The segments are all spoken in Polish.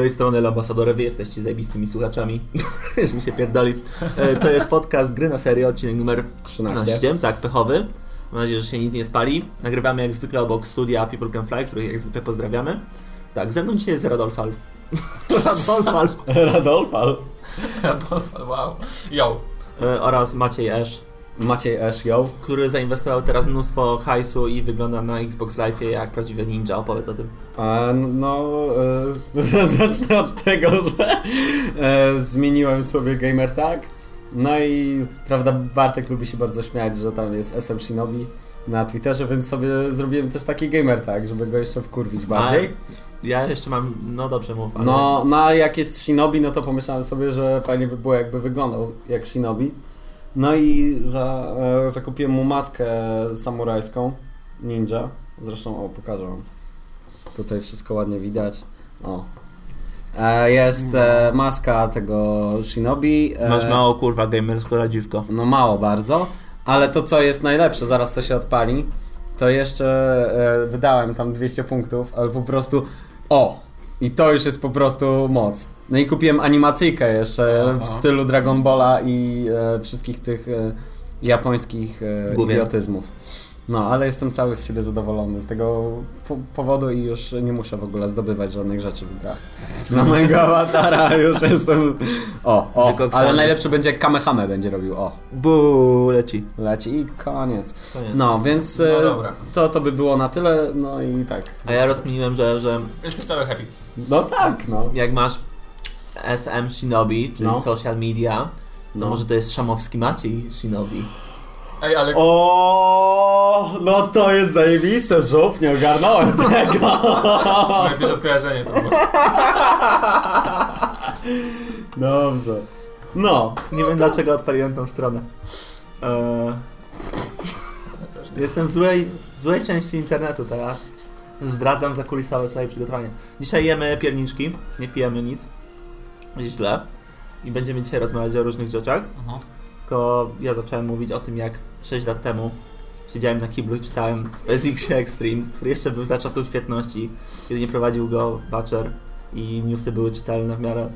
Tej strony Lambasadore, wy jesteście zajebistymi słuchaczami. Już mi się pierdoli. E, To jest podcast Gry na serio, odcinek numer 13. 13, tak, pechowy. Mam nadzieję, że się nic nie spali. Nagrywamy jak zwykle obok studia People Can Fly, których jak zwykle pozdrawiamy. Tak, ze mną dzisiaj jest Radolfal. Radolfal. Radolfal. wow. Yo. E, Oraz Maciej Esz, Maciej Esz, yo. który zainwestował teraz mnóstwo hajsu i wygląda na Xbox Live jak prawdziwy ninja. Opowiedz o tym. A, no, e, zacznę od tego, że e, zmieniłem sobie gamer tag. No i prawda, Bartek lubi się bardzo śmiać, że tam jest SM Shinobi na Twitterze, więc sobie zrobiłem też taki gamer tag, żeby go jeszcze wkurwić bardziej. Ja jeszcze mam, no dobrze mów. ale- No, no a jak jest Shinobi, no to pomyślałem sobie, że fajnie by było jakby wyglądał jak Shinobi. No i za, e, zakupiłem mu maskę samurajską, ninja. Zresztą, o, pokażę wam. Tutaj wszystko ładnie widać. O. E, jest e, maska tego Shinobi. E, Masz mało kurwa gamersko radziwko. no mało bardzo, ale to co jest najlepsze, zaraz to się odpali, to jeszcze e, wydałem tam 200 punktów, ale po prostu o! I to już jest po prostu moc. No i kupiłem animacyjkę jeszcze Aha. w stylu Dragon Balla i e, wszystkich tych e, japońskich e, idiotyzmów. No, ale jestem cały z siebie zadowolony z tego po powodu i już nie muszę w ogóle zdobywać żadnych rzeczy w grach. Na mojego awatara już jestem... O, o, ale najlepsze będzie jak Kamehame będzie robił, o. Bu leci. Leci i koniec. Koniec. No, więc No e, dobra. to, to by było na tyle, no i tak. A ja rozkminiłem, że, że Jesteś cały happy. No tak, no. jak masz SM Shinobi, czyli No. social media, to No. może to jest Szamowski Maciej Shinobi. Ej, ale O, no to jest zajebiste, żółw, nie ogarnąłem tego. moje pierwsze skojarzenie to było. Dobrze. No, Nie wiem dlaczego odpaliłem tą stronę. Eee, jestem w złej, złej części internetu teraz. Zdradzam zakulisowe tutaj przygotowanie. Dzisiaj jemy pierniczki, nie pijemy nic. Źle. I będziemy dzisiaj rozmawiać o różnych rzeczach. Mhm. Tylko ja zacząłem mówić o tym, jak 6 lat temu siedziałem na kiblu i czytałem w PSX Extreme, który jeszcze był za czasów świetności, kiedy nie prowadził go Butcher i newsy były czytelne w miarę.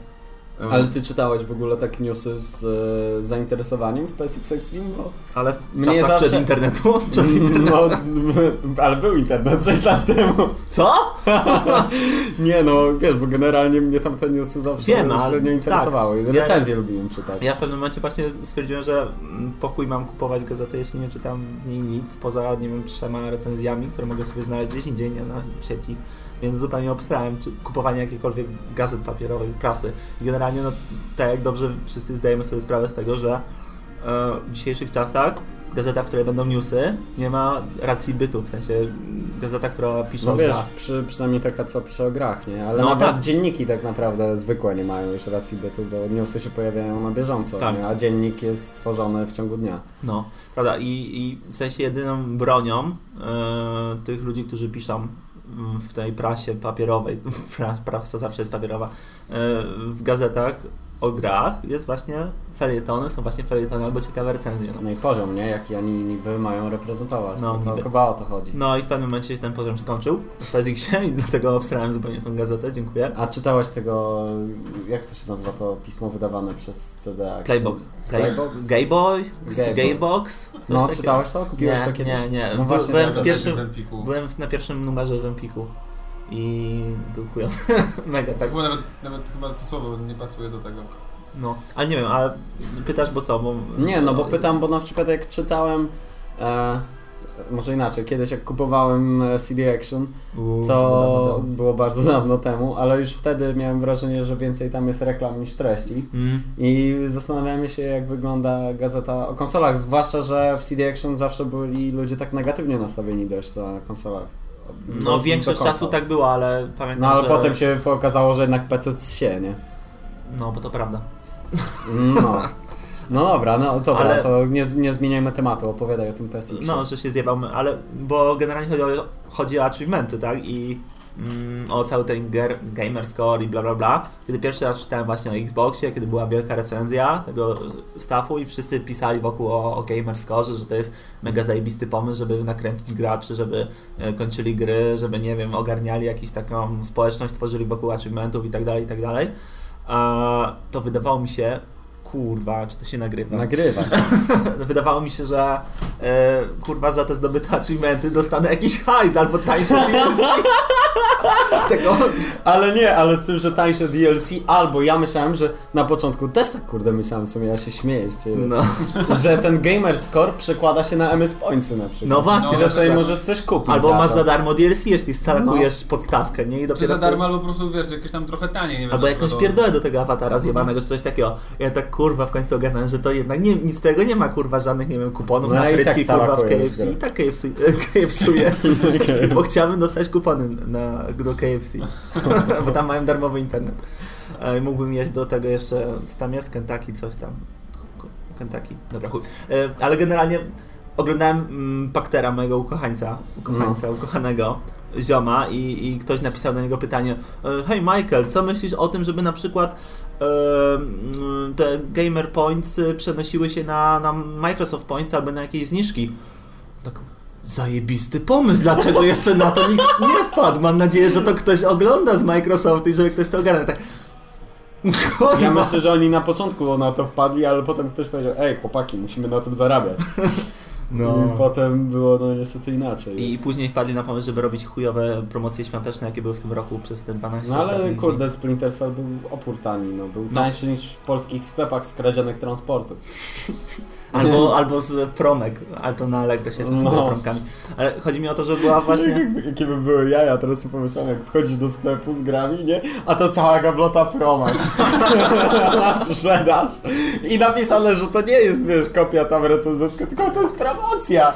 Ale ty czytałeś w ogóle takie newsy z e, zainteresowaniem w PSX Extreme? No, Ale w Mnie czasach zawsze- przed internetu? Przed internetem. no, ale był internet 6 lat temu. Co? Nie no, wiesz, bo generalnie mnie tam te newsy zawsze Wiem, ale- średnio interesowały. tak. Recenzje lubiłem czytać. Ja w pewnym momencie właśnie stwierdziłem, że mm, po chuj mam kupować gazetę, jeśli nie czytam w niej nic, poza, nie wiem, trzema recenzjami, które mogę sobie znaleźć gdzieś indziej, nie na sieci. Więc zupełnie obstrałem kupowanie jakiejkolwiek gazet papierowej, prasy. Generalnie, no, tak jak dobrze wszyscy zdajemy sobie sprawę z tego, że e, w dzisiejszych czasach gazeta, w której będą newsy, nie ma racji bytu, w sensie gazeta, która pisze No o wiesz, grach. przy, przynajmniej taka co przy grach, nie? Ale No nawet tak. dzienniki tak naprawdę zwykłe nie mają już racji bytu, bo newsy się pojawiają na bieżąco, Tak. a dziennik jest stworzony w ciągu dnia. No, prawda. I, I w sensie jedyną bronią e, tych ludzi, którzy piszą w tej prasie papierowej, pra, prasa zawsze jest papierowa, e, w gazetach o grach jest właśnie felietony, są właśnie felietony albo ciekawe recenzje. No. No i poziom, nie? Jaki oni niby mają reprezentować. No, No, to niby. chyba o to chodzi. no i w pewnym momencie się ten poziom skończył w PSX-ie i dlatego obstrałem zupełnie tą gazetę, dziękuję. A czytałeś tego, jak to się nazywa to pismo wydawane przez CD? Playbox. Play, Playbox? Gayboy? Gaybox. No, takiego. czytałeś to? Kupiłeś Nie, to kiedyś? nie, nie. No właśnie, byłem tak, w To pierwszym-. Byłem na pierwszym numerze w Empiku i był chujowy. Mega Tak chyba nawet, nawet chyba to słowo nie pasuje do tego. No, ale nie wiem, ale pytasz, bo co? Bo, Nie, no bo pytam, bo na przykład jak czytałem, e, może inaczej, kiedyś jak kupowałem e, CD Action, Uuu, to było bardzo dawno temu, ale już wtedy miałem wrażenie, że więcej tam jest reklam niż treści. Mm. I zastanawiamy się, jak wygląda gazeta o konsolach, zwłaszcza, że w CD Action zawsze byli ludzie tak negatywnie nastawieni dość na konsolach. No, Do- większość czasu tak było, ale pamiętam, No ale że... potem się okazało, że jednak PC się, nie? No, bo to prawda. No. No dobra, no dobra, Ale- to nie, nie zmieniajmy tematu, opowiadaj o tym teście. No, że się zjebał, ale bo generalnie chodzi o, chodzi o achievementy, tak? I mm, o cały ten gamer score i bla bla bla. Kiedy pierwszy raz czytałem właśnie o Xboxie, kiedy była wielka recenzja tego staffu i wszyscy pisali wokół o, o gamer score, że to jest mega zajebisty pomysł, żeby nakręcić graczy, żeby e, kończyli gry, żeby nie wiem, ogarniali jakąś taką społeczność, tworzyli wokół achievementów i tak dalej, i tak dalej. To wydawało mi się, kurwa, czy to się nagrywa? Nagrywa się. Wydawało mi się, że e, kurwa za te zdobyte achievementy dostanę jakiś hajs albo tańsze DLC. Tego, Ale nie, ale z tym, że tańsze DLC, albo ja myślałem, że na początku też tak kurde myślałem w sumie, ja się śmieję z ciebie, no. że ten gamer score przekłada się na MS Pointsy na przykład. no właśnie, No, że sobie tak. możesz coś kupić albo za masz to. za darmo DLC, jeśli stalkujesz podstawkę, nie? I Czy dopiero za darmo, albo po prostu wiesz, jakieś tam trochę taniej, nie. Albo jakąś pierdolę do tego awatara zjebanego, czy coś takiego. Ja tak kurwa w końcu ogarnąłem, że to jednak nie, nic z tego nie ma kurwa żadnych, nie wiem, kuponów No na i frytki tak kurwa w KFC. I tak KFC, KFC jest. Bo chciałbym dostać kupony na, do KFC. Bo tam mają darmowy internet. E, Mógłbym jeść do tego jeszcze, co tam jest, Kentucky, coś tam. Kentucky, dobra chuj. E, Ale generalnie oglądałem mm, Paktera, mojego ukochańca, ukochańca, ukochanego zioma i, i ktoś napisał do niego pytanie e, Hej Michael, co myślisz o tym, żeby na przykład te Gamer Points y, przenosiły się na, na Microsoft Points albo na jakieś zniżki? Tak, zajebisty pomysł, dlaczego jeszcze na to nikt nie wpadł? Mam nadzieję, że to ktoś ogląda z Microsoftu i żeby ktoś to ogarnął. Tak, kurwa. Ja myślę, że oni na początku na to wpadli, ale potem ktoś powiedział, ej chłopaki, musimy na tym zarabiać. no. I potem było no niestety inaczej. I Jest. później wpadli na pomysł, żeby robić chujowe promocje świąteczne, jakie były w tym roku przez te 12 No ale kurde, Splinter Cell był opór tani, no był No. tańszy niż w polskich sklepach skradzionych transportów. Albo, albo z promek, ale to na Allegro się No. promkami. Ale chodzi mi o to, że była właśnie... Jakby- Jakie by były jaja, teraz sobie pomyślałem, jak wchodzisz do sklepu z grami, nie? A to cała gablota promek na sprzedaż. I napisane, że to nie jest, wiesz, kopia tam recenzencka, tylko to jest promocja.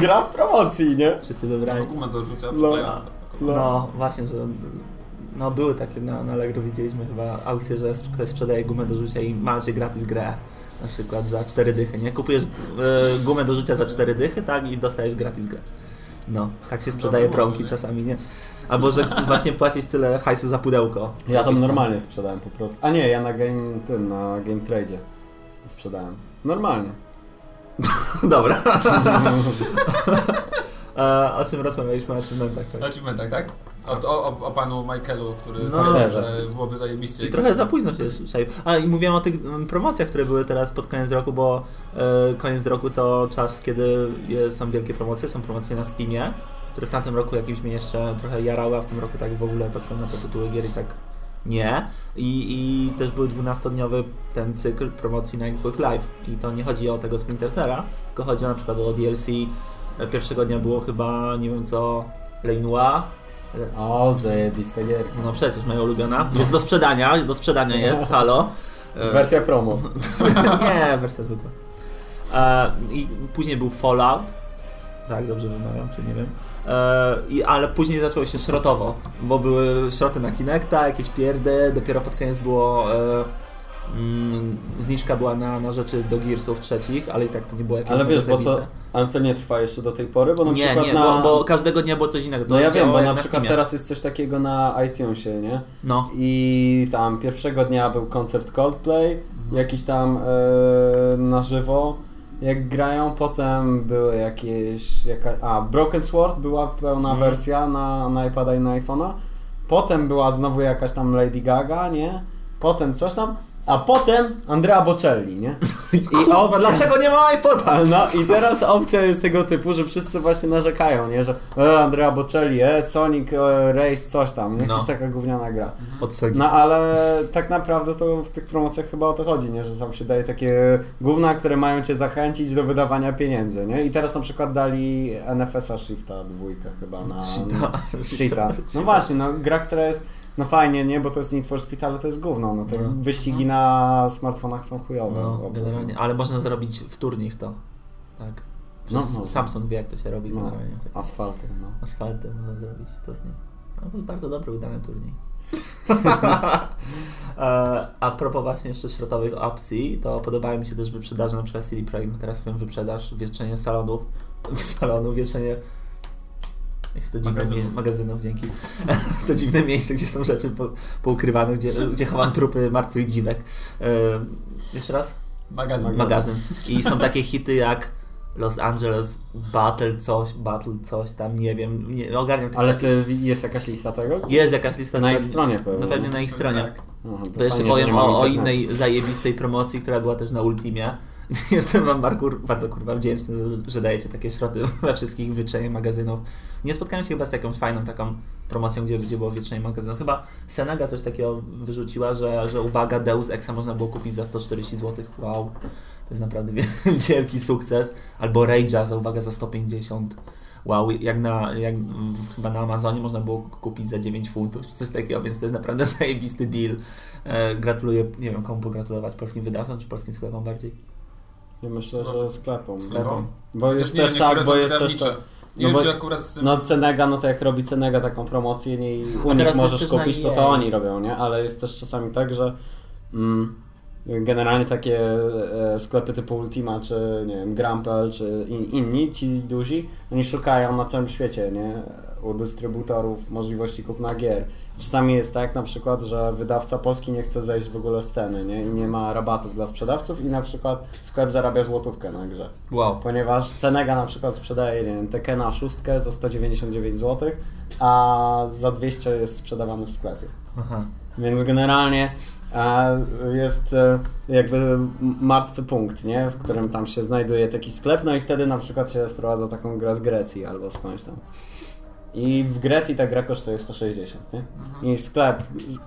Gra w promocji, nie? Wszyscy wybrali. dokument do rzucia, No. no. No, właśnie, że... No były takie na, na Allegro, widzieliśmy chyba aukcje, że ktoś sprzedaje gumę do rzucia i macie gratis grę. Na przykład za 4 dychy, nie? Kupujesz e, gumę do rzucia za 4 dychy, tak? I dostajesz gratis grę. No, tak się sprzedaje Dobra, promki czasami, nie? Albo, że właśnie płacisz tyle hajsu za pudełko. Ja tam Jakieś normalnie sprzedałem po prostu. A nie, ja na game, tym, na game trade sprzedałem. Normalnie. Dobra. A, o czym rozmawialiśmy? O achievementach, tak? O achievementach, tak? O, o, o panu Michaelu, który no. Że byłoby zajebiście. I trochę za późno się szaił. A i mówiłem o tych promocjach, które były teraz pod koniec roku, bo e, koniec roku to czas, kiedy są wielkie promocje, są promocje na Steamie, które w tamtym roku jakimś mnie jeszcze trochę jarały, a w tym roku tak w ogóle patrzyłem na te tytuły gier i tak nie. I, I też był 12-dniowy ten cykl promocji na Xbox Live. I to nie chodzi o tego Splinter Cell'a, tylko chodzi na przykład o DLC E, Pierwszego dnia było chyba, nie wiem co, Leinua. O, zajebiste gierki. No przecież moja ulubiona. Jest do sprzedania, do sprzedania jest, halo. E, Wersja promo. nie, wersja zwykła. E, I później był Fallout. Tak, dobrze wymawiam, czy nie wiem. E, i, ale później zaczęło się szrotowo, bo były szroty na Kinecta, jakieś pierdy, dopiero pod koniec było... Mm, zniżka była na, na rzeczy do Gearsów trzecich, ale i tak to nie było jakieś Ale wiesz, bo to, ale to nie trwa jeszcze do tej pory, bo na Nie, przykład nie, na... bo, bo każdego dnia było coś innego. No ja wiem, bo jak na przykład teraz jest coś takiego na iTunesie, nie? No, I tam pierwszego dnia był koncert Coldplay, Mhm. jakiś tam e, na żywo, jak grają, potem były jakieś, jaka, a Broken Sword była pełna Mhm. wersja na, na iPada i na iPhone'a, potem była znowu jakaś tam Lady Gaga, nie? Potem coś tam, a potem Andrea Bocelli, nie? I opcja- dlaczego nie ma iPoda? No i teraz opcja jest tego typu, że wszyscy właśnie narzekają, nie? Że e, Andrea Bocelli, e, Sonic e, Race, coś tam, nie? No. Jakaś taka gówniana gra. Od Segi. No ale tak naprawdę to w tych promocjach chyba o to chodzi, nie? Że tam się daje takie gówna, które mają cię zachęcić do wydawania pieniędzy, nie? I teraz na przykład dali NFS-a Shifta dwójkę chyba na... Shita. Shita. No właśnie, no gra, która jest no fajnie, nie? Bo to jest Need for Speed, ale to jest gówno. No te No. wyścigi na smartfonach są chujowe. No, generalnie, ale można zarobić w turniej w to. Tak. No, Przez no. Samsung wie jak to się robi No, generalnie. Tak. asfalty, no. Asfaltem można zrobić turniej. No, to jest bardzo dobry, udany turniej. A propos właśnie jeszcze środowych opcji, to podobały mi się też wyprzedaże, na przykład CD Projekt ma teraz swoją wyprzedaż, wieszczenie salonów, salonu, wieszczenie to dziwne Magazynów. mie- magazynów, dzięki. to dziwne miejsce, gdzie są rzeczy po, poukrywane, gdzie, gdzie chowam trupy martwych dziwek. E, jeszcze raz? Magazyn. Magazyn. I są takie hity jak Los Angeles Battle coś, Battle coś tam, nie wiem, nie ogarniam Ale ty, jest jakaś lista tego? Jest jakaś lista. Na pewnie- ich stronie pewnie. No pewnie na ich stronie. Tak. Aha, To jeszcze fajnie, że powiem o, o innej zajebistej promocji, która była też na Ultimie. Jestem wam bardzo kurwa wdzięczny, że- dajecie takie środki we wszystkich wietrzeniach magazynów. Nie spotkałem się chyba z jakąś fajną taką promocją, gdzie, gdzie było wietrzenie magazynów. Chyba Senaga coś takiego wyrzuciła, że, że uwaga, Deus Exa można było kupić za 140 zł. Wow, to jest naprawdę wie- wielki sukces. Albo Rage'a za uwaga za 150. Wow, jak na, jak chyba na Amazonie można było kupić za 9 funtów, czy coś takiego, więc to jest naprawdę zajebisty deal. E, gratuluję, nie wiem komu pogratulować, polskim wydawcom czy polskim sklepom bardziej? Ja myślę, że sklepom. Sklepom. Bo jest też tak, bo jest też tak. Nie No wiem, bo- czy akurat z tym... No Cenega, no to jak robi Cenega taką promocję nie, i u nich możesz kupić, to to oni robią, nie? Ale jest też czasami tak, że mm, generalnie takie e, sklepy typu Ultima, czy nie wiem, Grampel, czy in, inni, ci duzi, oni szukają na całym świecie, nie? U dystrybutorów możliwości kupna gier. Czasami jest tak na przykład, że wydawca polski nie chce zejść w ogóle z ceny, nie? I nie ma rabatów dla sprzedawców i na przykład sklep zarabia złotówkę na grze. Wow. Ponieważ Cenega na przykład sprzedaje, nie wiem, Tekena 6 za 199 zł, a za 200 jest sprzedawany w sklepie. Aha. Więc generalnie e, jest e, jakby martwy punkt, nie? W którym tam się znajduje taki sklep, no i wtedy na przykład się sprowadza taką grę z Grecji albo skądś tam. I w Grecji ta gra kosztuje 160, nie? I sklep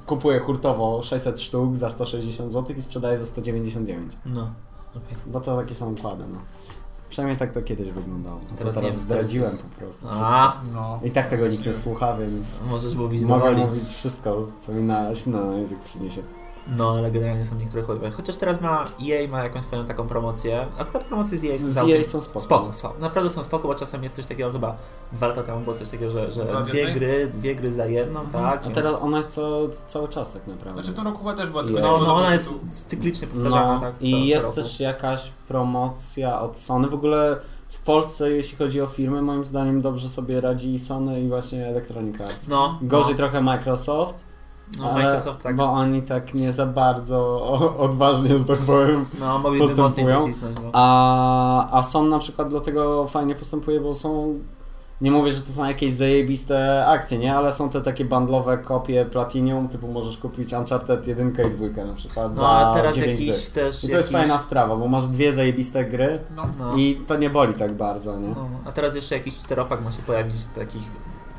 kupuje hurtowo 600 sztuk za 160 zł i sprzedaje za 199. No. okej. Bo to takie są układy, no. Przynajmniej tak to kiedyś wyglądało. To Teraz teraz, zdradziłem teraz po prostu. A, No. I tak tego nikt nie słucha, więc możesz mówić mogę mówić wszystko, co mi na, na język przyniesie. No, ale generalnie są niektóre choroby. Chociaż teraz ma EA ma jakąś swoją taką promocję. Akurat promocje z EA są Z całkiem- jej są spoko. Spoko, spoko. Naprawdę są spoko, bo czasem jest coś takiego chyba dwa lata temu było coś takiego, że, że dwie gry, dwie gry za jedną, tak? A więc- teraz ona jest co, cały czas tak naprawdę. Znaczy tym roku chyba też była, tylko No, nie No, no ona jest cyklicznie powtarzana, No, tak? i co jest też jakaś promocja od Sony. W ogóle w Polsce, jeśli chodzi o firmy, moim zdaniem dobrze sobie radzi Sony i właśnie Electronic Arts. No, Gorzej no, trochę Microsoft, no, ale, Microsoft tak, bo oni tak nie za bardzo odważnie, że tak powiem, no postępują. A, a Sony na przykład dlatego fajnie postępuje, bo są. Nie mówię, że to są jakieś zajebiste akcje, nie? Ale są te takie bundlowe kopie Platinum, typu możesz kupić Uncharted 1 i 2 na przykład No, za a teraz 9 jakiś dych. też I to jest jakiś- fajna sprawa, bo masz dwie zajebiste gry No. No. i to nie boli tak bardzo, nie? No, a teraz jeszcze jakiś czteropak ma się pojawić takich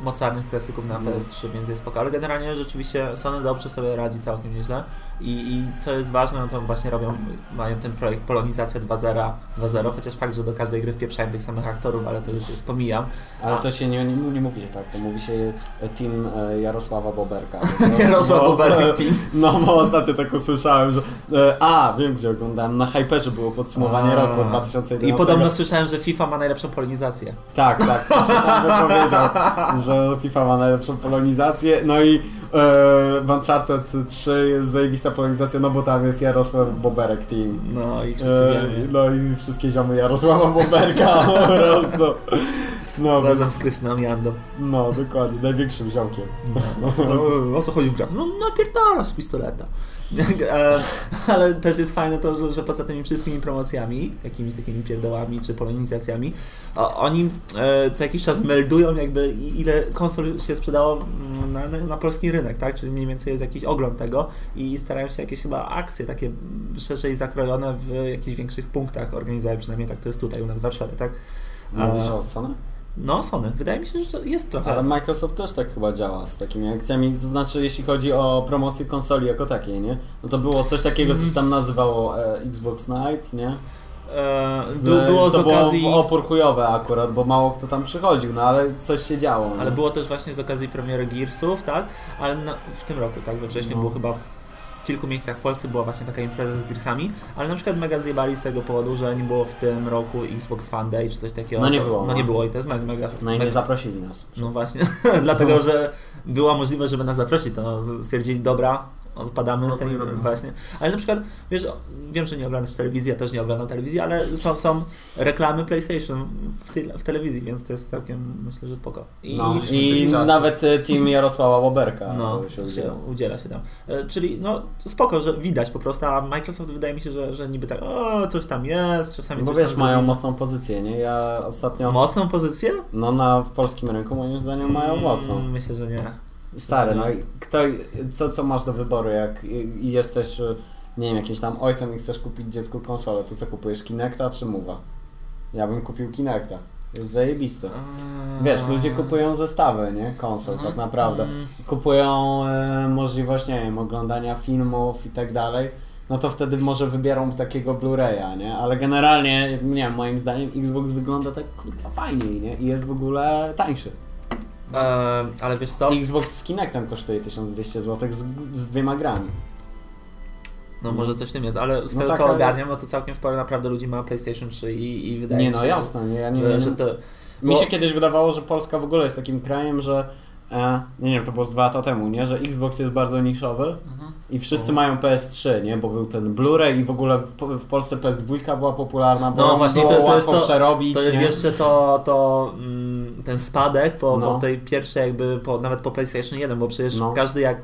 mocarnych klasyków na No. PS3, więc jest spoko. Ale generalnie rzeczywiście Sony dobrze sobie radzi całkiem nieźle. I, I co jest ważne, no to właśnie robią, mają ten projekt Polonizacja 2.0, 2.0, chociaż fakt, że do każdej gry wpieprzają tych samych aktorów, ale to już jest pomijam. Ale A- to się nie, nie, nie mówi się tak, to mówi się e, team e, Jarosława Boberka. Jarosław No, Boberek Team. No, bo ostatnio tak usłyszałem, że. E, a, wiem gdzie oglądałem. Na Hyperze było podsumowanie A. roku 2011. I podobno słyszałem, że FIFA ma najlepszą polonizację. Tak, tak, to się tam wypowiedział, że FIFA ma najlepszą polonizację. No i w Uncharted 3 jest zajebista polonizacja, no bo tam jest Jarosław Boberek Team. No i wszyscy E, wiemy. no i wszystkie ziomy Jarosława Boberka po prostu. No, Razem z Krystyną Jandą. no, dokładnie, największym ziomkiem. No, o co chodzi w grach? No napierdala z pistoleta. E, Ale też jest fajne to, że, że poza tymi wszystkimi promocjami, jakimiś takimi pierdołami czy polonizacjami, oni e, co jakiś czas meldują jakby ile konsol się sprzedało mm, na, na, polski rynek, tak? Czyli mniej więcej jest jakiś ogląd tego i starają się jakieś chyba akcje takie szerzej zakrojone w jakichś większych punktach organizować, przynajmniej tak to jest tutaj u nas w Warszawie, tak? Mówisz E, o Sony? No, Sony. Wydaje mi się, że jest trochę. Ale Microsoft też tak chyba działa z takimi akcjami, to znaczy jeśli chodzi o promocję konsoli jako takiej, nie? No to było coś takiego, co się tam nazywało e, Xbox Night, nie? E, by, było z to okazji... było opór akurat, bo mało kto tam przychodził, no ale coś się działo. Ale nie? było też właśnie z okazji premiery Gearsów, tak? Ale na, w tym roku, tak? We wrześniu No. było chyba w, kilku miejscach w Polsce była właśnie taka impreza z Gearsami, ale na przykład mega zjebali z tego powodu, że nie było w tym roku Xbox Fan Day czy coś takiego. No nie było, No no. nie było i to jest mega... mega No i nie zaprosili nas. no właśnie, dlatego, że była możliwość, żeby nas zaprosić, to stwierdzili, dobra, odpadamy z tej właśnie. Ale na przykład, wiesz, wiem, że nie oglądasz telewizji, ja też nie oglądam telewizji, ale są, są reklamy PlayStation w, te, w telewizji, więc to jest całkiem, myślę, że spoko. I, No, I nawet e, team Jarosława Łoberka no, się udziela się tam. E, Czyli no spoko, że widać po prostu, a Microsoft wydaje mi się, że, że niby tak, o, coś tam jest, czasami Bo coś wiesz, tam mają zrobili. mocną pozycję, nie? Ja ostatnio, Mocną pozycję? no na, w polskim rynku moim zdaniem mają mocną. Mm, Myślę, że nie. Stary, no i kto, co, co masz do wyboru, jak jesteś, e, nie wiem, jakimś tam ojcem i chcesz kupić dziecku konsolę, to co kupujesz, Kinecta czy Mowa? Ja bym kupił Kinecta. Jest zajebiste. Wiesz, ludzie kupują zestawy, nie? Konsol Mhm. tak naprawdę. Mm, Kupują e, możliwość, nie wiem, oglądania filmów i tak dalej. No to wtedy może wybierą takiego Blu-raya, nie? Ale generalnie, nie wiem, moim zdaniem Xbox wygląda tak kurwa fajniej, nie? I jest w ogóle tańszy. E, ale wiesz co? Xbox z Kinectem kosztuje 1200 zł z, z dwiema grami. No może coś w tym jest, ale z No tego taka co jest- ogarniam, no to całkiem sporo naprawdę ludzi ma PlayStation 3 i, i wydaje Nie mi no, się, jasne, nie, ja nie że, wiem. że to... Mi bo- się kiedyś wydawało, że Polska w ogóle jest takim krajem, że e, nie wiem, to było z dwa lata temu, nie? Że Xbox jest bardzo niszowy Mhm. I wszyscy O. mają PS3, nie? Bo był ten Blu-ray i w ogóle w, w Polsce PS2 była popularna, bo No właśnie, to- to jest to- przerobić, To jest nie? jeszcze to, to mm, ten spadek po, No. po tej pierwszej jakby, po, nawet po PlayStation 1, bo przecież No. każdy jak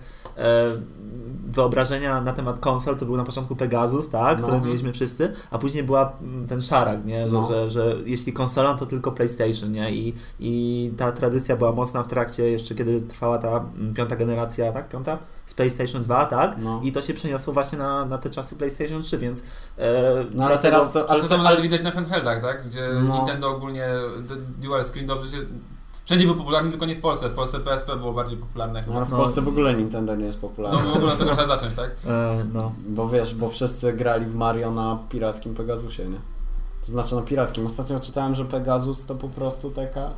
wyobrażenia na temat konsol to był na początku Pegasus, tak, No. który mieliśmy wszyscy, a później była ten szarak, nie, że, No. że, że jeśli konsolą to tylko PlayStation, nie, i, i ta tradycja była mocna w trakcie jeszcze kiedy trwała ta mm, piąta generacja, tak, piąta? Z PlayStation 2, tak, No. i to się przeniosło właśnie na, na te czasy PlayStation 3, więc e, No ale teraz to... Ale to nawet widać na handheldach, tak? Gdzie No. Nintendo ogólnie dual screen dobrze się... Wszędzie był popularny, tylko nie w Polsce. W Polsce PSP było bardziej popularne chyba. ale w No. Polsce w ogóle Nintendo nie jest No popularne. w ogóle tego trzeba zacząć, tak? E, no. Bo wiesz, bo wszyscy grali w Mario na pirackim Pegasusie, nie? To znaczy na pirackim. Ostatnio czytałem, że Pegasus to po prostu taka,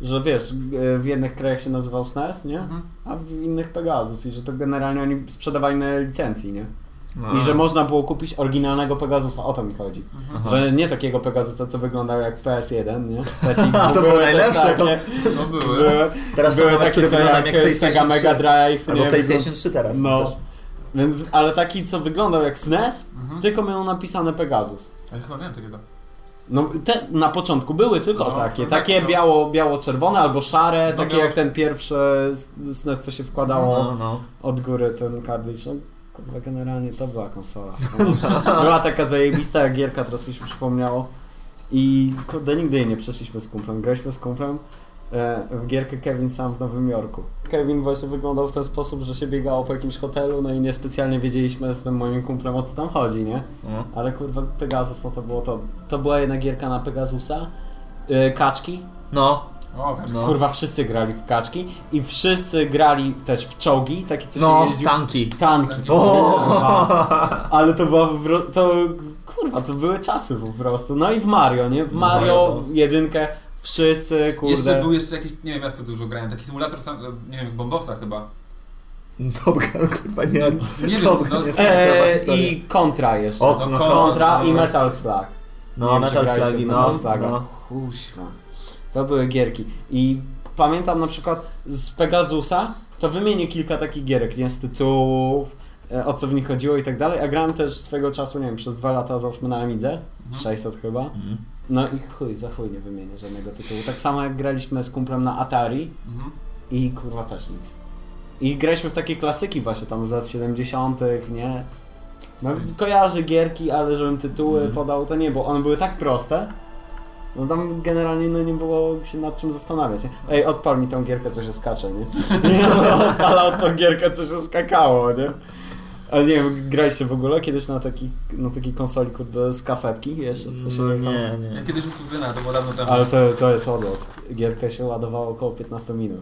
że wiesz, e, w jednych krajach się nazywał SNES, nie? Mhm. A w innych Pegasus i że to generalnie oni sprzedawali na licencji, nie? No. I że można było kupić oryginalnego Pegasusa, o to mi chodzi. Mhm. Aha. Że nie takiego Pegasusa, co wyglądał jak PS1, nie? PSX A, to były najlepsze, to- No były. były, Teraz były nawet, takie, które co wyglądają jak, jak Sega PlayStation 3. Mega Drive, Albo nie? PlayStation 3 teraz No. też. Więc, ale taki, co wyglądał jak SNES, Mhm. tylko miał napisane Pegasus. Ja chyba miałem takiego. No te na początku były tylko No, takie, no tak, takie no. biało, biało-czerwone albo szare, No, takie biało- jak ten pierwszy SNES, co się wkładało No, no. od góry ten kartridż. No, kurwa, generalnie to była konsola. była taka zajebista jak gierka, teraz mi się przypomniało. I kurde, nigdy jej nie przeszliśmy z kumplem. Graliśmy z kumplem e, w gierkę Kevin Sam w Nowym Jorku. Kevin właśnie wyglądał w ten sposób, że się biegało po jakimś hotelu, no i niespecjalnie wiedzieliśmy z tym moim kumplem o co tam chodzi, nie? no. Ale kurwa Pegasus, no to było to. To była jedna gierka na Pegasusa. Yy, kaczki. No, O. No. Kurwa, wszyscy grali w kaczki. I wszyscy grali też w czołgi, takie co no, jeździł. tanki. Tanki. Tanki. Kurwa. Ale to była to kurwa, to były czasy po prostu. No i w Mario, nie? W Mario Mario jedynkę wszyscy, kurde. Jeszcze był jeszcze jakiś, nie wiem jak w to dużo grałem, taki symulator, sam, nie wiem, bombowca chyba. Dobra, chyba nie. Nie wiem, Dobra, no, jest eee, I kontra jeszcze. O, no, no, kontra, kontra no, i no. Metal Slug. No, Metal w no. Metal Sluga. no. Kuźwa. To były gierki. I pamiętam na przykład z Pegasusa, to wymienię kilka takich gierek, nie z tytułów, e, o co w nich chodziło i tak dalej, a grałem też swego czasu, nie wiem, przez dwa lata załóżmy na Amidze, Mhm. 600 chyba. Mhm. No i chuj, za chuj nie wymienię żadnego tytułu. Tak samo jak graliśmy z kumplem na Atari Mhm. i kurwa też nic. I graliśmy w takie klasyki właśnie tam z lat 70., nie? No kojarzę gierki, ale żebym tytuły Mhm. podał, to nie, bo one były tak proste. No tam generalnie no, nie było się nad czym zastanawiać. Nie? Ej, odpal mi tą gierkę, co się skacze, nie? Nie, no, odpalał tą gierkę, co się skakało, nie? Ale nie wiem, graliście w ogóle kiedyś na taki, na takiej konsoli, kurde, z kasetki jeszcze, co się No, jechało? nie, Ja nie. kiedyś u kuzyna, to było dawno temu. Ale to, to jest odlot. Gierkę się ładowało około 15 minut.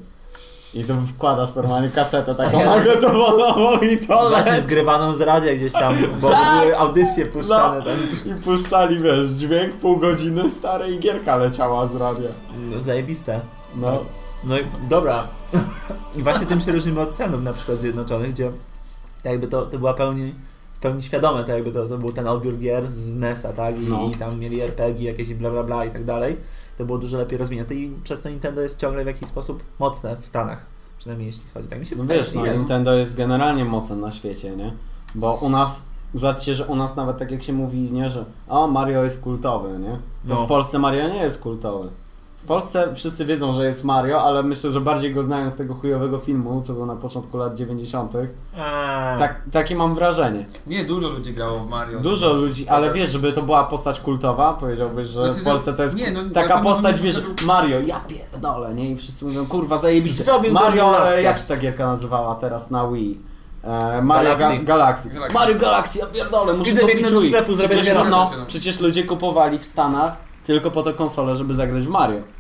I to wkładasz normalnie kasetę taką nagotowaną i to Właśnie leci. zgrywaną z radia gdzieś tam, bo Tak. były audycje puszczane tam. I puszczali, wiesz, dźwięk, pół godziny, stare i gierka leciała z radia. No, zajebiste. No. No i dobra. I właśnie tym się różnimy od Stanów na przykład Zjednoczonych, gdzie jakby to, to była pełni, w pełni świadome, to jakby to, to był ten odbiór gier z NES-a, tak? I, No. I tam mieli RPG, jakieś bla bla bla i tak dalej. To było dużo lepiej rozwinięte i przez to Nintendo jest ciągle w jakiś sposób mocne w Stanach. Przynajmniej jeśli chodzi, tak mi się No wydaje, wiesz, no jest. Nintendo jest generalnie mocem na świecie, nie? Bo u nas, zobaczcie, że u nas nawet tak jak się mówi, nie, że o, Mario jest kultowy, nie? To No. w Polsce Mario nie jest kultowy. W Polsce wszyscy wiedzą, że jest Mario, ale myślę, że bardziej go znają z tego chujowego filmu, co był na początku lat 90. Eee, Tak, takie mam wrażenie. Nie, dużo ludzi grało w Mario. Dużo ludzi, ale wiesz, żeby to była postać kultowa, powiedziałbyś, że Znaczy, w Polsce to jest nie, no, taka postać, wiesz, Mario, ja pierdolę, nie? I wszyscy mówią, kurwa, zajebiście. Zrobił Mario, jak się ta gierka nazywała teraz na Wii? E, Mario Galaxy. Ga- Galaxy. Galaxy. Mario Galaxy, ja pierdolę, muszę Idę, biegnę do sklepu, zrobię przecież, no, przecież ludzie kupowali w Stanach tylko po tę konsolę, żeby zagrać w Mario.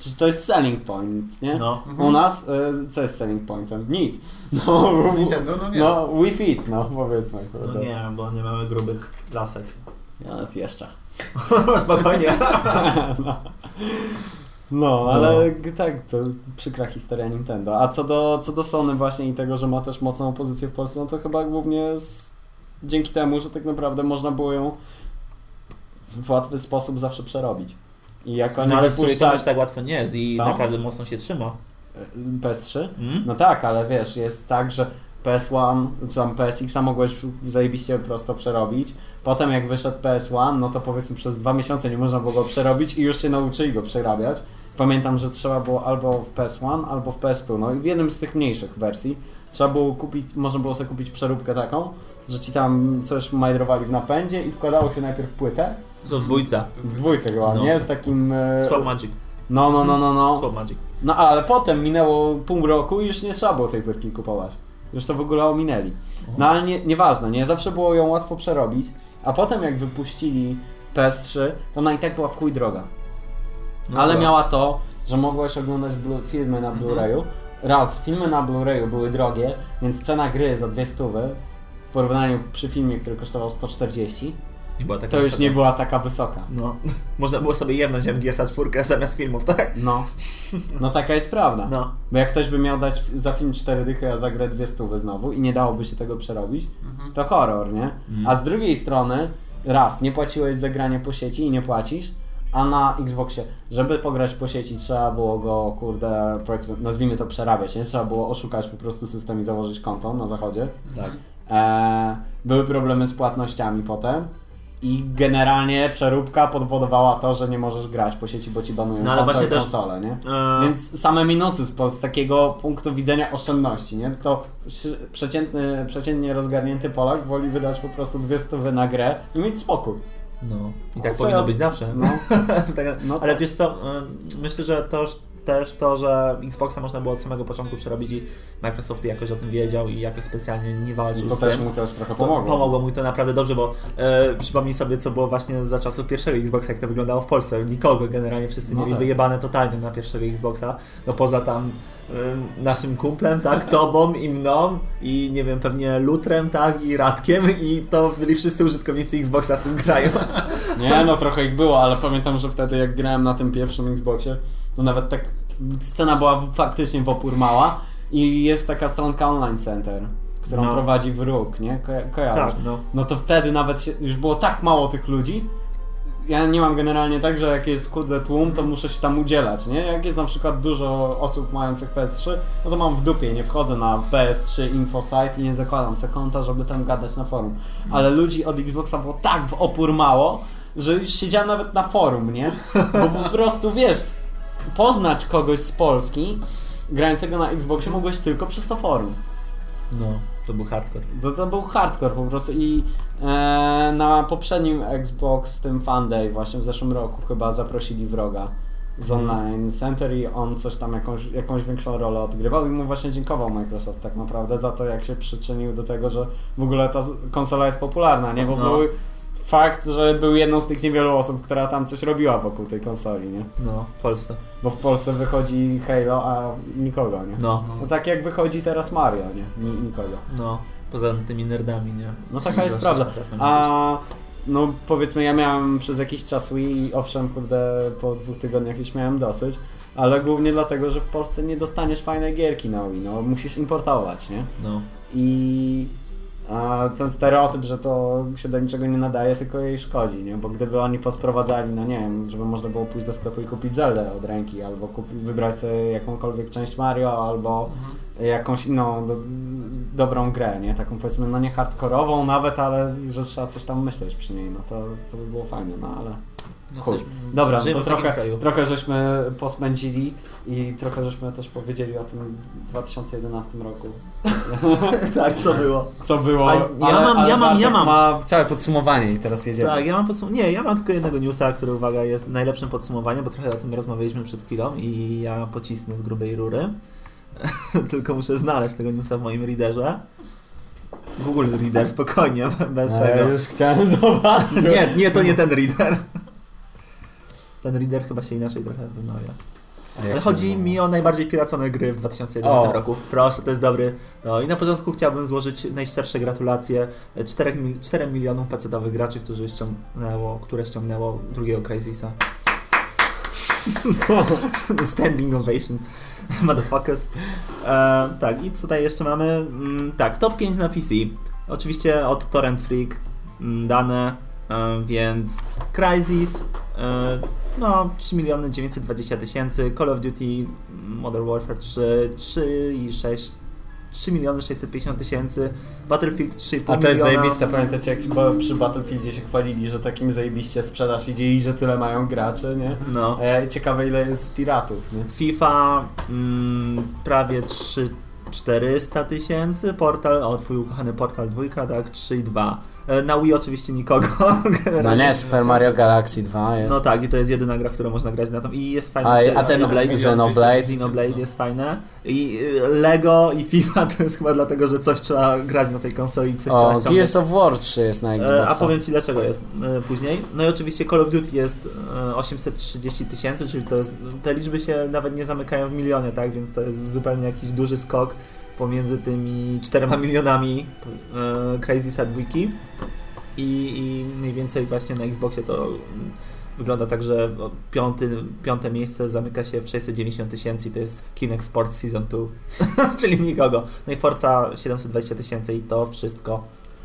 Przecież to jest selling point, nie? no. U nas, e, co jest selling pointem? Nic. No, Z Nintendo, no nie. no Wii Fit, no powiedzmy. No nie, bo nie mamy grubych lasek. Ja jeszcze. Spokojnie. No. No, ale g- tak, to przykra historia Nintendo. A co do, co do Sony właśnie i tego, że ma też mocną pozycję w Polsce, no to chyba głównie z, dzięki temu, że tak naprawdę można było ją w łatwy sposób zawsze przerobić. I jak oni No ale z wypuszczali już tak łatwo nie jest i Co? naprawdę mocno się trzyma. PS3, Mm? no tak, ale wiesz, jest tak, że PS1, czy tam PSX-a mogłeś zajebiście prosto przerobić. Potem jak wyszedł PS1, no to powiedzmy przez dwa miesiące nie można było go przerobić i już się nauczyli go przerabiać. Pamiętam, że trzeba było albo w PS1, albo w PS2, no i w jednym z tych mniejszych wersji trzeba było kupić, można było sobie kupić przeróbkę taką, że ci tam coś majdrowali w napędzie i wkładało się najpierw płytę, To w dwójce. w dwójce chyba, No. nie? Z takim... e, Swap Magic. No, no, no, no, no. Swap Magic. No ale potem minęło pół roku i już nie trzeba było tej płytki kupować. Już to w ogóle ominęli. No ale nie, nieważne, nie? Zawsze było ją łatwo przerobić. A potem jak wypuścili PS3, to ona i tak była w chuj droga. No ale miała to, że mogłeś oglądać filmy na Blu-rayu. Raz, filmy na Blu-rayu były drogie, więc cena gry za dwie stówy w porównaniu przy filmie, który kosztował 140, Nie była taka to już wysoka. nie była taka wysoka. No. Można było sobie jemnąć MGS-a 4 zamiast filmów, tak? No. No taka jest prawda. No. Bo jak ktoś by miał dać za film 4 dychy, a za grę dwie stówy znowu i nie dałoby się tego przerobić, Mhm. to horror, nie? Mm. A z drugiej strony, raz, nie płaciłeś za granie po sieci i nie płacisz, a na Xboxie, żeby pograć po sieci, trzeba było go, kurde, powiedzmy, nazwijmy to przerabiać, nie? Trzeba było oszukać po prostu system i założyć konto na zachodzie. Tak. Eee, były problemy z płatnościami potem. I generalnie przeróbka podwodowała to, że nie możesz grać po sieci, bo ci banują No, ale właśnie też- konsolę, nie? Eee, Więc same minusy z, z takiego punktu widzenia oszczędności, nie? To przeciętny, przeciętnie rozgarnięty Polak woli wydać po prostu dwie stówy na grę i mieć spokój. No. I tak powinno ja- być zawsze. No, Tak, No ale tak. wiesz co, ym, myślę, że to też to, że Xboxa można było od samego początku przerobić i Microsoft jakoś o tym wiedział i jakoś specjalnie nie walczył to z też tym. mu też trochę To pomogło. pomogło mu to naprawdę dobrze, bo e, przypomnij sobie, co było właśnie za czasów pierwszego Xboxa, jak to wyglądało w Polsce. Nikogo generalnie, wszyscy No mieli tak. wyjebane totalnie na pierwszego Xboxa. No poza tam e, naszym kumplem, tak, tobą i mną i nie wiem, pewnie Lutrem, tak, i Radkiem i to byli wszyscy użytkownicy Xboxa w tym kraju. Nie, no trochę ich było, ale pamiętam, że wtedy jak grałem na tym pierwszym Xboxie, to nawet tak scena była faktycznie w opór mała i jest taka stronka Online Center, którą No. prowadzi wróg, nie? Ko kojarzysz? tak, no. No to wtedy nawet się, już było tak mało tych ludzi. Ja nie mam generalnie tak, że jak jest kurde tłum, to muszę się tam udzielać, nie? Jak jest na przykład dużo osób mających PS3, no to mam w dupie, nie wchodzę na PS3 infosite i nie zakładam se konta, żeby tam gadać na forum. Ale ludzi od Xboxa było tak w opór mało, że już siedziałem nawet na forum, nie? Bo po prostu wiesz, poznać kogoś z Polski grającego na Xboxie mogłeś tylko przez to forum. No, to był hardcore. To, to był hardcore po prostu i e, na poprzednim Xbox, tym Fan Day właśnie w zeszłym roku chyba zaprosili wroga z Mhm. Online Center i on coś tam jakąś, jakąś większą rolę odgrywał i mu właśnie dziękował Microsoft tak naprawdę za to jak się przyczynił do tego, że w ogóle ta konsola jest popularna, nie? Bo No. był fakt, że był jedną z tych niewielu osób, która tam coś robiła wokół tej konsoli, nie? No, w Polsce. Bo w Polsce wychodzi Halo, a nikogo, nie? No, No tak jak wychodzi teraz Mario, nie? Ni- nikogo. no. Poza tymi nerdami, nie? No taka jest prawda. A no powiedzmy ja miałem przez jakiś czas Wii i owszem kurde po dwóch tygodniach już miałem dosyć, ale głównie dlatego, że w Polsce nie dostaniesz fajnej gierki na Wii, no musisz importować, nie? No. I A ten stereotyp, że to się do niczego nie nadaje, tylko jej szkodzi, nie? Bo gdyby oni posprowadzali, no nie wiem, żeby można było pójść do sklepu i kupić Zeldę od ręki, albo kupi, wybrać sobie jakąkolwiek część Mario, albo jakąś inną do, dobrą grę, nie? Taką powiedzmy, no nie hardkorową nawet, ale że trzeba coś tam myśleć przy niej, no to, to by było fajne, no ale... No Chuj. Dobra, żyjemy to trochę, trochę żeśmy posmęcili i trochę żeśmy też powiedzieli o tym 2011 roku. tak, co było. Co było. A ja mam- ja mam- ja mam. Ma całe podsumowanie i teraz jedziemy. Tak, ja mam podsum- Nie, ja mam tylko jednego newsa, który uwaga jest najlepszym podsumowaniem, bo trochę o tym rozmawialiśmy przed chwilą i ja pocisnę z grubej rury. tylko muszę znaleźć tego newsa w moim readerze. Google Reader, spokojnie, bez A ja tego. już chciałem zobaczyć. Nie, nie, to nie ten reader. Ten reader chyba się inaczej trochę wymawia. Ale chodzi mi o najbardziej piracone gry w 2011 O. roku. Proszę, to jest dobry. No i na początku chciałbym złożyć najszczersze gratulacje 4, mil- 4 milionom pecetowych graczy, którzy ściągnęło, które ściągnęło drugiego Crysisa. Standing ovation. Motherfuckers. E, tak, i co tutaj jeszcze mamy? Mm, tak, top 5 na PC. Oczywiście od Torrent Freak mm, dane, e, więc Crysis, e, no 3 miliony 920 tysięcy, Call of Duty Modern Warfare 3, 3 i 6, 3 miliony 650 tysięcy, Battlefield 3,5 A to jest miliona. zajebiste, pamiętacie jak przy Battlefieldzie się chwalili, że takim zajebiście sprzedaż idzie i że tyle mają graczy, nie? No. E, ciekawe ile jest piratów, nie? FIFA mm, prawie 3 400 tysięcy, Portal, o twój ukochany Portal 2, tak, 3,2. E, Na Wii oczywiście nikogo. No nie, Super Mario Galaxy 2 jest. No tak, i to jest jedyna gra, w którą można grać na tą. I jest fajna A, a ten Xenoblade. Xenoblade? Xenoblade jest fajne. I y, Lego i FIFA to jest chyba dlatego, że coś trzeba grać na tej konsoli i coś o, trzeba ściągnąć. Gears of War 3 jest na Xboxa. E, A powiem Ci dlaczego jest e, później. No i oczywiście Call of Duty jest e, 830 tysięcy, czyli to jest, te liczby się nawet nie zamykają w milionie, tak, więc to jest zupełnie jakiś duży skok pomiędzy tymi 4 milionami e, Crazy Sad Wiki i, i mniej więcej właśnie na Xboxie to mm, wygląda tak, że piąty, piąte miejsce zamyka się w 690 tysięcy i to jest Kinect Sports Season 2, czyli nikogo. No i Forza 720 tysięcy i to wszystko.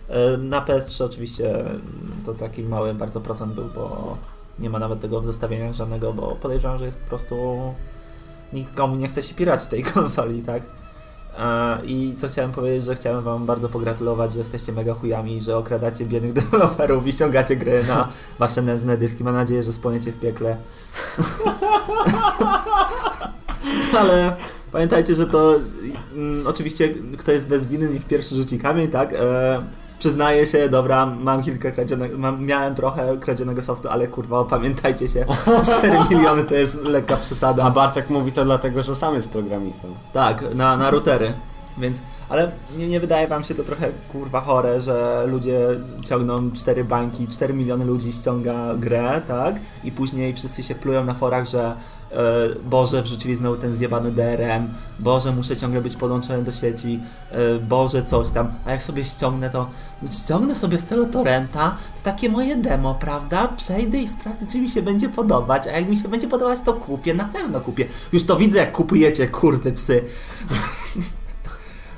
E, Na PS3 oczywiście mm, to taki mały bardzo procent był, bo nie ma nawet tego w zestawieniach żadnego, bo podejrzewam, że jest po prostu nikomu nie chce się pirać tej konsoli, tak? I co chciałem powiedzieć, że chciałem wam bardzo pogratulować, że jesteście mega chujami, że okradacie biednych deweloperów i ściągacie gry na wasze nędzne dyski. Mam nadzieję, że spłoniecie w piekle. Ale pamiętajcie, że to mm, oczywiście kto jest bez winy, niech pierwszy rzuci kamień, tak? E, przyznaję się, dobra, mam kilka kradzionego, mam, miałem trochę kradzionego softu, ale kurwa, pamiętajcie się, 4 miliony to jest lekka przesada. A Bartek mówi to dlatego, że sam jest programistą. Tak, na, na routery. Więc, ale nie, nie wydaje wam się to trochę kurwa chore, że ludzie ciągną cztery bańki, 4 miliony ludzi ściąga grę, tak? I później wszyscy się plują na forach, że Boże, wrzucili znowu ten zjebany DRM, Boże, muszę ciągle być podłączony do sieci, e, Boże, coś tam. A jak sobie ściągnę, to ściągnę sobie z tego torrenta, to takie moje demo, prawda? Przejdę i sprawdzę, czy mi się będzie podobać, a jak mi się będzie podobać, to kupię, na pewno kupię. Już to widzę, jak kupujecie, kurwy psy.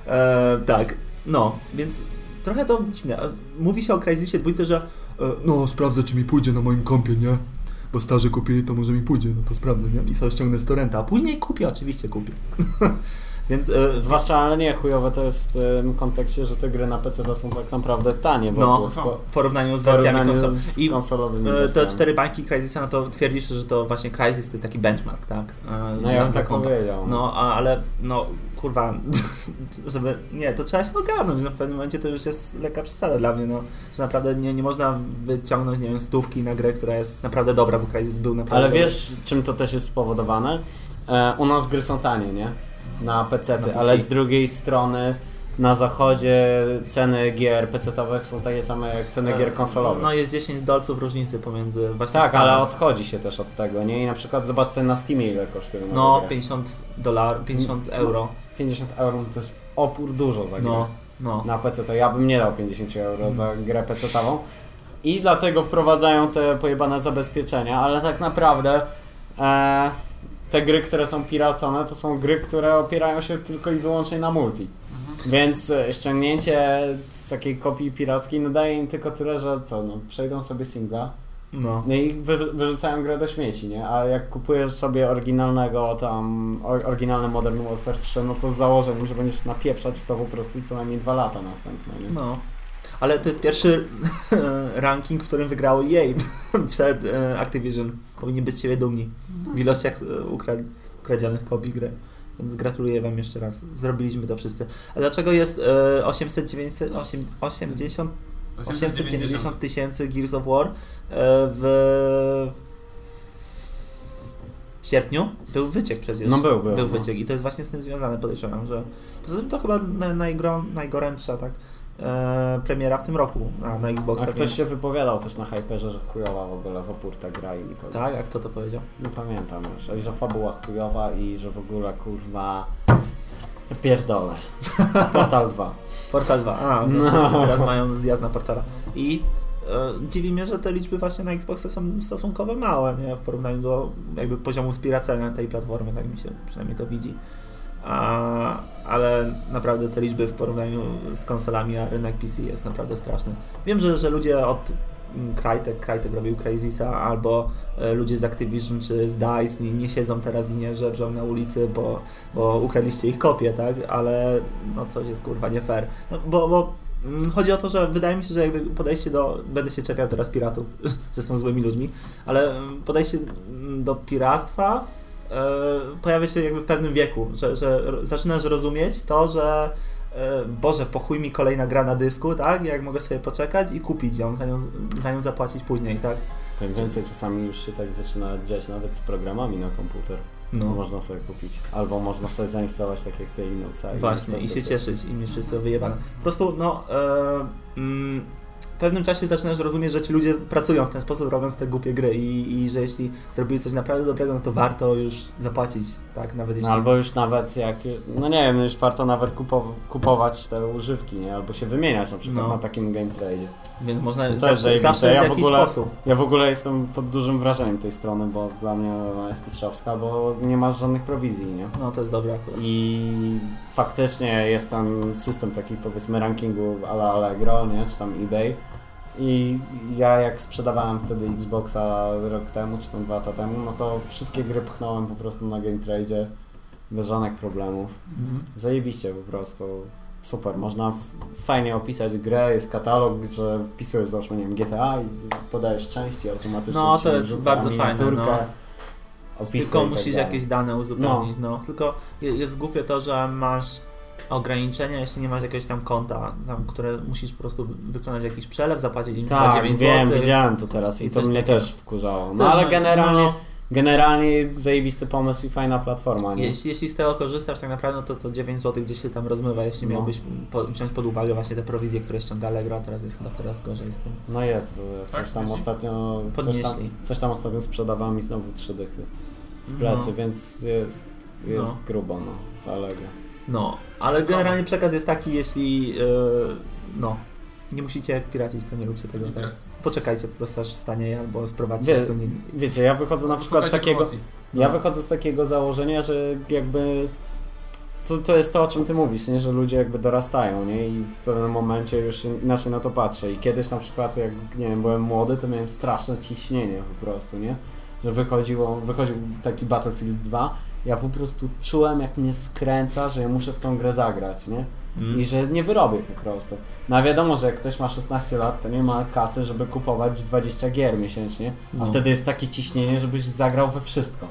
E, tak, no, więc trochę to dziwne. E, Mówi się o Crysisie dwójce, że e, no, sprawdzę, czy mi pójdzie na moim kompie, nie? Bo starzy kupili, to może mi pójdzie, no to sprawdzę, nie? I sobie ściągnę z torrenta, a później kupię, oczywiście kupię. więc e, Zwłaszcza, ale nie, chujowe to jest w tym kontekście, że te gry na PC to są tak naprawdę tanie. No, w porównaniu z wersjami konsol. z I konsolowymi e, te cztery bańki Crysisa, no to twierdzisz, że to właśnie Crysis to jest taki benchmark, tak? E, No ja bym tak powiedział. No, a, ale no kurwa, żeby, nie, to trzeba się ogarnąć, no w pewnym momencie to już jest lekka przesada dla mnie, no, że naprawdę nie, nie można wyciągnąć, nie wiem, stówki na grę, która jest naprawdę dobra, bo Crysis był naprawdę Ale dobry. wiesz, czym to też jest spowodowane? E, u nas gry są tanie, nie? Na PC, ale z drugiej strony na zachodzie ceny gier PC-owych są takie same jak ceny gier konsolowych. No jest 10 dolców różnicy pomiędzy właśnie tak, Stanem. ale odchodzi się też od tego, nie? I na przykład zobaczcie na Steamie ile kosztuje No, gry. 50 dolarów, 50 euro. 50 euro to jest opór dużo za grę. No, no. Na PC to ja bym nie dał 50 euro za grę PC-ową. I dlatego wprowadzają te pojebane zabezpieczenia, ale tak naprawdę e, te gry, które są piracone, to są gry, które opierają się tylko i wyłącznie na multi. Więc e, ściągnięcie z takiej kopii pirackiej no daje im tylko tyle, że co, no przejdą sobie singla, No. no i wy, wyrzucają grę do śmieci, nie? A jak kupujesz sobie oryginalnego tam, or, oryginalny Modern Warfare 3, no to z założeniem, że będziesz napieprzać w to po prostu co najmniej dwa lata następne, nie? No. Ale to jest pierwszy ranking, w którym wygrało EA przed e, Activision. Powinni być z siebie dumni w ilościach e, ukra- ukradzionych kopii gry. Więc gratuluję Wam jeszcze raz. Zrobiliśmy to wszyscy. A dlaczego jest e, 800, 900, 8, 80, 890 tysięcy Gears of War e, w sierpniu? Był wyciek przecież. No był, był, Był no. wyciek i to jest właśnie z tym związane, podejrzewam, że poza tym to chyba na- najgro, najgorętsza tak, e, premiera w tym roku na, na Xboxa. A ktoś się wypowiadał też na Hyperze, że chujowa w ogóle w opór ta gra i nikogo. Tak, a kto to powiedział? Nie pamiętam już, że fabuła chujowa i że w ogóle kurwa... Pierdolę. Portal 2. Portal 2. A, no. No. wszyscy teraz mają zjazd na portala. I e, dziwi mnie, że te liczby właśnie na Xboxa są stosunkowo małe, nie? W porównaniu do jakby poziomu spiracenia tej platformy, tak mi się przynajmniej to widzi. A, ale naprawdę te liczby w porównaniu z konsolami, a rynek PC jest naprawdę straszny. Wiem, że, że ludzie od Crytek, Crytek robił Crazysa, albo e, ludzie z Activision czy z DICE nie, nie siedzą teraz i nie żebrzą na ulicy, bo, bo ukradliście ich kopię, tak? Ale no coś jest kurwa nie fair. No, bo, bo mm, chodzi o to, że wydaje mi się, że jakby podejście do, będę się czepiał teraz piratów, że są złymi ludźmi, ale mm, podejście mm, do piractwa e, pojawia się jakby w pewnym wieku, że, że zaczynasz rozumieć to, że Boże, pochuj mi kolejna gra na dysku, tak? Jak mogę sobie poczekać i kupić ją, za nią, za nią zapłacić później, tak? Tak więcej czasami już się tak zaczyna dziać nawet z programami na komputer. No. Można sobie kupić. Albo można sobie zainstalować tak jak te Linuxa. Właśnie, i się cieszyć, i mieć wszystko wyjebane. Po prostu, no, e, mm, w pewnym czasie zaczynasz rozumieć, że ci ludzie pracują w ten sposób, robiąc te głupie gry i, i że jeśli zrobili coś naprawdę dobrego, no to warto już zapłacić, tak? Nawet jeśli... No albo już nawet jak, no nie wiem, już warto nawet kupo, kupować te używki, nie? Albo się wymieniać na przykład No. na takim game trade. Więc można To też zawsze, zawsze w Ja w jakiś ogóle- sposób. Ja w ogóle jestem pod dużym wrażeniem tej strony, bo dla mnie ona jest mistrzowska, bo nie masz żadnych prowizji, nie? No to jest dobre akurat. I faktycznie jest ten system taki powiedzmy rankingu a la Allegro, nie? Czy tam eBay. I ja jak sprzedawałem wtedy Xboxa rok temu, czy tam dwa lata temu, no to wszystkie gry pchnąłem po prostu na Game Trade bez żadnych problemów. Mhm. Zajebiście po prostu. Super, można fajnie opisać grę, jest katalog, że wpisujesz załóżmy, nie wiem, GTA i podajesz części automatycznie. No, to jest bardzo fajne, no. Tylko tak musisz dalej. jakieś dane uzupełnić, no. Tylko je- jest głupie to, że masz ograniczenia, jeśli nie masz jakiegoś tam konta, tam, które musisz po prostu wykonać jakiś przelew, zapłacić im Tak, 9 wiem, zł. widziałem to teraz i, i to mnie takiego. też wkurzało. No ale mo- generalnie, no, generalnie zajebisty pomysł i fajna platforma, nie? jeśli, jeśli z tego korzystasz tak naprawdę, no to to 9 zł gdzieś się tam rozmywa, jeśli No. miałbyś po, wziąć pod uwagę właśnie te prowizje, które ściąga Allegro, a teraz jest chyba coraz gorzej z tym. No jest, bo coś Tak, tam ostatnio coś tam, coś tam ostatnio sprzedawałem i znowu trzy dychy w plecy, No. więc jest, jest No. grubo, no, z Allegro. No, ale generalnie przekaz jest taki, jeśli yy, no, nie musicie piracić, to nie róbcie tego. Tak. Poczekajcie po prostu aż stanie albo sprowadźcie Wie- skąd indziej. Wiecie, ja wychodzę na przykład z takiego, promocji. ja No. wychodzę z takiego założenia, że jakby to, to jest to, o czym ty mówisz, nie? że ludzie jakby dorastają nie? i w pewnym momencie już inaczej na to patrzę. I kiedyś na przykład, jak nie wiem, byłem młody, to miałem straszne ciśnienie po prostu, nie? Że wychodziło, wychodził taki Battlefield 2, ja po prostu czułem, jak mnie skręca, że ja muszę w tą grę zagrać, nie? Mm. I że nie wyrobię po prostu. No a wiadomo, że jak ktoś ma 16 lat, to nie ma kasy, żeby kupować 20 gier miesięcznie, a No. wtedy jest takie ciśnienie, żebyś zagrał we wszystko.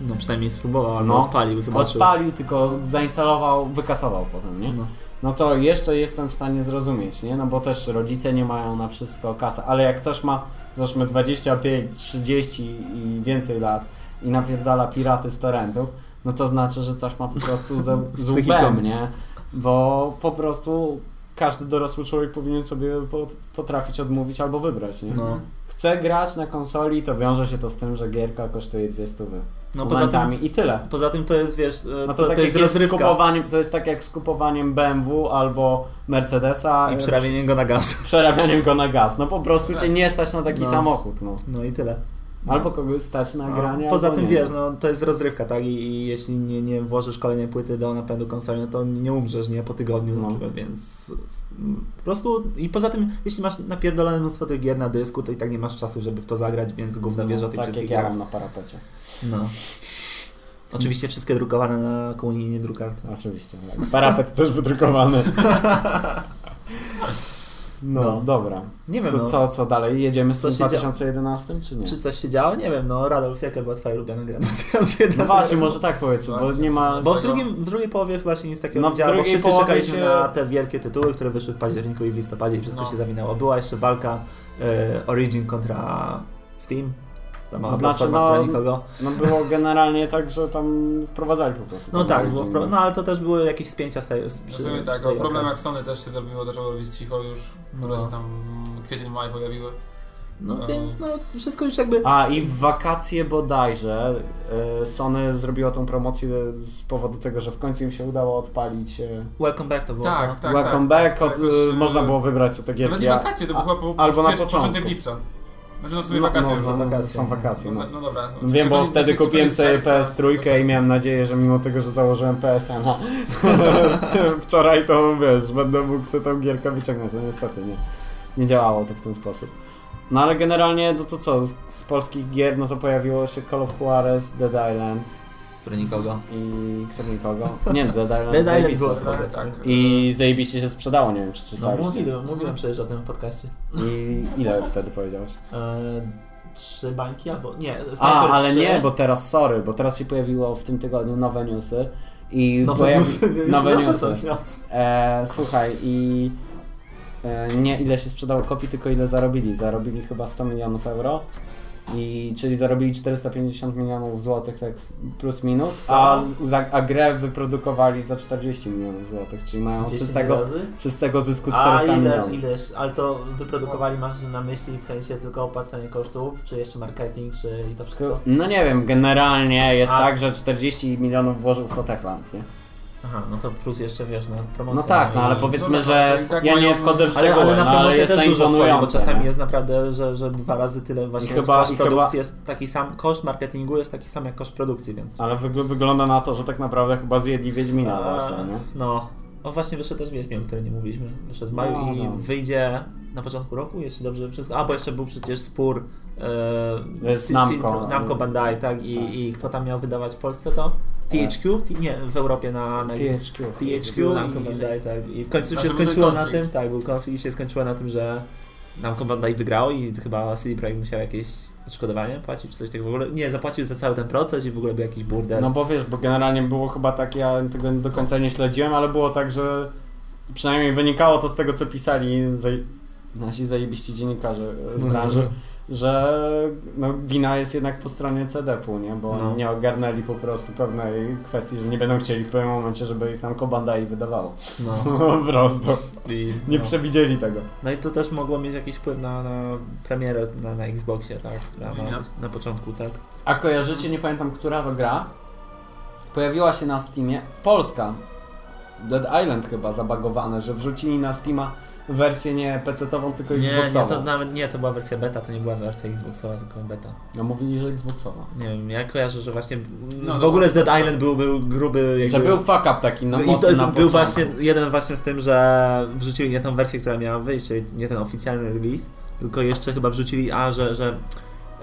No przynajmniej spróbował, albo No. odpalił, zobaczył. Odpalił, tylko zainstalował, wykasował potem, nie? No. No to jeszcze jestem w stanie zrozumieć, nie? No bo też rodzice nie mają na wszystko kasy, ale jak ktoś ma, załóżmy 25, 30 i więcej lat i napierdala piraty z torrentów, no to znaczy, że coś ma po prostu z, Z z łbem, nie? Bo po prostu każdy dorosły człowiek powinien sobie po- potrafić odmówić albo wybrać, nie? No. Chce grać na konsoli, to wiąże się to z tym, że gierka kosztuje 200 wy. No poza tym, i tyle. poza tym to jest, wiesz, e, No to, to, tak to jest rozrywka to jest tak jak z kupowaniem BMW albo Mercedesa i e, przerabienie go na gaz. przerabianiem go na gaz. No po prostu cię Tak. nie stać na taki No. samochód, no. No i tyle. Albo kogoś stać na granie, No, Poza albo tym nie. wiesz, no to jest rozrywka, tak? I, i jeśli nie, nie włożysz kolejnej płyty do napędu konsoli, no to nie umrzesz, nie? Po tygodniu, No. na przykład, więc po prostu i poza tym, jeśli masz napierdolone mnóstwo tych gier na dysku, to i tak nie masz czasu, żeby w to zagrać, więc gówno wiesz o tych tak jak wszystkich ja grach. mam na parapecie. No. Oczywiście wszystkie drukowane na komunijnie drukarce. Oczywiście. Tak. Parapet też wydrukowany. No, No. dobra. Nie wiem, To no, co, co dalej? Jedziemy z Co tym się dzia- 2011 czy nie? czy coś się działo? Nie wiem, no Radolf, jaka była twoja ulubiona gra na 2011 No właśnie, może tak powiedzmy, bo nie ma... Bo w, drugim, w drugiej połowie chyba się nic takiego No, nie działo, bo wszyscy połowie czekaliśmy się- na te wielkie tytuły, które wyszły w październiku i w listopadzie i wszystko No. się zawinęło. Była jeszcze walka e, Origin kontra Steam. Tam To mała znaczy, no, nikogo. No było generalnie tak, że tam wprowadzali po prostu. No tak, było wpro... no ale to też były jakieś spięcia z tej, przy, przy tak, tej o problemach. Sony też się zrobiło, zaczęło robić cicho już, które No. się tam kwiecień, maj pojawiły. No No. więc no wszystko już jakby... A i w wakacje bodajże e, Sony zrobiło tą promocję z powodu tego, że w końcu im się udało odpalić e, Welcome back to było Tak, to. tak, Welcome tak. Back, tak, od, e, można było wybrać co te Nawet gierki. nie a- wakacje, to było po, po, albo na początek lipca. Znaczy no w sumie No, wakacje. no, no, wakacje. są wakacje, No, no. no dobra. No, Wiem, bo wtedy kupiłem sobie czerwca. PS3 i miałem nadzieję, że mimo tego, że założyłem PSN, wczoraj to wiesz, będę mógł sobie tą gierkę wyciągnąć. No niestety nie, nie działało to w ten sposób. No ale generalnie, no to co, z, z polskich gier, no to pojawiło się Call of Juarez, Dead Island Który nikogo. i kto nikogo? Nie, Dead Island Dead Island było Tak, spoko. tak. I zajebiście się sprzedało, nie wiem czy No czytaliście. mówiłem, mówiłem przecież o tym w podcaście. I ile wtedy powiedziałeś? E, trzy bańki albo... Nie, A, ale 3. nie, bo teraz, sorry, bo teraz się pojawiło w tym tygodniu nowe newsy i Nowe pojawi... newsy. nowe newsy. E, słuchaj, i e, nie ile się sprzedało kopii, tylko ile zarobili. Zarobili chyba 100 milionów euro. I, czyli zarobili 450 milionów złotych, tak plus minus, a, za, a grę wyprodukowali za 40 milionów złotych, czyli mają 10 czystego, razy? czystego zysku A 400 ile, milionów. ileż, ale to wyprodukowali masz na myśli w sensie tylko opłacenie kosztów, czy jeszcze marketing, czy i to wszystko? No nie wiem, generalnie jest A- tak, że 40 milionów włożył w to Techland, nie? Aha, no to plus jeszcze wiesz, no promocja. No tak, no ale powiedzmy, że tak ja nie wchodzę w Ale, szczegóły, ale na no, ale promocję jest to też dużo wchodzi, bo czasami nie? jest naprawdę, że, że dwa razy tyle właśnie I chyba- koszt i chyba- produkcji jest taki sam, koszt marketingu jest taki sam jak koszt produkcji, więc... Ale wygl- wygląda na to, że tak naprawdę chyba zjedli Wiedźmina A, właśnie, nie? No. O właśnie wyszedł też Wiedźmin, o którym nie mówiliśmy. Wyszedł w maju No, i no. wyjdzie na początku roku, jeśli dobrze wszystko. A, bo jeszcze był przecież spór Z C- Namco. Namco Bandai, tak? I, Tak. I kto tam miał wydawać w Polsce to? THQ? T- nie, w Europie na, na THQ. THQ, Namco i- Bandai, tak. I w końcu się skończyło na tym, tak, był konflikt i się skończyło na tym, że Namco Bandai wygrał i chyba CD Projekt musiał jakieś odszkodowanie płacić, czy coś takiego w ogóle. Nie, zapłacił za cały ten proces i w ogóle był jakiś burdel. No bo wiesz, bo generalnie było chyba tak, ja tego do końca nie śledziłem, ale było tak, że przynajmniej wynikało to z tego, co pisali zaj... nasi zajebiści dziennikarze e, z Mhm. branży, że no, wina jest jednak po stronie CDP-u, nie? Bo No. nie ogarnęli po prostu pewnej kwestii, że nie będą chcieli w pewnym momencie, żeby ich tam Bandai wydawało. No. po prostu. I, Nie no. przewidzieli tego. No i to też mogło mieć jakiś wpływ na, na premierę na, na Xboxie, tak? która ma No. na początku, tak? A kojarzycie, nie pamiętam, która to gra? Pojawiła się na Steamie. Polska. Dead Island chyba zabagowane, że wrzucili na Steama wersję nie PC-ową, tylko Nie, nie, Xboxową. to nawet nie, to była wersja beta, to nie była wersja Xboxowa, tylko beta. No mówili, że Xboxowa. Nie wiem, ja kojarzę, że właśnie No, w ogóle z Dead Island był, był gruby jakby... Że był fuck up taki, no I mocny to, na był właśnie jeden właśnie z tym, że wrzucili nie tą wersję, która miała wyjść, czyli nie ten oficjalny release, tylko jeszcze chyba wrzucili, a że, że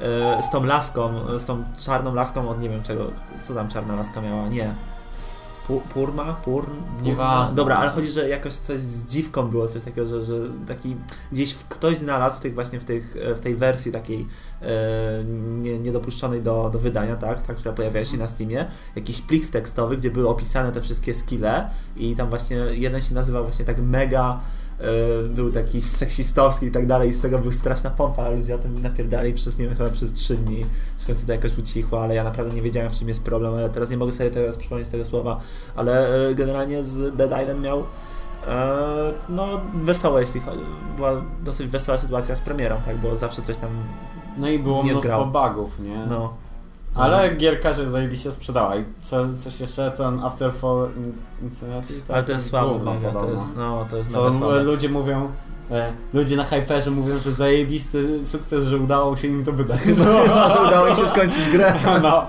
e, z tą laską, z tą czarną laską od nie wiem czego, co tam czarna laska miała, nie. Pu- Purma? Purn? Nieważne. Dobra, ale chodzi, że jakoś coś z dziwką było, coś takiego, że, że taki gdzieś ktoś znalazł w tych właśnie w, tych, w tej wersji takiej e, nie, niedopuszczonej do, do wydania, tak, ta, która pojawia się na Steamie, jakiś plik tekstowy, gdzie były opisane te wszystkie skille i tam właśnie jeden się nazywał właśnie tak mega e, był taki seksistowski i tak dalej i z tego był straszna pompa, a ludzie o tym napierdali przez, nie wiem, chyba przez trzy dni. W końcu to jakoś ucichło, ale ja naprawdę nie wiedziałem w czym jest problem, ale teraz nie mogę sobie teraz przypomnieć tego słowa, ale e, generalnie z Dead Island miał e, no wesołe, jeśli chodzi, była dosyć wesoła sytuacja z premierą, tak, bo zawsze coś tam, No i było Nie mnóstwo zgrał. bugów, nie? no, Ale gierka, że zajebiście sprzedała. I co, coś jeszcze, ten Afterfall In- Insanity? tak? ale to jest mega, to podobno. jest, no, to jest Co słabe. ludzie mówią, e, ludzie na Hyperze mówią, że zajebisty sukces, że udało się im to wydać. No, że udało mi się skończyć grę. No.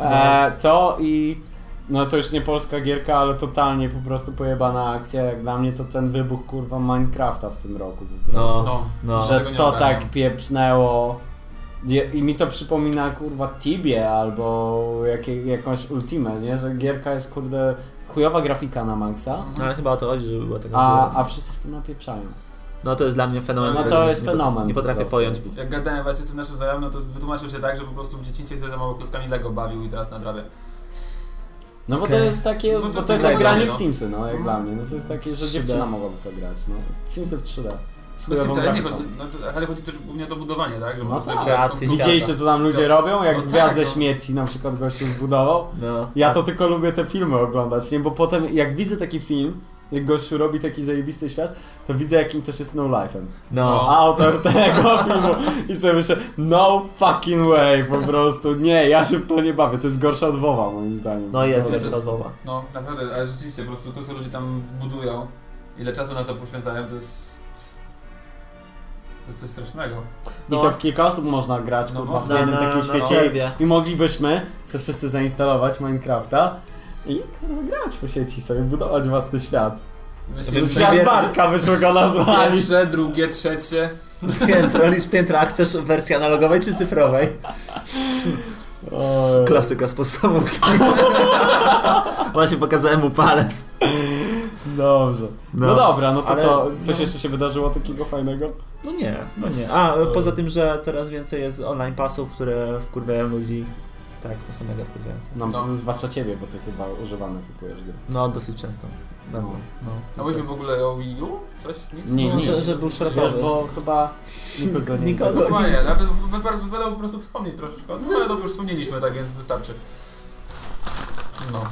E, to i no to już nie polska gierka, ale totalnie po prostu pojebana akcja. Jak dla mnie to ten wybuch kurwa Minecrafta w tym roku. po prostu. No, No. no. że to tak pieprznęło. I mi to przypomina kurwa Tibie albo jakie, jakąś Ultimate, nie? Że gierka jest kurde chujowa grafika na Maxa, No, ale chyba o to chodzi, żeby była taka a, a wszyscy w tym napieprzają. No to jest dla mnie fenomen. No to jest nie fenomen Nie po potrafię pojąć. Jak gadałem właśnie z naszym znajomym, no to wytłumaczył się tak, że po prostu w dzieciństwie sobie za mało klockami Lego bawił i teraz nadrabia. No bo Okej. to jest takie, No to to jest jak granie no. w Simsy, no jak Mhm. dla mnie. No to jest takie, że 3D. dziewczyna mogłaby w to grać, no. Simsy w 3D. Bez wcale nie no ale chodzi też głównie o to budowanie, tak? Że No tak. świata. Widzieliście co tam ludzie robią? Jak No tak, Gwiazdę no. Śmierci na przykład gościu zbudował? No. Ja to tylko lubię te filmy oglądać, nie? Bo potem jak widzę taki film, jak gościu robi taki zajebisty świat, to widzę jakim też jest no life'em. No. A autor tego filmu i sobie myślę, no fucking way, po prostu, nie, ja się w to nie bawię, to jest gorsza od WoWa moim zdaniem. No jest jest- od WoWa. No naprawdę, ale rzeczywiście po prostu to co ludzie tam budują, ile czasu na to poświęcają, to jest... To jest coś strasznego. I to w kilka osób można grać, No kurwa, w można. jednym Na- takim na świecie. serwie. I moglibyśmy sobie wszyscy zainstalować Minecrafta i kurwa, grać po sieci sobie, budować własny świat. Myślę, Świat Pier- Bartka wyszło go nazwali. pierwsze, drugie, trzecie. Piętro, licz piętra. Chcesz wersji analogowej czy cyfrowej? Klasyka z podstawówki. Właśnie pokazałem mu palec. Dobrze. No, No, dobra, no to ale- co? Coś no. jeszcze się wydarzyło takiego fajnego? No nie, no nie. A poza tym, że coraz więcej jest online pasów, które wkurwiają ludzi. Tak, to są mega wkurwiające. No, No. zwłaszcza ciebie, bo ty chyba używane kupujesz gry. No, dosyć często. Bardzo. No. A mówimy w ogóle o Wii U? Coś? Nic? Nie, No, nie. że, że był szerokowy. bo chyba nikogo nie Nikogo. interesuje. Dokładnie, nawet wy- wy- wypadało po prostu wspomnieć troszeczkę. No ale dobrze, już wspomnieliśmy, tak więc wystarczy. No.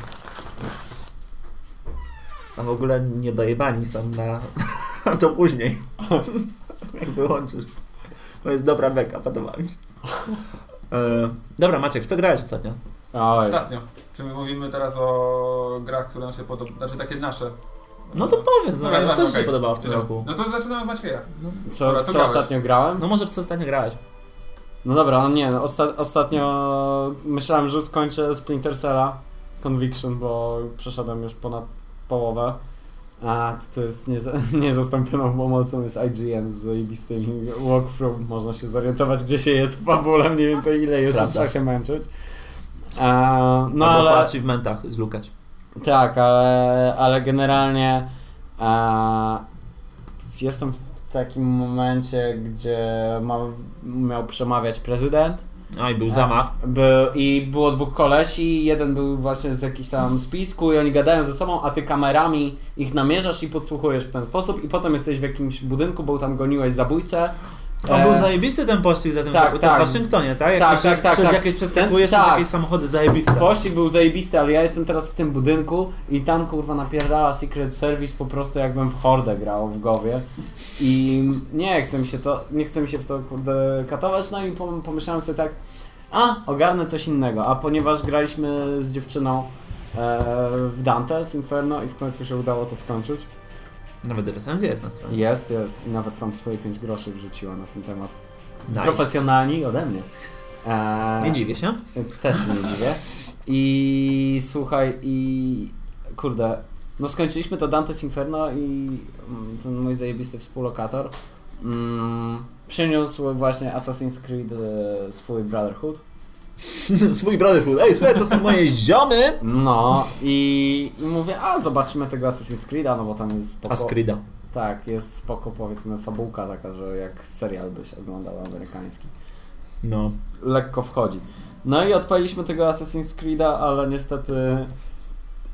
A w ogóle niedojebani są na to później. Jak wyłączysz. To jest dobra beka, podoba mi się. E, dobra, Maciek, w co grałeś ostatnio? Oj. Ostatnio. Czy my mówimy teraz o grach, które nam się podobają? Znaczy takie nasze. No to powiedz, no, Dobra, co dobra, ci się okej. podobało w tym roku? No to zaczynamy od Macieja. Co, Dobra, co co grałeś? ostatnio grałem? No może w co ostatnio grałeś? No dobra, no nie, no osta- ostatnio myślałem, że skończę Splinter Cella Conviction, bo przeszedłem już ponad połowę. A to jest nieza- niezastąpioną pomocą jest IGN z zajebistymi walkthrough. Można się zorientować, gdzie się jest w fabule, mniej więcej ile jeszcze trzeba się męczyć. A, no Albo po ale... achievementach zlukać. Tak, ale, ale generalnie e, jestem w takim momencie, gdzie ma, miał przemawiać prezydent. A i był zamach. By, I było dwóch kolesi, jeden był właśnie z jakichś tam spisku i oni gadają ze sobą, a ty kamerami ich namierzasz i podsłuchujesz w ten sposób i potem jesteś w jakimś budynku, bo tam goniłeś zabójcę. On E, był zajebisty ten pościg za tym tak, tak, tak. w Waszyngtonie, tak? Tak, tak, tak, Przez tak. jakieś przeskakuje, Ten- przez tak. jakieś samochody zajebiste. Pościg był zajebisty, ale ja jestem teraz w tym budynku i tam kurwa napierdala Secret Service po prostu jakbym w hordę grał w Gowie i nie chce mi się to, nie chce mi się w to kurde katować, no i pom- pomyślałem sobie tak, a ogarnę coś innego, a ponieważ graliśmy z dziewczyną e, w Dante's Inferno i w końcu się udało to skończyć. Nawet recenzja jest na stronie. Jest, jest i nawet tam swoje 5 groszy wrzuciła na ten temat. Nice. Profesjonalni ode mnie. E, Nie dziwię się. też się nie dziwię. I słuchaj, i kurde, no skończyliśmy to Dante's Inferno i mm, ten mój zajebisty współlokator mm, przyniósł właśnie Assassin's Creed e, swój Brotherhood. Swój Brotherhood. Ej, słuchaj, to są moje ziomy! No i, i mówię, a zobaczymy tego Assassin's Creed'a, no bo tam jest spoko. Askrida. Tak, jest spoko powiedzmy fabułka taka, że jak serial byś oglądał amerykański. No. lekko wchodzi. No i odpaliśmy tego Assassin's Creed'a, ale niestety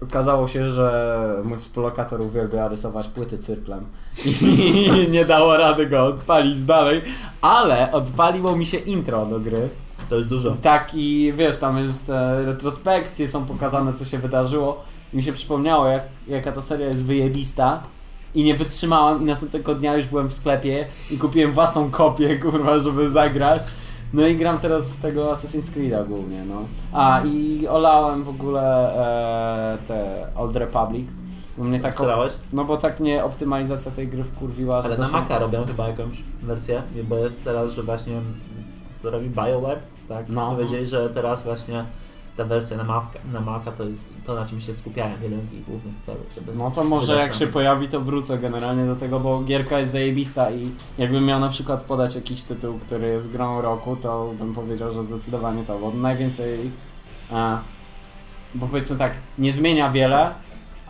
okazało się, że mój współlokator uwielbia rysować płyty cyrklem i nie dało rady go odpalić dalej, ale odpaliło mi się intro do gry. To jest dużo. Tak i wiesz, tam jest e, retrospekcje, są pokazane co się wydarzyło i mi się przypomniało jak, jaka ta seria jest wyjebista i nie wytrzymałem i następnego dnia już byłem w sklepie i kupiłem własną kopię, kurwa, żeby zagrać. No i gram teraz w tego Assassin's Creed'a głównie, no. A i olałem w ogóle e, te Old Republic Bo mnie tak, no bo tak mnie optymalizacja tej gry wkurwiła, Ale na się- Maca robią chyba jakąś wersję, bo jest teraz, że właśnie, kto robi BioWare, tak? No. Powiedzieli, że teraz właśnie ta wersja na Maca, na Maca to jest to, na czym się skupiają, jeden z ich głównych celów, żeby... No to może jak tam- się pojawi, to wrócę generalnie do tego, bo gierka jest zajebista i jakbym miał na przykład podać jakiś tytuł, który jest grą roku, to bym powiedział, że zdecydowanie to, bo najwięcej, e, bo powiedzmy tak, nie zmienia wiele,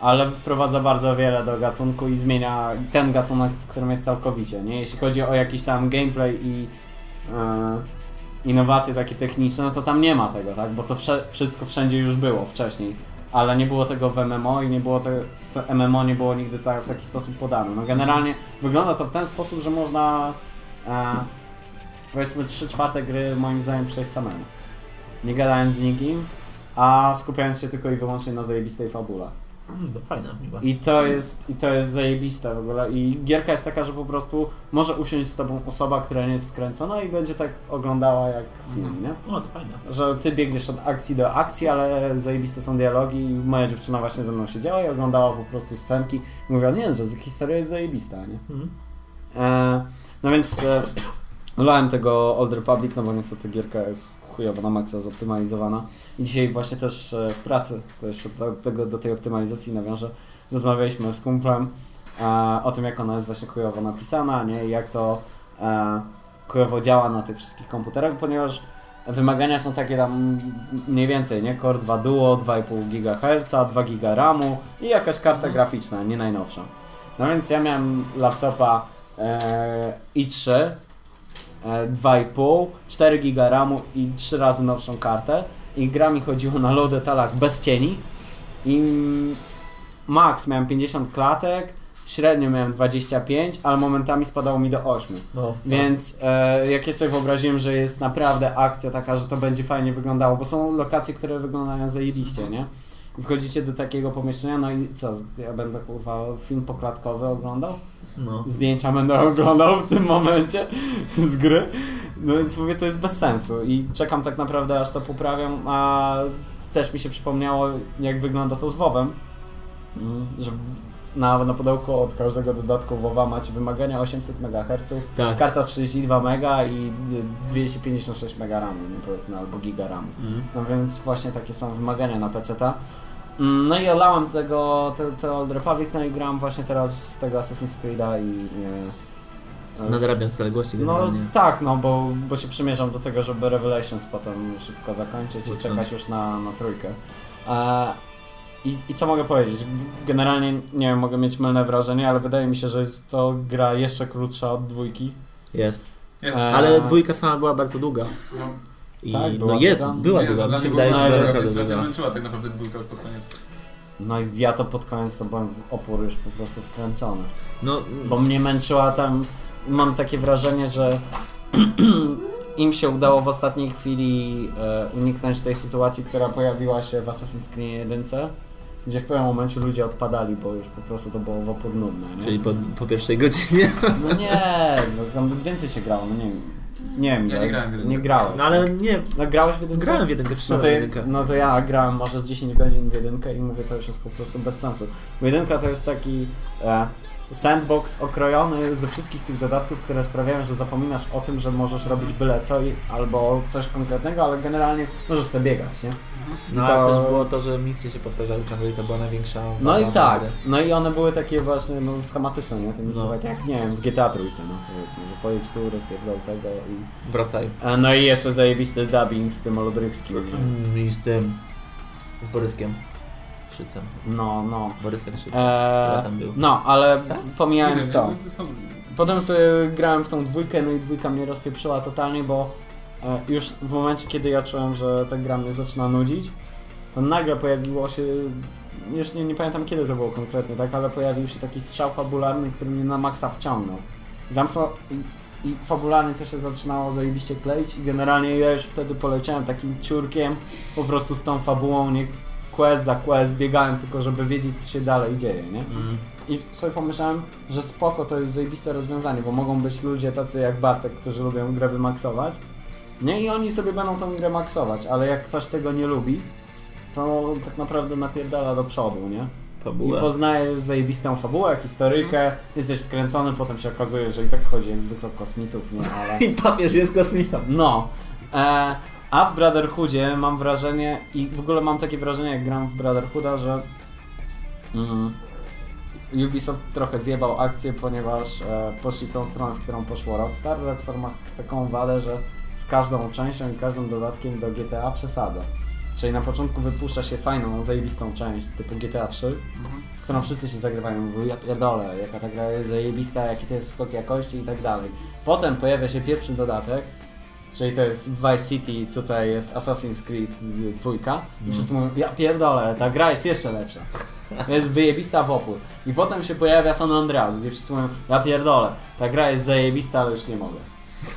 ale wprowadza bardzo wiele do gatunku i zmienia ten gatunek, w którym jest całkowicie, nie? Jeśli chodzi o jakiś tam gameplay i e, innowacje takie techniczne, no to tam nie ma tego, tak? Bo to wsze- wszystko wszędzie już było wcześniej ale nie było tego w MMO i nie było te, to MMO nie było nigdy tak, w taki sposób podane. No generalnie wygląda to w ten sposób, że można e, powiedzmy 3 czwarte gry moim zdaniem przejść samemu. Nie gadając z nikim, a skupiając się tylko i wyłącznie na zajebistej fabule. Mm, to fajne chyba. I to jest, i to jest zajebiste w ogóle. I gierka jest taka, że po prostu może usiąść z tobą osoba, która nie jest wkręcona i będzie tak oglądała jak film, nie? O, to fajne. że ty biegniesz od akcji do akcji, ale zajebiste są dialogi i moja dziewczyna właśnie ze mną siedziała i oglądała po prostu scenki i mówiła, nie, że historia jest zajebista, nie? Mhm. E, no więc e, lałem tego Old Republic, no bo niestety gierka jest chujowo na maksa zoptymalizowana i dzisiaj właśnie też e, w pracy, to jeszcze do, tego, do tej optymalizacji nawiążę, rozmawialiśmy z kumplem e, o tym, jak ona jest właśnie chujowo napisana, nie? I jak to e, chujowo działa na tych wszystkich komputerach, ponieważ wymagania są takie tam mniej więcej, nie? Core 2 Duo, 2,5 GHz, 2 GB RAMu i jakaś karta graficzna, nie najnowsza. No więc ja miałem laptopa e, i3, e, 2,5, 4 GB RAMu i 3 razy nowszą kartę i gra mi chodziło na low detalach bez cieni i max miałem 50 klatek, średnio miałem 25, ale momentami spadało mi do 8. No, Więc e, jak ja sobie wyobraziłem, że jest naprawdę akcja taka, że to będzie fajnie wyglądało, bo są lokacje, które wyglądają zajebiście, nie? Wchodzicie do takiego pomieszczenia, no i co, ja będę kurwa film poklatkowy oglądał? no. Zdjęcia będę oglądał w tym momencie z gry. No więc mówię, to jest bez sensu i czekam tak naprawdę aż to poprawią, a też mi się przypomniało jak wygląda to z WoWem, Mm, że na, na pudełku od każdego dodatku WoWa macie wymagania 800 MHz, Tak. karta 32 MB i 256 MB RAMu, nie powiedzmy, albo giga RAMu. Mhm. No więc właśnie takie są wymagania na PC-ta. Mm, No i olałem tego, te, te Old Republic, no i gram właśnie teraz w tego Assassin's Creed'a i... e, Nadrabiam zaległości no tak, no bo, bo się przymierzam do tego, żeby Revelations potem szybko zakończyć i Utknąć. czekać już na, na trójkę. E, i, I co mogę powiedzieć? Generalnie, nie wiem, mogę mieć mylne wrażenie, ale wydaje mi się, że jest to gra jeszcze krótsza od dwójki. Jest. Jest. E, Ale dwójka sama była bardzo długa. No, I Tak, była no jest, długa? była nie, Mi się wydaje, była że była naprawdę tak naprawdę dwójka już pod koniec. No i ja to pod koniec to byłem w opór już po prostu wkręcony. No, Bo mnie męczyła tam. Mam takie wrażenie, że im się udało w ostatniej chwili e, uniknąć tej sytuacji, która pojawiła się w Assassin's Creed 1, gdzie w pewnym momencie ludzie odpadali, bo już po prostu to było w opór nudne. Nie? czyli po, po pierwszej godzinie. No nie, no tam więcej się grało, no nie wiem. Nie wiem, Ja nie grałem w jedynkę. Nie grałeś. No ale nie, No grałeś w jedynkę? grałem w jedynkę, No to, jedynkę. no to ja grałem może z 10 godzin w jedynkę i mówię, to już jest po prostu bez sensu. Bo jedynka to jest taki e, sandbox okrojony ze wszystkich tych dodatków, które sprawiają, że zapominasz o tym, że możesz robić byle co i, albo coś konkretnego, ale generalnie możesz sobie biegać, nie? No to- ale też było to, że misje się powtarzały ciągle i to była największa No i tak, no i one były takie właśnie no, schematyczne, nie? Te misje No. tak jak, nie wiem, w GTA trójce, no powiedzmy, że pojedź tu, rozpierdol tego i... Wracaj. E, No i jeszcze zajebisty dubbing z tym olodrykskim, nie? Mm, I z tym, z Boryskiem. Szycem. No, no. Borysek Szycem. Eee, tam był. no, ale Tak? pomijając Nie to. są- Potem sobie grałem w tą dwójkę, no i dwójka mnie rozpieprzyła totalnie, bo e, już w momencie, kiedy ja czułem, że ta gra mnie zaczyna nudzić, to nagle pojawiło się, już nie, nie pamiętam kiedy to było konkretnie, tak, ale pojawił się taki strzał fabularny, który mnie na maksa wciągnął. I tam są, i, i fabularnie to się zaczynało zajebiście kleić i generalnie ja już wtedy poleciałem takim ciurkiem, po prostu z tą fabułą, nie quest za quest, biegałem tylko, żeby wiedzieć, co się dalej dzieje, nie? Mm. I sobie pomyślałem, że spoko to jest zajebiste rozwiązanie, bo mogą być ludzie tacy jak Bartek, którzy lubią grę wymaksować. Nie, i oni sobie będą tą grę maksować, ale jak ktoś tego nie lubi, to tak naprawdę napierdala do przodu, nie? Fabułę. I poznajesz zajebistą fabułę, historykę, jesteś wkręcony, potem się okazuje, że i tak chodzi jak zwykle o kosmitów, nie? Ale... I papież jest kosmitą. No. E, a w Brotherhoodzie mam wrażenie, i w ogóle mam takie wrażenie, jak gram w Brotherhooda, że mm, Ubisoft trochę zjebał akcję, ponieważ e, poszli w tą stronę, w którą poszło Rockstar. Rockstar ma taką wadę, że z każdą częścią i każdym dodatkiem do GTA przesadza. Czyli na początku wypuszcza się fajną, zajebistą część typu GTA 3, Mhm. w którą wszyscy się zagrywają, mówią ja pierdolę, jaka ta gra jest zajebista, jaki to jest skok jakości i tak dalej. Potem pojawia się pierwszy dodatek, czyli to jest Vice City, tutaj jest Assassin's Creed 2 i wszyscy mówią, ja pierdolę, ta gra jest jeszcze lepsza. Jest wyjebista w opór. I potem się pojawia San Andreas, gdzie wszyscy mówią, ja pierdolę, ta gra jest zajebista, ale już nie mogę.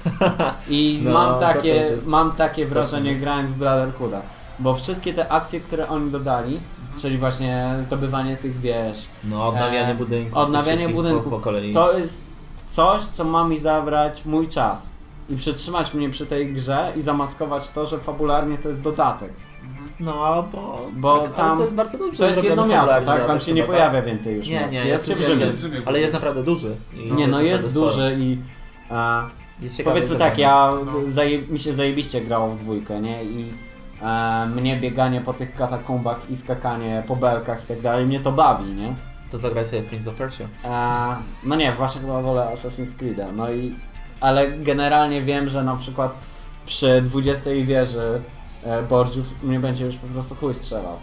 I No, mam takie, mam takie wrażenie grając w Brotherhooda. Bo wszystkie te akcje, które oni dodali, czyli właśnie zdobywanie tych wież, No, odnawianie E, budynków. odnawianie budynków. Po, po to jest coś, co ma mi zabrać mój czas. I przytrzymać mnie przy tej grze i zamaskować to, że fabularnie to jest dodatek. No, bo, Bo tak, ale tam- to jest bardzo dobrze To jest jedno miasto, tak? Tam nawet się nie chyba, pojawia więcej już Nie, miast. nie, jest się jest w tylko Rzymie. w Rzymie. Ale jest naprawdę duży. I Nie, no jest duży i Jest ciekawie powiedzmy tak, ja No. zaje, mi się zajebiście grało w dwójkę, nie? I e, mnie bieganie po tych katakumbach i skakanie po belkach i tak dalej, mnie to bawi, nie? To zagraj sobie w Prince of Persia. E, no nie, właśnie chyba wolę Assassin's Creed'a, no i ale generalnie wiem, że na przykład przy 20 wieży e, Bordziów mnie będzie już po prostu chuj strzelał.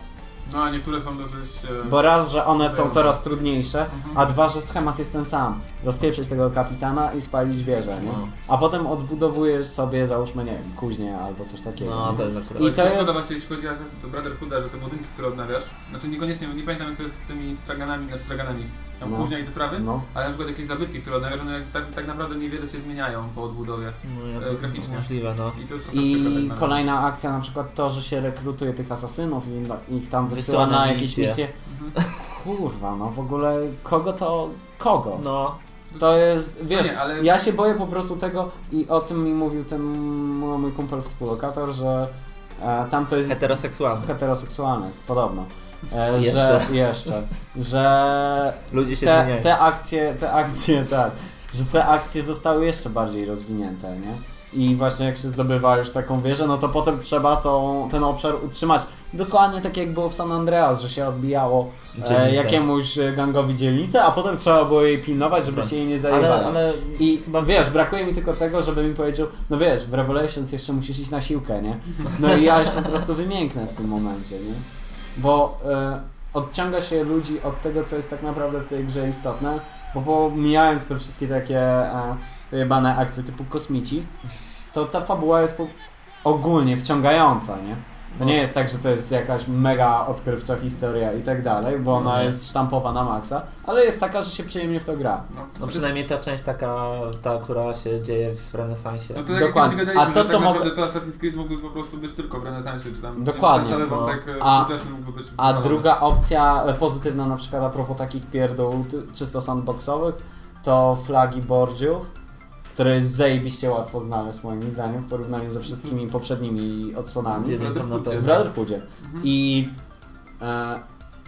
No a niektóre są dosyć... e, Bo raz, że one są coraz trudniejsze, Mhm. a dwa, że schemat jest ten sam. Rozpieprzyć tego kapitana i spalić wieżę, nie? No. A potem odbudowujesz sobie, załóżmy, nie wiem, kuźnię albo coś takiego. No, nie? to jest akurat. I to to jest szkoda właśnie, jeśli chodzi o Assassin's Brotherhooda, że te budynki, które odnawiasz, znaczy niekoniecznie, nie pamiętam jak to jest z tymi straganami, znaczy straganami, tam No. i te trawy, No. ale na przykład jakieś zabytki, które odnawiasz, one tak, tak naprawdę niewiele się zmieniają po odbudowie. No, ja e, to graficznie. Możliwe, no. I to jest trochę przykład tak I kolejna akcja, na przykład to, że się rekrutuje tych asasynów i ich tam wysyła Wysyła na na jakieś misje. misje. Mhm. Kurwa, no w ogóle kogo to. Kogo? No, To jest, wiesz, No nie, ale- ja się boję po prostu tego i o tym mi mówił ten mój kumpel współlokator, że e, tam to jest heteroseksualny. heteroseksualne, podobno. E, Jeszcze. Że, jeszcze. Że Ludzie się te, zmieniają. te akcje, te akcje, tak, że te akcje zostały jeszcze bardziej rozwinięte, nie? I właśnie jak się zdobywa już taką wieżę, no to potem trzeba tą, ten obszar utrzymać. Dokładnie tak jak było w San Andreas, że się odbijało e, jakiemuś gangowi dzielnicę, a potem trzeba było jej pilnować, żeby Dobra. cię jej nie zajebali. Ale, ale I chyba wiesz, brakuje mi tylko tego, żeby mi powiedział, no wiesz, w Revelations jeszcze musisz iść na siłkę, nie? No i ja już po prostu wymięknę w tym momencie, nie? Bo e, odciąga się ludzi od tego, co jest tak naprawdę w tej grze istotne, bo pomijając te wszystkie takie e, akcje typu kosmici, to ta fabuła jest ogólnie wciągająca, nie? To nie jest tak, że to jest jakaś mega odkrywcza historia i tak dalej, bo ona Nie. jest sztampowa na maksa, ale jest taka, że się przyjemnie w to gra. No, no przynajmniej ta część taka, ta, która się dzieje w renesansie. No to jak Dokładnie. A to, że co tak naprawdę mogę- to Assassin's Creed mógłby po prostu być tylko w renesansie, czy tam Dokładnie. cały No. wątek e, A- być A druga opcja e, pozytywna na przykład a propos takich pierdół czysto sandboxowych to flagi Bordziów, które jest zajebiście łatwo znaleźć moim zdaniem w porównaniu ze wszystkimi poprzednimi Z odsłonami jedynką na Brotherhoodzie. w pewno. Brotherhoodzie. Mhm. I e,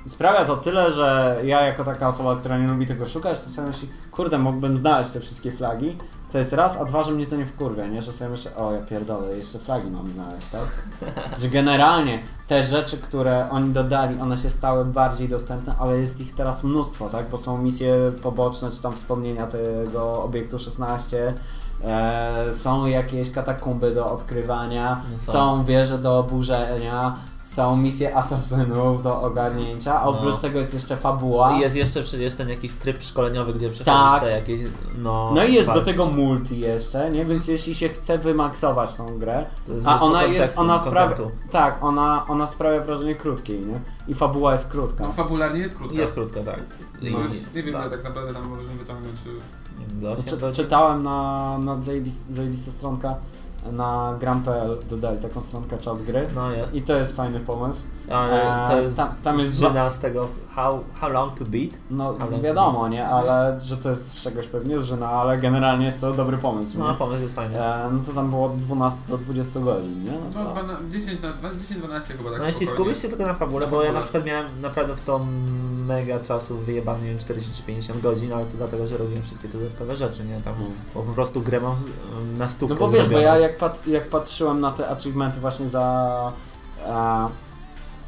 sprawia to tyle, że ja jako taka osoba, która nie lubi tego szukać, to sobie myśli, kurde, mógłbym znaleźć te wszystkie flagi. To jest raz, a dwa, że mnie to nie wkurwia, nie? Że sobie myślę, o ja pierdolę, jeszcze flagi mam znaleźć, tak? że generalnie te rzeczy, które oni dodali, one się stały bardziej dostępne, ale jest ich teraz mnóstwo, tak? Bo są misje poboczne, czy tam wspomnienia tego obiektu 16, e, są jakieś katakumby do odkrywania, No są. są wieże do oburzenia, są misje asasynów do ogarnięcia, a oprócz No. tego jest jeszcze fabuła. I jest jeszcze przecież ten jakiś tryb szkoleniowy, gdzie przechodzisz Tak. te jakieś, no... No i jest do walczyć. tego multi jeszcze, nie? Więc jeśli się chce wymaksować tą grę, To jest a ona jest, ona sprawia, tak, ona, ona sprawia wrażenie krótkiej, nie? I fabuła jest krótka. No fabularnie jest krótka. Jest krótka, tak. I- To jest, nie wiem, tak. tak naprawdę tam możesz wyciągnąć. y, osiem Czy, godzin? czytałem na, na zajebis, zajebista stronka na gram.pl dodali taką stronkę czas gry. No jest. I to jest fajny pomysł. Ale to Eee, jest tam- tam jest z tego how, how long to beat. No wiadomo, nie? Ale że to jest z czegoś pewnie zżyna, ale generalnie jest to dobry pomysł. No nie? pomysł jest fajny. E, no to tam było od 12 do 20 godzin, nie? No, to- 12, 10 na 10-12 chyba tak No jeśli skupisz się tylko na fabule, Na bo ja na przykład miałem naprawdę w to mega czasu wyjebane, nie wiem, 40 czy 50 godzin, ale to dlatego, że robiłem wszystkie te dodatkowe rzeczy, nie? Tam, Mm. bo po prostu grę mam na stówkę No bo wiesz, bo ja jak, pat, jak patrzyłem na te achievementy właśnie za e,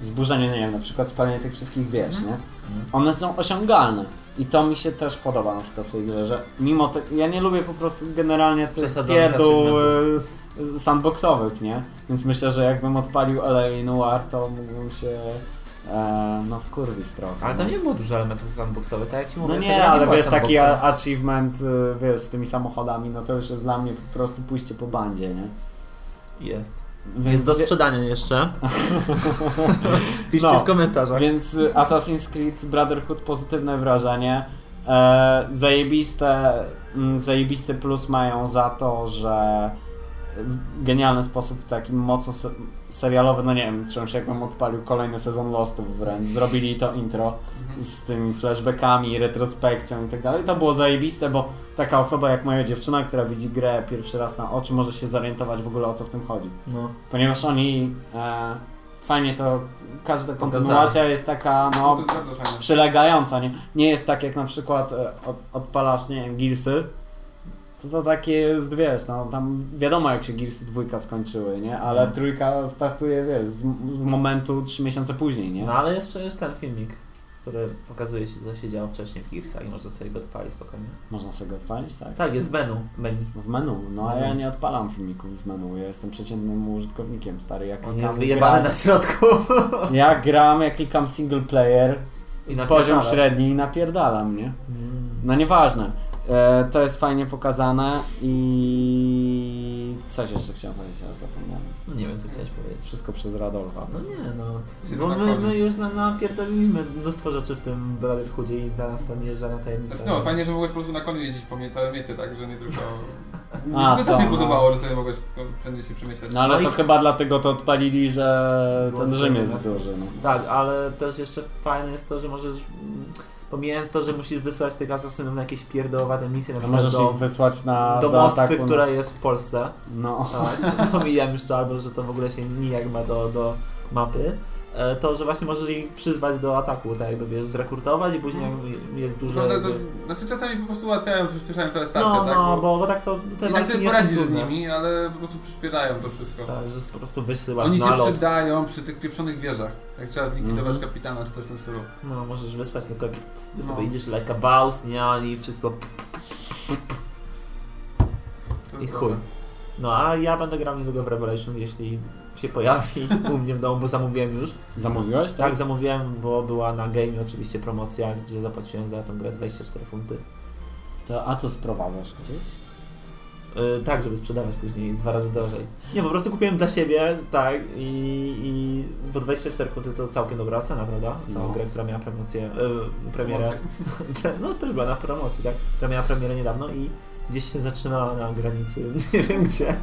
zburzenie, nie wiem, na przykład spalenie tych wszystkich wież, nie? Mhm. One są osiągalne. I to mi się też podoba na przykład w tej grze, że mimo te, ja nie lubię po prostu generalnie tych Przesadzonych pierdół e, sandboxowych, nie? Więc myślę, że jakbym odpalił LA Noir, to mógłbym się e, no wkurwić trochę. Ale tam nie? nie było dużo elementów sandboxowych, tak jak ci mówię. No nie, gra ale wiesz, taki achievement, y, wiesz, z tymi samochodami, no to już jest dla mnie po prostu pójście po bandzie, nie? Jest. Więc, Jest do sprzedania jeszcze. Piszcie No. w komentarzach. Więc y, Assassin's Creed Brotherhood pozytywne wrażenie. E, zajebiste, mm, zajebisty plus mają za to, że genialny sposób, taki mocno se serialowy, no nie wiem, się jakbym odpalił kolejny sezon Lostów wręcz. Zrobili to intro Mhm. z tymi flashbackami, retrospekcją i tak dalej. To było zajebiste, bo taka osoba jak moja dziewczyna, która widzi grę pierwszy raz na oczy, może się zorientować w ogóle o co w tym chodzi. No. Ponieważ oni e, fajnie to, każda kontynuacja jest taka, No no, przylegająca, nie? Nie jest tak jak na przykład e, od, odpalasz, nie wiem, Gearsy, to to takie jest, wiesz, no tam wiadomo jak się Gearsy dwójka skończyły, nie? Ale No. trójka startuje, wiesz, z, z momentu trzy miesiące później, nie? no ale jeszcze jest ten filmik, który pokazuje ci, co się działo wcześniej w Gearsach i można sobie go odpalić spokojnie. Można sobie go odpalić, tak? Tak, jest w menu. menu. W menu, no a Menu. ja nie odpalam filmików z menu, ja jestem przeciętnym użytkownikiem, stary, jak On jest wyjebany na środku. Ja gram, ja klikam single player, I poziom średni i napierdalam, nie? No nieważne. E, to jest fajnie pokazane i coś jeszcze chciałem powiedzieć, ale zapomniałem. No nie wiem, co chciałeś powiedzieć. Wszystko przez Radolfa. No nie, no. Bo na my, my już na- napierdoliliśmy mnóstwo rzeczy w tym Brotherhoodzie i dla nas to nie jest żadna tajemnica. Znaczy, no, fajnie, że mogłeś po prostu na koniu jeździć po mnie całym miecie, tak? Że nie tylko... Mi A, się to nie no. podobało, że sobie mogłeś wszędzie się przemieszczać. No ale No to i- chyba dlatego to odpalili, że Było ten duże Rzym jest duży. No. Tak, ale też jeszcze fajne jest to, że możesz... Pomijając to, że musisz wysłać tych asasynów na jakieś pierdołowate misje, na No przykład możesz do, ich wysłać na do do Moskwy, ataku, która jest w Polsce. No. Tak, pomijam już to, albo że to w ogóle się nijak ma do, do mapy. E, To, że właśnie możesz ich przyzwać do ataku, tak jakby wiesz, zrekrutować i później jak jest dużo... Prawda, to, jakby- znaczy czasami po prostu ułatwiają, przyspieszają całe stacje, No, tak? no, bo, bo, bo tak to te I tak sobie poradzisz z nimi, ale po prostu przyspieszają to wszystko. Tak, że po prostu wysyłasz Oni się przydają przy tych pieprzonych wieżach. Jak trzeba zlikwidować Mhm. kapitana czy coś w tym stylu. No, możesz wysłać tylko ty No. sobie idziesz like a boss, nie, oni wszystko... I chuj. No, a ja będę grał niedługo w Revelations, jeśli się pojawi u mnie w domu, bo zamówiłem już. Zamówiłeś, tak? Tak, zamówiłem, bo była na game oczywiście promocja, gdzie zapłaciłem za tą grę 24 funty. To, a to sprowadzasz gdzieś? Yy, tak, żeby sprzedawać później dwa razy drożej. Nie, po prostu kupiłem dla siebie, tak, i, i bo 24 funty to całkiem dobra cena, prawda? Samą No. grę, która miała promocję, yy, premierę. No też była na promocji, tak, która miała premierę niedawno i gdzieś się zatrzymała na granicy, nie wiem gdzie.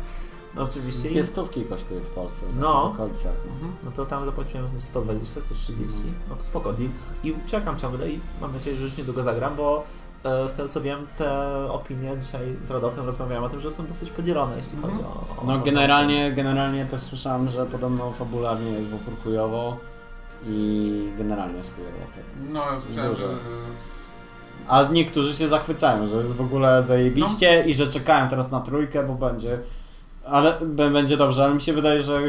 No oczywiście. Dwie I, stówki kosztuje w Polsce. No. W okolicach. No. Mhm. no to tam zapłaciłem 120, 130, no to spoko deal. I czekam ciągle i mam nadzieję, że już niedługo zagram, bo e, z tego co wiem, te opinie dzisiaj z Rodolfem rozmawiałem o tym, że są dosyć podzielone, jeśli Mhm. chodzi o, o No generalnie, generalnie też słyszałem, że podobno fabularnie jest w opór chujowo i generalnie jest chujowo. Tak. No, ja słyszałem, Dużo. że... A niektórzy się zachwycają, że jest w ogóle zajebiście i że czekają teraz na trójkę, bo będzie. Ale będzie dobrze, ale mi się wydaje, że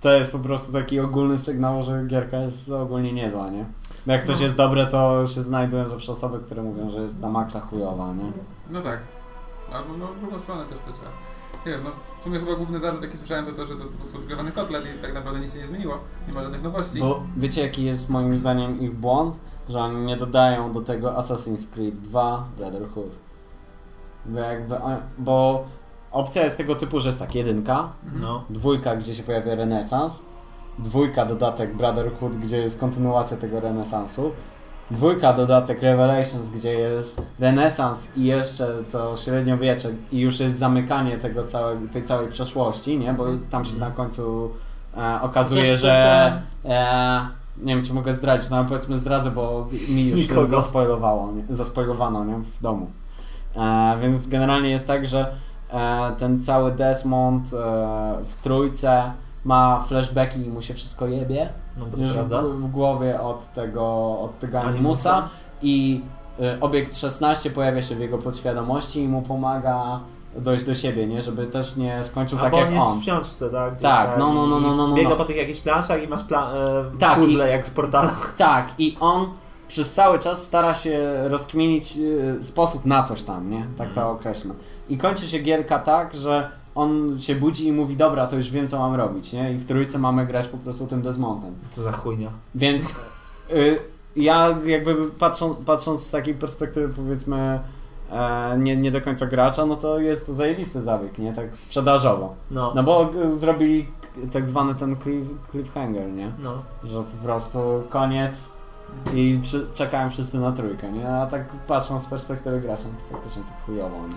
to jest po prostu taki ogólny sygnał, że gierka jest ogólnie niezła, nie? Bo jak coś No. jest dobre, to się znajdują zawsze osoby, które mówią, że jest na maksa chujowa, nie? No tak. Albo no, w drugą stronę też to działa. Nie wiem, no w sumie chyba główny zarzut jaki słyszałem to to, że to jest po prostu odgrywany kotlet i tak naprawdę nic się nie zmieniło. Nie ma żadnych nowości. Bo wiecie jaki jest moim zdaniem ich błąd? Że oni nie dodają do tego Assassin's Creed 2 Brotherhood. Bo jakby, bo opcja jest tego typu, że jest tak jedynka, Mhm. No, dwójka, gdzie się pojawia renesans, dwójka dodatek Brotherhood, gdzie jest kontynuacja tego renesansu Dwójka, dodatek Revelations, gdzie jest renesans i jeszcze to średniowiecze i już jest zamykanie tego całe, tej całej przeszłości, nie? Bo tam się na końcu e, okazuje, Chociaż że e, nie wiem czy mogę zdradzić, no ale powiedzmy zdradzę, bo mi już Nikogo. zaspoilowało, nie? zaspoilowano nie? w domu. E, więc generalnie jest tak, że ten cały Desmond e, w trójce ma flashbacki i mu się wszystko jebie No bo już to prawda. w, w głowie od tego, od tego Animusa. Animusa i y, obiekt 16 pojawia się w jego podświadomości i mu pomaga dojść do siebie, nie? Żeby też nie skończył A tak jak on jest w książce, tak? Gdzieś Tak, no, no, no, i no, no, no, Biega po tych jakichś planszach i masz pla- e, Tak, puzzle jak z portalu. Tak, i on przez cały czas stara się rozkminić y, sposób na coś tam, nie? Tak to określmy. I kończy się gierka tak, że on się budzi i mówi, dobra, to już wiem co mam robić, nie? I w trójce mamy grać po prostu tym Desmondem. Co za chujnia. Więc y, ja jakby patrząc, patrząc z takiej perspektywy powiedzmy e, nie, nie do końca gracza, no to jest to zajebisty zabieg, nie? Tak sprzedażowo. No. No bo g- zrobili tak zwany ten cliff, cliffhanger, nie? No. Że po prostu koniec i przy, czekałem wszyscy na trójkę, nie? A tak patrząc z perspektywy gracza, no to faktycznie to chujowo, nie?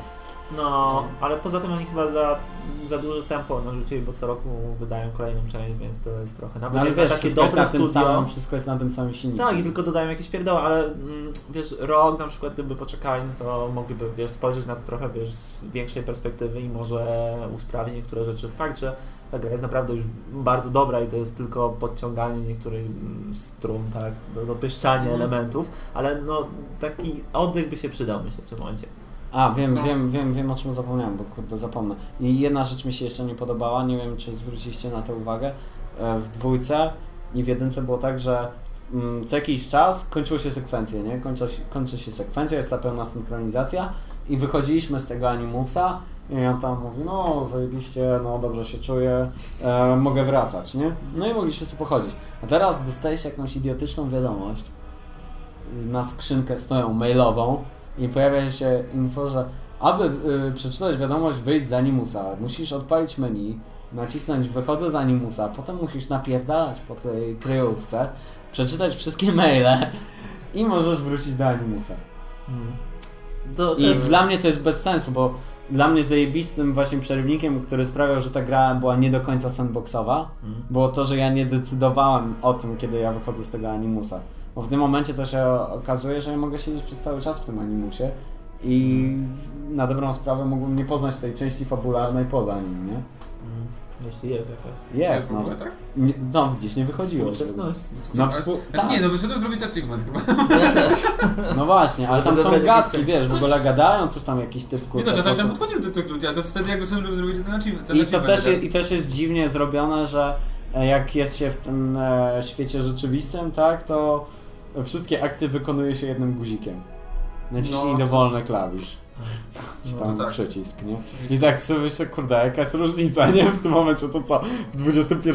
No, ale poza tym oni chyba za, za dużo tempo narzucili, bo co roku wydają kolejną część, więc to jest trochę. Nawet No ale wiesz, takie dobre studio. samym, wszystko jest na tym samym silniku. Tak, i tylko dodają jakieś pierdoły, ale mm, wiesz, rok na przykład gdyby poczekali, no to mogliby wiesz, spojrzeć na to trochę wiesz, z większej perspektywy i może usprawnić niektóre rzeczy. Fakt, że ta gra jest naprawdę już bardzo dobra i to jest tylko podciąganie niektórych mm, strun, tak, do, dopieszczanie Mhm. elementów, ale no taki oddech by się przydał myślę w tym momencie. A, wiem, No. wiem, wiem, wiem o czym zapomniałem, bo kurde zapomnę. I jedna rzecz mi się jeszcze nie podobała, nie wiem czy zwróciliście na to uwagę. E, W dwójce i w jedynce było tak, że mm, co jakiś czas kończyły się sekwencje, nie? Kończy, się- kończy się sekwencja, jest ta pełna synchronizacja i wychodziliśmy z tego animusa i on tam mówi, no zajebiście, no dobrze się czuję, e, mogę wracać, nie? No i mogliśmy sobie pochodzić. A teraz dostajesz jakąś idiotyczną wiadomość na skrzynkę swoją mailową i pojawia się info, że aby y, przeczytać wiadomość, wyjść z Animusa, musisz odpalić menu, nacisnąć wychodzę z Animusa, potem musisz napierdalać po tej kryjówce, przeczytać wszystkie maile i możesz wrócić do Animusa. Mm. To, to I jest dla mnie to jest bez sensu, bo dla mnie zajebistym właśnie przerywnikiem, który sprawiał, że ta gra była nie do końca sandboxowa, Mm. było to, że ja nie decydowałem o tym, kiedy ja wychodzę z tego animusa. Bo w tym momencie to się okazuje, że ja mogę siedzieć przez cały czas w tym animusie i w- na dobrą sprawę mógłbym nie poznać tej części fabularnej poza nim, nie? Mm. Jeśli jest jakaś. Jest, w no. ogóle, tak? Nie, no widzisz, nie wychodziło. Współczesność. No, Ale- współ- Znaczy tak. nie, no wyszedłem zrobić achievement chyba. Ja też. no właśnie, ale tam są gadki, wiesz, w ogóle gadają, coś tam jakiś typ Nie kurwa, no, czasami tam podchodził do tych ludzi, ale to wtedy jak wyszedłem, żeby zrobić ten achievement. ten I to, też jest, I też jest dziwnie zrobione, że e, jak jest się w tym e, świecie rzeczywistym, tak, to wszystkie akcje wykonuje się jednym guzikiem. Naciśnij No, to- dowolny klawisz. Czy No tam to tak. przycisk, nie? I tak sobie myślę, kurde, jaka jest różnica, nie? W tym momencie to co? W XXI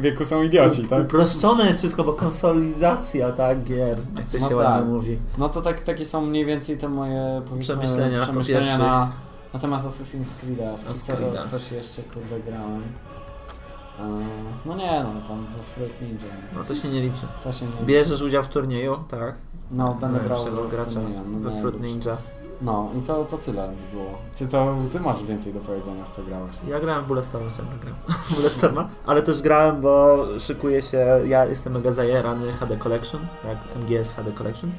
wieku są idioci, tak? Uproszczone jest wszystko, bo konsolizacja, tak, gier, jak to No się tak. ładnie mówi. No to tak, takie są mniej więcej te moje Przemyślenia po przemyślenia na, na temat Assassin's Creed'a. W co, coś jeszcze, kurde, grałem. E, No nie, no tam we Fruit Ninja. No to się nie liczy. To się nie Bierzesz udział w turnieju, tak. No, będę grał Najlepszego w gracza turnieju, no, nie, Fruit. Ninja. No i to, to tyle by było. Ty, to, ty masz więcej do powiedzenia, w co grałeś. Ja grałem w Bulletstorma, ciągle gram w Bulletstorma, ale też grałem, bo szykuje się, ja jestem mega zajerany HD Collection, jak MGS HD Collection.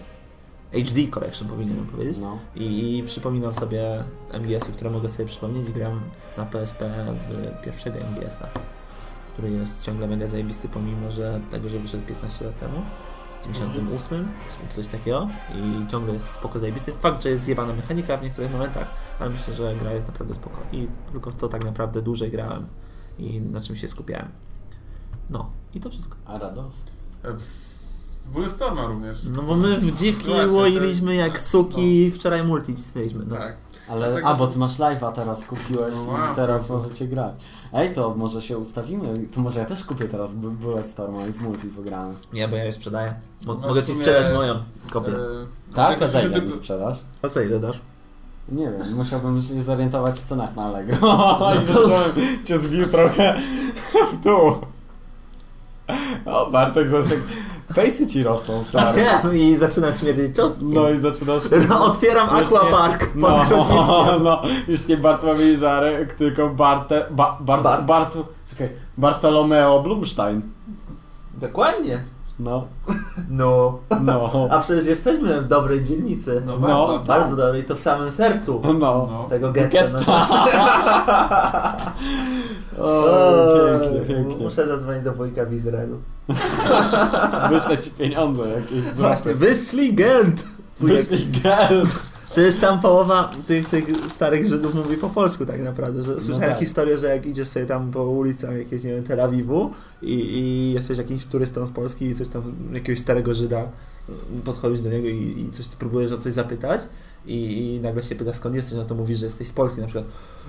HD Collection powinienem powiedzieć. No. I, i przypominam sobie MGS-y, które mogę sobie przypomnieć. Gram na PSP w pierwszego MGS-a, który jest ciągle mega zajebisty, pomimo że tego, że wyszedł 15 lat temu. W 98 czy coś takiego i ciągle jest spoko zajebisty. Fakt, że jest zjebana mechanika w niektórych momentach, ale myślę, że gra jest naprawdę spoko. I tylko w to tak naprawdę dłużej grałem i na czym się skupiałem. No, i to wszystko. A Rado? Z Bulletstorma również. No bo my w dziwki Właśnie, łoiliśmy jak suki, wczoraj multi cisnęliśmy. No. Tak. Ale, Dlatego- a, bo ty masz live'a teraz kupiłeś No i teraz możecie grać. Ej, to może się ustawimy, to może ja też kupię teraz Bu- Bulletstorma i w multi pogramy. Nie, bo ja je sprzedaję. Mo- Masz mogę w ci sumie- sprzedać moją kopię. E, Tak? A czekaj, za ile mi sprzedasz? A co ile dasz? Nie wiem, musiałbym się zorientować w cenach na Allegro. I to cię zbił trochę w dół. O, Bartek zawsze Pejsy ci rosną, stary. Wiem, i zaczynam śmierdzieć cząstki. No i zaczynasz... No, otwieram Już nie- aquapark pod No, grodziskiem. no, już nie Bartłomiej Żarek, tylko Barte, ba, Bart, Bart. Bartu, czekaj, Bartolomeo Blumstein. Dokładnie. No, No. no, A przecież jesteśmy w dobrej dzielnicy. No No. bardzo. Bardzo dobrej, to w samym sercu no. No. tego getta. Getta. No. O, pięknie, pięknie. Muszę zadzwonić do wujka w Izraelu. Wyślę ci pieniądze jakieś Właśnie, wyślij Gent! Wyślij gel. Przecież tam połowa tych, tych starych Żydów mówi po polsku tak naprawdę, że słyszałem tak. historię, że jak idziesz sobie tam po ulicach jakiegoś, nie wiem, Tel Awiwu i, i jesteś jakimś turystą z Polski i coś tam, jakiegoś starego Żyda, mm, podchodzisz do niego i, i coś próbujesz o coś zapytać i, i nagle się pyta skąd jesteś, no to mówisz, że jesteś z Polski na przykład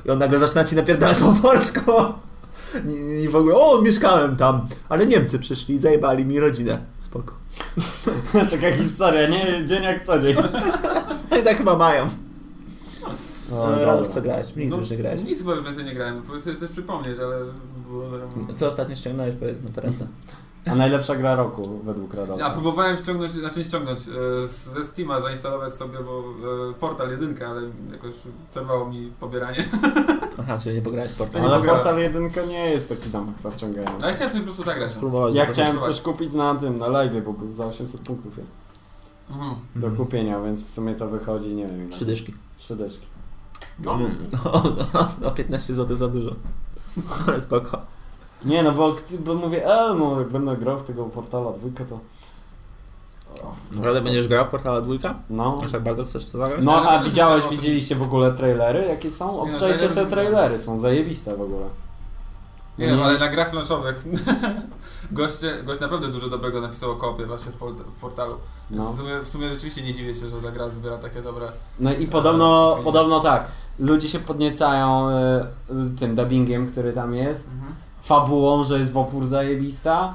i on nagle zaczyna ci napierdalać po polsku i, i w ogóle, o mieszkałem tam, ale Niemcy przyszli i zajebali mi rodzinę, spoko. Taka historia, nie? Dzień jak co dzień. No i tak chyba mają. No, No. Rolf, co grałeś? Nic No, już nie grałeś. Nic chyba więcej nie grałem, próbuję sobie coś przypomnieć, ale... Co ostatnio ściągnąłeś, powiedz na torrenta. A najlepsza gra roku według Radowa. Ja próbowałem ściągnąć, znaczy ściągnąć, e, z- ze Steama zainstalować sobie, bo e, portal jedynkę, ale jakoś przerwało mi pobieranie. Aha, czyli nie pograłeś w portal. Ale pograłem. Portal 1 nie jest taki tam za wciągający. Ale chciałem sobie po prostu tak grać. no. Ja chciałem też kupić na tym, na live, bo był za 800 punktów jest Mhm. do kupienia, więc w sumie to wychodzi, nie wiem ile. Trzy dyszki. Trzy dyszki. No, No, no, no 15 zł za dużo. Ale spoko. Nie no, bo, bo mówię, e, no jak będę grał w tego portala dwójkę, to... O, Naprawdę będziesz grał w portala dwójka? No. Aż tak bardzo chcesz to zagrać? No, a widziałeś, widzieliście w ogóle trailery, jakie są? No, Obczajcie trailery sobie trailery, są zajebiste w ogóle. Nie wiem, ale na grach planszowych goście, gość naprawdę dużo dobrego napisał o kopie właśnie w, port- w portalu. Więc No. w, sumie, w sumie rzeczywiście nie dziwię się, że ta gra zbiera takie dobre... No i podobno, Eee, podobno tak, ludzie się podniecają e, tym dubbingiem, który tam jest, fabułą, że jest w opór zajebista,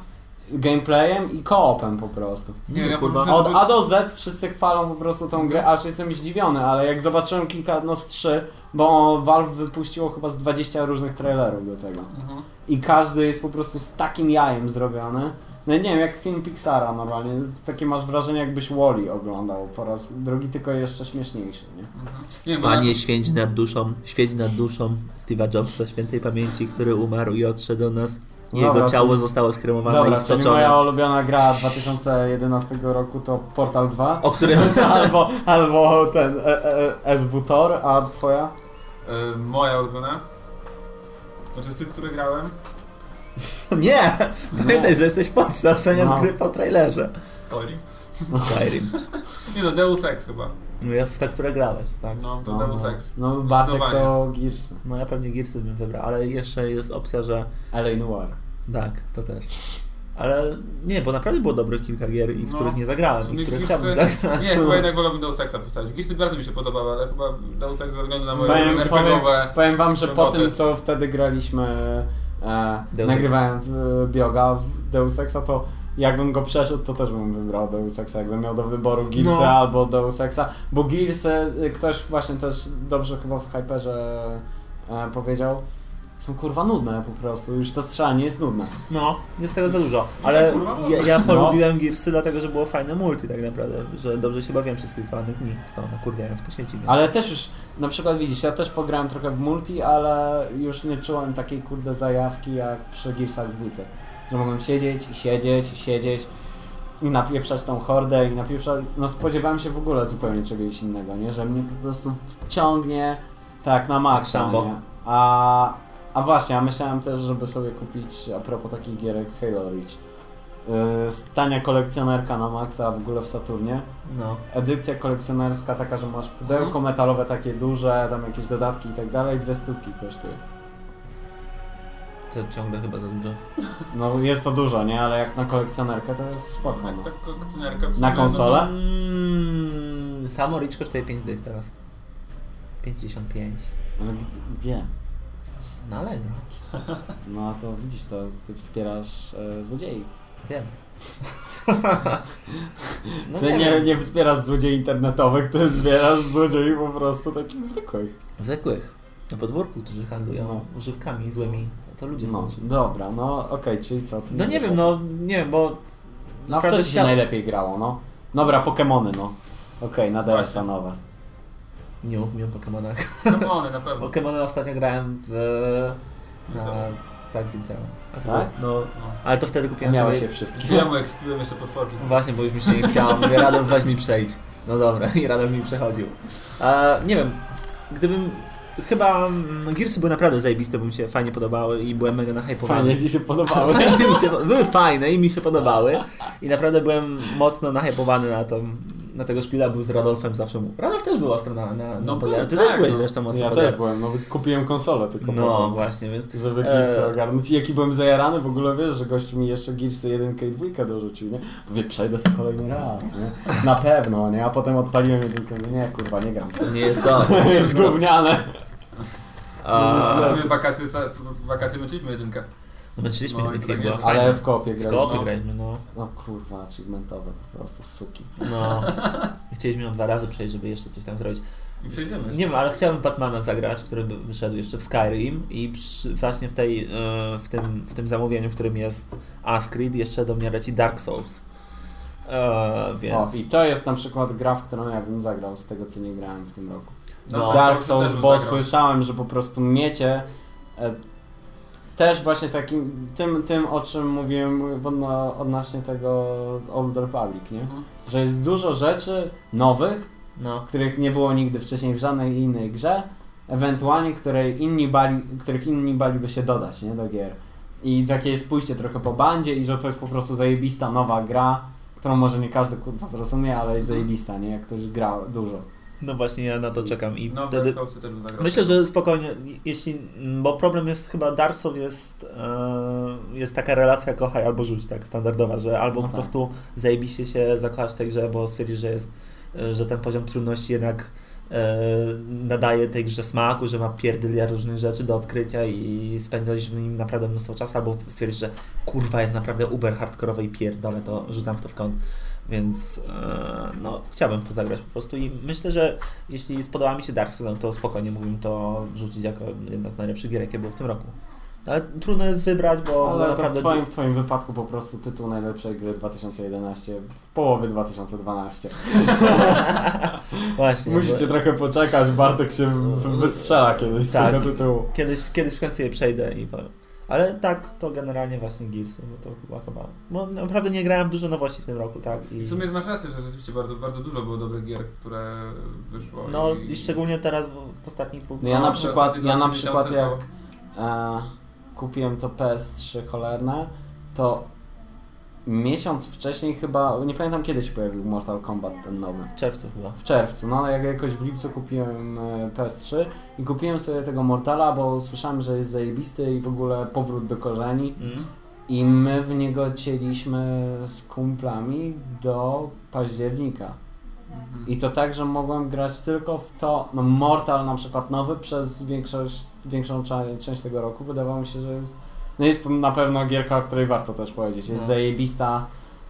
gameplayem i koopem po prostu. Nie ja kurwa. po Od A do Z wszyscy chwalą po prostu tą grę, aż jestem zdziwiony, ale jak zobaczyłem kilka, no z trzy, bo Valve wypuściło chyba z 20 różnych trailerów do tego. Mhm. I każdy jest po prostu z takim jajem zrobiony. No nie wiem, jak film Pixara normalnie. Takie masz wrażenie, jakbyś Wally oglądał po raz drugi, tylko jeszcze śmieszniejszy, nie? Nie bo Panie, święć nad duszą, święć nad duszą Steve'a Jobsa, świętej pamięci, który umarł i odszedł do nas. Jego Dobra, ciało czyli- zostało skremowane Dobra, i wtoczone. moja ulubiona gra 2011 roku to Portal 2. O którym... albo, albo ten e, e, SW Tor, a twoja? e, moja ulubiona. Znaczy z tych, które grałem. Nie! Pamiętaj, że jesteś Polsce, oceniasz No. gry po trailerze. Skyrim. Skyrim. Nie no, Deus Ex chyba. No ja w te, które grałeś, tak. No, to No, Deus no. Ex. No Bartek to. Gearsy. No ja pewnie Gearsy bym wybrał, ale jeszcze jest opcja, że LA Noir. tak, to też. Ale nie, bo naprawdę było dobrych kilka gier, i w No, których nie zagrałem, i w których chciałbym zagrać. Nie, chyba jednak wolałbym Deus Exa przedstawić. Gearsy bardzo mi się podobały, ale chyba Deus Ex ze względu na moje Powiem, powiem, RPGowe... powiem wam, że po tym co wtedy graliśmy e, nagrywając e, bioga w Deus Exa, to jakbym go przeszedł, to też bym wybrał Deus Exa, jakbym miał do wyboru Gearsy No. albo Deus Exa, bo Gearsy, y, ktoś właśnie też dobrze chyba w Hyperze e, powiedział, są kurwa nudne po prostu, już to strzelanie jest nudne. No, jest tego za dużo. Ale kurwa, no. ja, ja No. polubiłem Gearsy dlatego, że było fajne multi tak naprawdę, że dobrze się bawiłem przez kilka dni w to, nakurwiając po sieci. Więc... Ale też już, na przykład widzisz, ja też pograłem trochę w multi, ale już nie czułem takiej kurde zajawki jak przy Gearsach w dwójce. Że mogłem siedzieć i siedzieć i siedzieć i napieprzać tą hordę i napieprzać, no spodziewałem się w ogóle zupełnie czegoś innego, nie? Że mnie po prostu wciągnie tak na maksa? A, a właśnie, a myślałem też, żeby sobie kupić, a propos takich gierek Halo Reach, yy, tania kolekcjonerka na maksa w ogóle w Saturnie No. edycja kolekcjonerska taka, że masz pudełko Mhm. metalowe takie duże, tam jakieś dodatki i tak dalej, dwie stówki kosztuje. To ciągle chyba za dużo. No jest to dużo, nie? Ale jak na kolekcjonerkę to jest spoko. No. tak kolekcjonerka w Na sumie, no to- konsolę? Mm, samo Rich kosztuje 5 dych teraz. 55. Ale gdzie? No ale nie, No a to widzisz, to ty wspierasz e, złodziei. wiem. No ty nie, nie, wiem. nie wspierasz złodziei internetowych, ty wspierasz złodziei po prostu takich zwykłych. Zwykłych. Na podwórku, którzy handlują No. używkami złymi. To ludzie No, są. dobra, no okej, czyli co? Ty No nie wiesz, wiem, no nie wiem, bo No w co ci się najlepiej grało, no? Dobra, Pokemony, no. Okej, na DS-a Właśnie. nowe. Nie mówię o Pokemonach. Pokemony na pewno. Pokemony ostatnio grałem w... Na, tak, w liceum. A to Tak? No, No. ale to wtedy kupiłem Miałeś sobie... się wszystkie. Ja mu ekspiłem jeszcze potworki? Właśnie, bo już mi się nie chciało. Mówię, Radom, weź mi przejdź. No dobra, i Radom mi przechodził. A, nie wiem, gdybym... Chyba mm, Gearsy były naprawdę zajebiste, bo mi się fajnie podobały i byłem mega nahypowany. Fajnie ci się podobały. Fajnie mi się, były fajne i mi się podobały. I naprawdę byłem mocno nahypowany na to. Na tego szpila był z Radolfem zawsze. mu- Radolf też był ostro na, na, na No podjarę. Ty tak, też byłeś no. zresztą mocno Ja też byłem, no kupiłem konsolę tylko No po to, właśnie, więc żeby E. Gearsy ogarnąć. I jaki byłem zajarany, w ogóle wiesz, że gościu mi jeszcze Gearsy 1 i 2 dorzucił, nie? Mówię, przejdę sobie kolejny raz, nie? Na pewno, nie? A potem odpaliłem jedynkę, nie, kurwa, nie gram. to nie jest to. To jest gówniane. A, wakacje, wakacje męczyliśmy jedynkę. No, męczyliśmy No, no, tak fajna. Ale w kopie W graliśmy. koopie no. graliśmy, no. No kurwa, achievementowe, po prostu suki. no. Chcieliśmy ją dwa razy przejść, żeby jeszcze coś tam zrobić. Przejdziemy. Nie wiem, ale chciałem w Batmana zagrać, który by wyszedł jeszcze w Skyrim i przy, właśnie w, tej, e, w, tym, w tym zamówieniu, w którym jest Ascrid, jeszcze do mnie leci Dark Souls. E, więc... O, i to jest na przykład gra, w którą ja bym zagrał z tego, co nie grałem w tym roku. No, Dark Souls, bo zagrał. słyszałem, że po prostu miecie e, też właśnie takim, tym, tym o czym mówiłem odno, odnośnie tego Old Republic, nie? Mhm. Że jest dużo rzeczy nowych, No, których nie było nigdy wcześniej w żadnej innej grze, ewentualnie której inni bali, których inni baliby się dodać, nie? Do gier. I takie jest pójście trochę po bandzie i że to jest po prostu zajebista nowa gra, którą może nie każdy kurwa zrozumie, ale jest zajebista, nie? Jak ktoś gra dużo. No właśnie ja na to czekam i No, wtedy... Dark też. Myślę, że spokojnie, jeśli, bo problem jest chyba Dark Souls jest, e, jest taka relacja kochaj albo rzuć, tak standardowa, że albo No po tak. prostu zajebiście się zakochasz w tej grze, bo stwierdzisz, że jest, e, że ten poziom trudności jednak e, nadaje tej grze smaku, że ma pierdyliard różnych rzeczy do odkrycia i spędzać w nim naprawdę mnóstwo czasu, albo stwierdzisz, że kurwa jest naprawdę uber hardkorowe i pierdolę to, rzucam w to w kąt. Więc e, no, chciałbym to zagrać po prostu i myślę, że jeśli spodobała mi się Dark Souls, to spokojnie mógłbym to wrzucić jako jedna z najlepszych gier, jakie było w tym roku. Ale trudno jest wybrać, bo Ale naprawdę... w, twoim, w Twoim wypadku po prostu tytuł najlepszej gry 2011 w połowie 2012. Właśnie. Musicie bo trochę poczekać, Bartek się wystrzela kiedyś z Tak. tego tytułu. kiedyś, kiedyś w końcu je przejdę i powiem. Ale tak, to generalnie właśnie Gearsy, bo to chyba chyba... Bo naprawdę nie grałem dużo nowości w tym roku, tak? I, W sumie masz rację, że rzeczywiście bardzo, bardzo dużo było dobrych gier, które wyszło. no i szczególnie teraz w, w ostatnich dwóch... No ja na No, przykład, ja na przykład jak e, kupiłem to PS3 cholerne, to miesiąc wcześniej chyba, nie pamiętam kiedy się pojawił Mortal Kombat ten nowy. W czerwcu chyba. W czerwcu, no jak jakoś w lipcu kupiłem e, PS3 i kupiłem sobie tego Mortala, bo słyszałem, że jest zajebisty i w ogóle powrót do korzeni Mm. i my w niego cieliśmy z kumplami do października. Mhm. I to tak, że mogłem grać tylko w to, no Mortal na przykład nowy przez większość, większą część tego roku wydawało mi się, że jest, no jest to na pewno gierka, o której warto też powiedzieć, jest No. zajebista,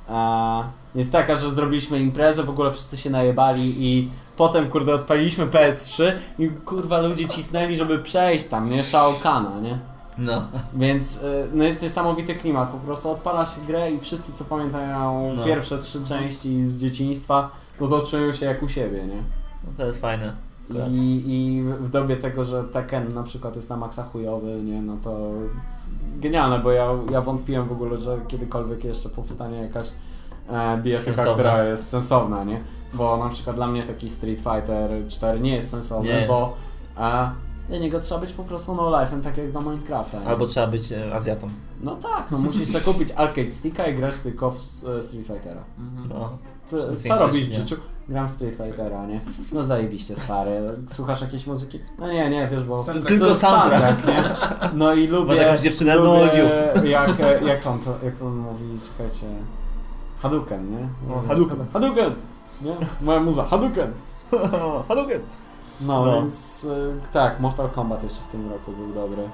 e, jest taka, że zrobiliśmy imprezę, w ogóle wszyscy się najebali i potem kurde odpaliliśmy PS3 i kurwa ludzie cisnęli, żeby przejść tam, nie, Shao Kahna, nie? No. Więc y, no jest niesamowity klimat, po prostu odpala się grę i wszyscy co pamiętają No. pierwsze trzy części z dzieciństwa, no to czują się jak u siebie, nie? no to jest fajne. Akurat. I, I w dobie tego, że Tekken na przykład jest na maksa chujowy, nie, no to genialne, bo ja, ja wątpiłem w ogóle, że kiedykolwiek jeszcze powstanie jakaś e, Sensowna. która jest sensowna, nie? Bo na przykład dla mnie taki Street Fighter 4 nie jest sensowny, Nie bo e, dla niego trzeba być po prostu no life'em, tak jak do Minecrafta. nie? Albo trzeba być e, Azjatą. No tak, no musisz sobie kupić arcade sticka i grać tylko w e, Street Fightera. Mhm. No. Co robisz w życiu? Gram Street Fightera, nie? No zajebiście stary. Słuchasz jakiejś muzyki? No nie, nie, wiesz, bo... Soundtrack. Tylko jest soundtrack. nie? No i lubię... Masz jakąś dziewczynę? No, jak, jak on to, jak on mówi, czekajcie... Hadouken, nie? No, Hadouken. Hadouken! Nie? Moja muza, Hadouken! Hadouken! No, No. więc y, tak, Mortal Kombat jeszcze w tym roku był dobry. Y,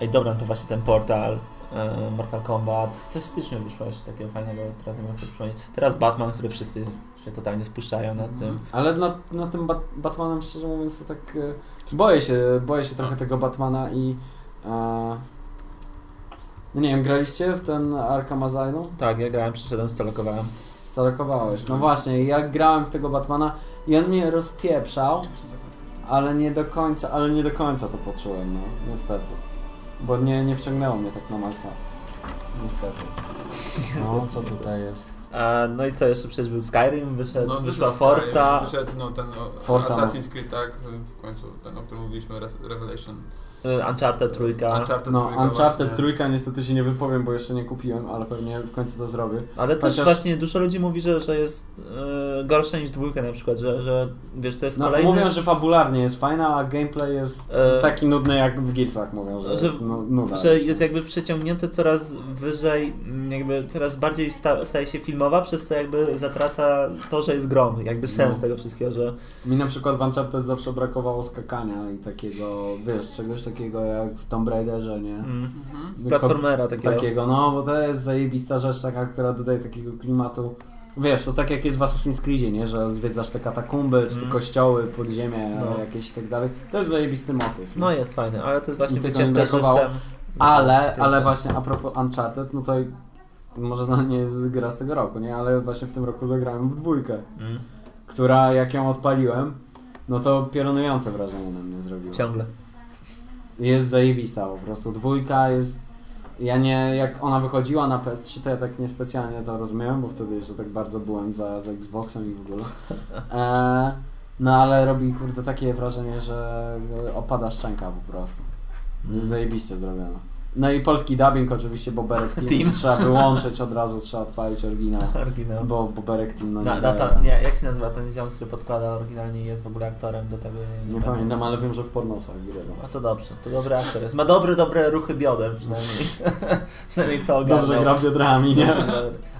Ej, dobra, to właśnie ten portal e, Mortal Kombat. Coś w styczniu wyszło jeszcze takiego fajnego, teraz nie wiem sobie przypomnieć. Teraz Batman, który wszyscy się totalnie spuszczają nad tym. Ale na, na tym Bat Batmanem szczerze mówiąc to tak e, boję się, boję się trochę tego Batmana i e, No nie wiem, graliście w ten Arkham Asylum? Tak, ja grałem, przyszedłem, stalokowałem. Stalokowałeś. No właśnie, ja grałem w tego Batmana i on mnie rozpieprzał, ale nie do końca, ale nie do końca to poczułem, no, niestety. Bo nie, nie wciągnęło mnie tak na maksa. Niestety. No, co tutaj jest? A, no i co, jeszcze przecież był Skyrim, wyszedł, No, wyszła Forza. Wyszedł no, ten o, Forza, no. Assassin's Creed, tak, w końcu ten, o którym mówiliśmy, Revelation. Y, Uncharted trójka. Uncharted No, trójka Uncharted trójka niestety się nie wypowiem, bo jeszcze nie kupiłem, ale pewnie w końcu to zrobię. Ale też Chociaż- właśnie dużo ludzi mówi, że, że jest y, gorsza niż dwójka na przykład, że, że wiesz, to jest No, kolejny... mówią, że fabularnie jest fajna, a gameplay jest E, taki nudny jak w Gearsach mówią, że, że- jest nu- nuda. że jest jakby przeciągnięte coraz wyżej, mm, jakby coraz bardziej sta, staje się filmowa, przez co jakby zatraca to, że jest grom, jakby sens No. tego wszystkiego, że Mi na przykład w Uncharted zawsze brakowało skakania i takiego, wiesz, czegoś takiego jak w Tomb Raiderze, nie? mm, Mhm. platformera takiego. Takiego, no, bo to jest zajebista rzecz taka, która dodaje takiego klimatu. Wiesz, to tak jak jest w Assassin's Creedzie, nie? Że zwiedzasz te katakumby, czy te Mm. kościoły, podziemie, No. jakieś i tak dalej. To jest zajebisty motyw. nie? No jest fajny, ale to jest właśnie wycięte żywcem. Ale, ale właśnie a propos Uncharted, no to i- może to nie jest gra z tego roku, nie? Ale właśnie w tym roku zagrałem w dwójkę, Mm, która jak ją odpaliłem, no to piorunujące wrażenie na mnie zrobiło. ciągle. Jest zajebista po prostu. Dwójka jest. Ja nie, jak ona wychodziła na PS3, to ja tak niespecjalnie to rozumiałem, bo wtedy jeszcze tak bardzo byłem za, za Xboxem i w ogóle. E, no ale robi kurde takie wrażenie, że opada szczęka po prostu. Jest zajebiście zrobione. No i polski dubbing oczywiście, bo Berek Team, Team. trzeba wyłączyć od razu, trzeba odpalić oryginał. Oryginał. Bo, Berek Team no Na, nie, na daje. to, nie, jak się nazywa ten ziom, który podkłada oryginalnie i jest w ogóle aktorem do tego? nie pamiętam, ale wiem, że w pornosach grywa. No to dobrze, to dobry aktor jest. Ma dobre, dobre ruchy biodem przynajmniej. przynajmniej to ogarnął. Dobrze gra biodrami, nie?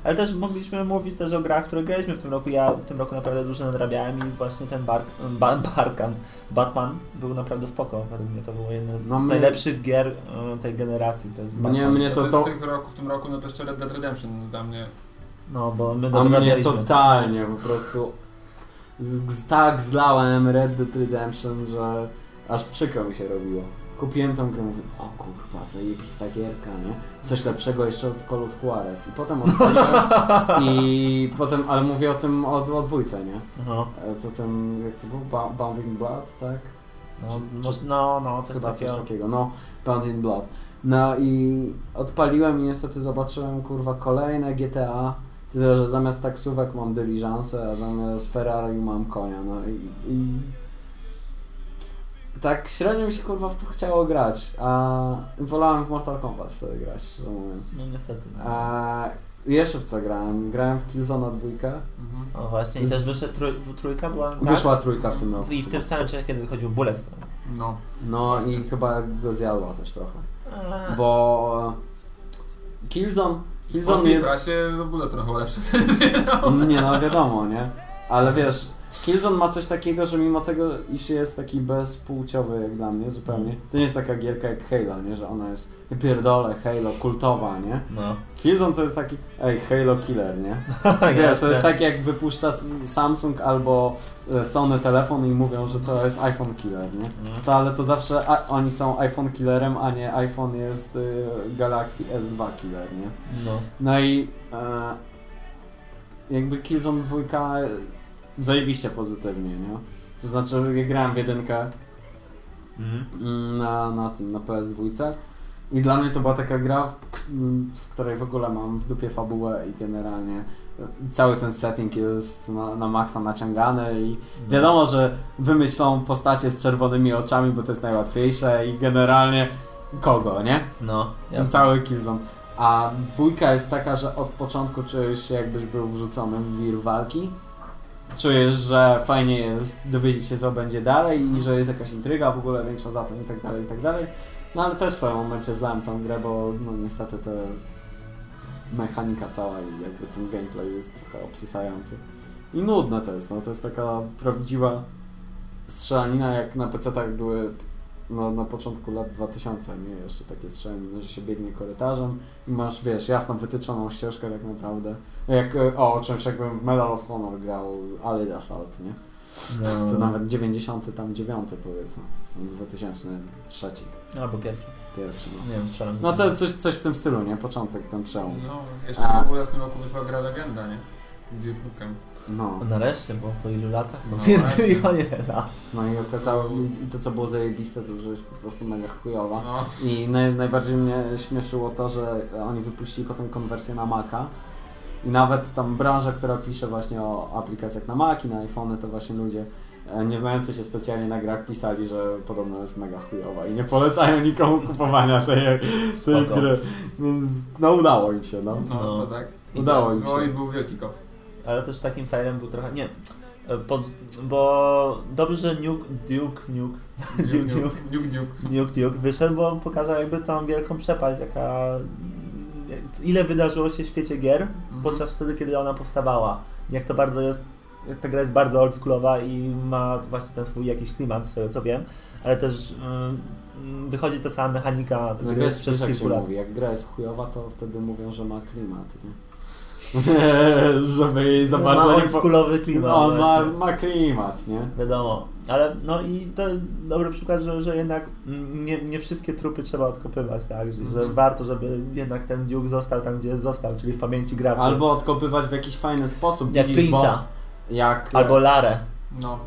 Ale też mogliśmy mówić też o grach, które graliśmy w tym roku. Ja w tym roku naprawdę dużo nadrabiałem i właśnie ten Bar ba Barkan, Batman był naprawdę spoko. Według mnie to było jedno No z my- najlepszych gier e, tej generacji. To jest Mnie- Batman. mnie To, to- to- z tych roku, w tym roku, no to jeszcze Red Dead Redemption dla mnie. No, bo my A mnie totalnie po prostu z, z, tak zlałem Red Dead Redemption, że aż przykro mi się robiło. Kupiłem tą grę, mówię, o kurwa, zajebista gierka, nie? Coś lepszego jeszcze od Call of Juarez. I potem odpaliłem i potem, ale mówię o tym o, o dwójce, nie? No, E, To ten, jak to było? Ba- Bound in Blood, tak? no, Czy- może- no, no, coś takiego. coś takiego, no, Bound in Blood. No i odpaliłem i niestety zobaczyłem, kurwa, kolejne GTA, tyle, że zamiast taksówek mam dyliżansę, a zamiast Ferrari mam konia, no i, i tak średnio mi się, kurwa, w to chciało grać, a wolałem w Mortal Kombat wtedy grać, szczerze mówiąc. No niestety. A jeszcze w co grałem? Grałem w Killzona dwójkę, Mhm. O właśnie, i też wyszedł trój, trójka była. tak? wyszła trójka w tym roku. I w tym samym czasie, kiedy wychodził Bulletstorm. No. No i chyba go zjadła też trochę, Eee, bo Killzone, W Killzone polskiej jest... prasie no, było trochę lepsze. Nie no, wiadomo, nie? Ale wiesz, Killzone ma coś takiego, że mimo tego, iż jest taki bezpłciowy jak dla mnie zupełnie, to nie jest taka gierka jak Halo, nie? Że ona jest, ja pierdolę, Halo, kultowa, nie? no. Killzone to jest taki, ej, Halo killer, nie? Wiesz, to jest tak jak wypuszcza Samsung albo e, Sony telefon i mówią, że to jest iPhone killer, nie? Mhm. To, ale to zawsze oni są iPhone killerem, a nie iPhone jest y, Galaxy S2 killer, nie? No. No i e, jakby Killzone 2 zajebiście pozytywnie, nie? To znaczy, ja grałem w jedynkę Mhm. mm, na, na tym, na PS2 i dla mnie to była taka gra, w której w ogóle mam w dupie fabułę i generalnie e, cały ten setting jest na, na maksa naciągany i wiadomo, że wymyślą postacie z czerwonymi oczami, bo to jest najłatwiejsze i generalnie kogo, nie? No, Ten cały Killzone. A dwójka jest taka, że od początku czujesz się jakbyś był wrzucony w wir walki. Czujesz, że fajnie jest dowiedzieć się co będzie dalej i że jest jakaś intryga w ogóle większa za tym i tak dalej, i tak dalej. No ale też w pewnym momencie zlałem tą grę, bo no niestety ta mechanika cała i jakby ten gameplay jest trochę obsysający. I nudne to jest, no to jest taka prawdziwa strzelanina jak na PC-tach były no, na początku lat 2000, nie? Jeszcze takie strzelaniny, że się biegnie korytarzem i masz, wiesz, jasno wytyczoną ścieżkę tak naprawdę. Jak, e, o, czymś jakbym w Medal of Honor grał Allied Assault, nie? No. To nawet 90 tam 9 powiedzmy. 2003, Albo pierwszy. pierwszy. No, Nie wiem, strzelam. no to coś, coś w tym stylu, nie? Początek, ten przełom. No, jeszcze A. w ogóle w tym roku wyszła gra Legenda, nie? Duke Nukem. No, Nareszcie, bo po ilu latach? No milionie lat. no i okazało, i to co było zajebiste, to że jest po prostu mega chujowa. No, I naj, najbardziej mnie śmieszyło to, że oni wypuścili potem konwersję na Maca. I nawet tam branża, która pisze właśnie o aplikacjach na Mac i na iPhony, to właśnie ludzie e, nie znający się specjalnie na grach pisali, że podobno jest mega chujowa i nie polecają nikomu kupowania tej, tej Spoko. gry. Więc no udało im się, no. no, No. to tak. Udało im No i się. był wielki kop. Ale też takim failem był trochę, nie, e, pod, bo dobrze, że Nuke, Duke, Nuke, Duke Duke. Duke, Duke. Nuke, Duke wyszedł, bo pokazał jakby tą wielką przepaść, jaka, ile wydarzyło się w świecie gier, Mhm. podczas wtedy, kiedy ona powstawała. Jak to bardzo jest, jak ta gra jest bardzo oldschoolowa i ma właśnie ten swój jakiś klimat, z tego co wiem, ale też ym, wychodzi ta sama mechanika No gry kilku lat. mówi, jak gra jest chujowa, to wtedy mówią, że ma klimat, nie? Żeby jej za No, bardzo ma oldschoolowy klimat. No, on ma, ma klimat, nie? Wiadomo, ale no i to jest dobry przykład, że, że jednak mm, nie, nie wszystkie trupy trzeba odkopywać, tak? Że, że Mhm. warto, żeby jednak ten Duke został tam, gdzie został, czyli w pamięci graczy. Albo odkopywać w jakiś fajny sposób. jak widzisz, Prince'a, Jak albo Larę. No.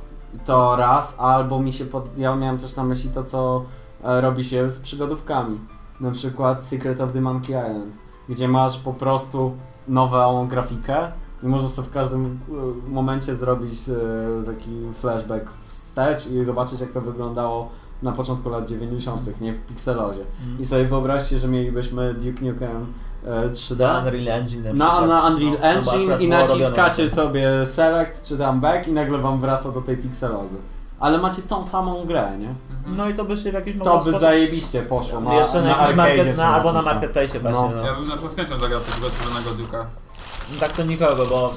to raz, albo mi się pod... Ja miałem też na myśli to, co e, robi się z przygodówkami. Na przykład Secret of the Monkey Island, gdzie masz po prostu nową grafikę i możesz sobie w każdym e, momencie zrobić e, taki flashback wstecz i zobaczyć, jak to wyglądało na początku lat 90., nie w pikselozie. I sobie wyobraźcie, że mielibyśmy Duke Nukem e, 3D. Na Unreal Engine na Na, na Unreal No, no Engine akurat i naciskacie sobie select czy tam back i nagle wam wraca do tej pikselozy. Ale macie tą samą grę, nie? Mhm. No i to by się w jakiś To by sposób- zajebiście poszło na, Jeszcze na, na jakiś market, na, albo na marketplace właśnie. No. No. Ja bym na przykład z chęcią zagrał tego Duke'a. Tak to nikogo, bo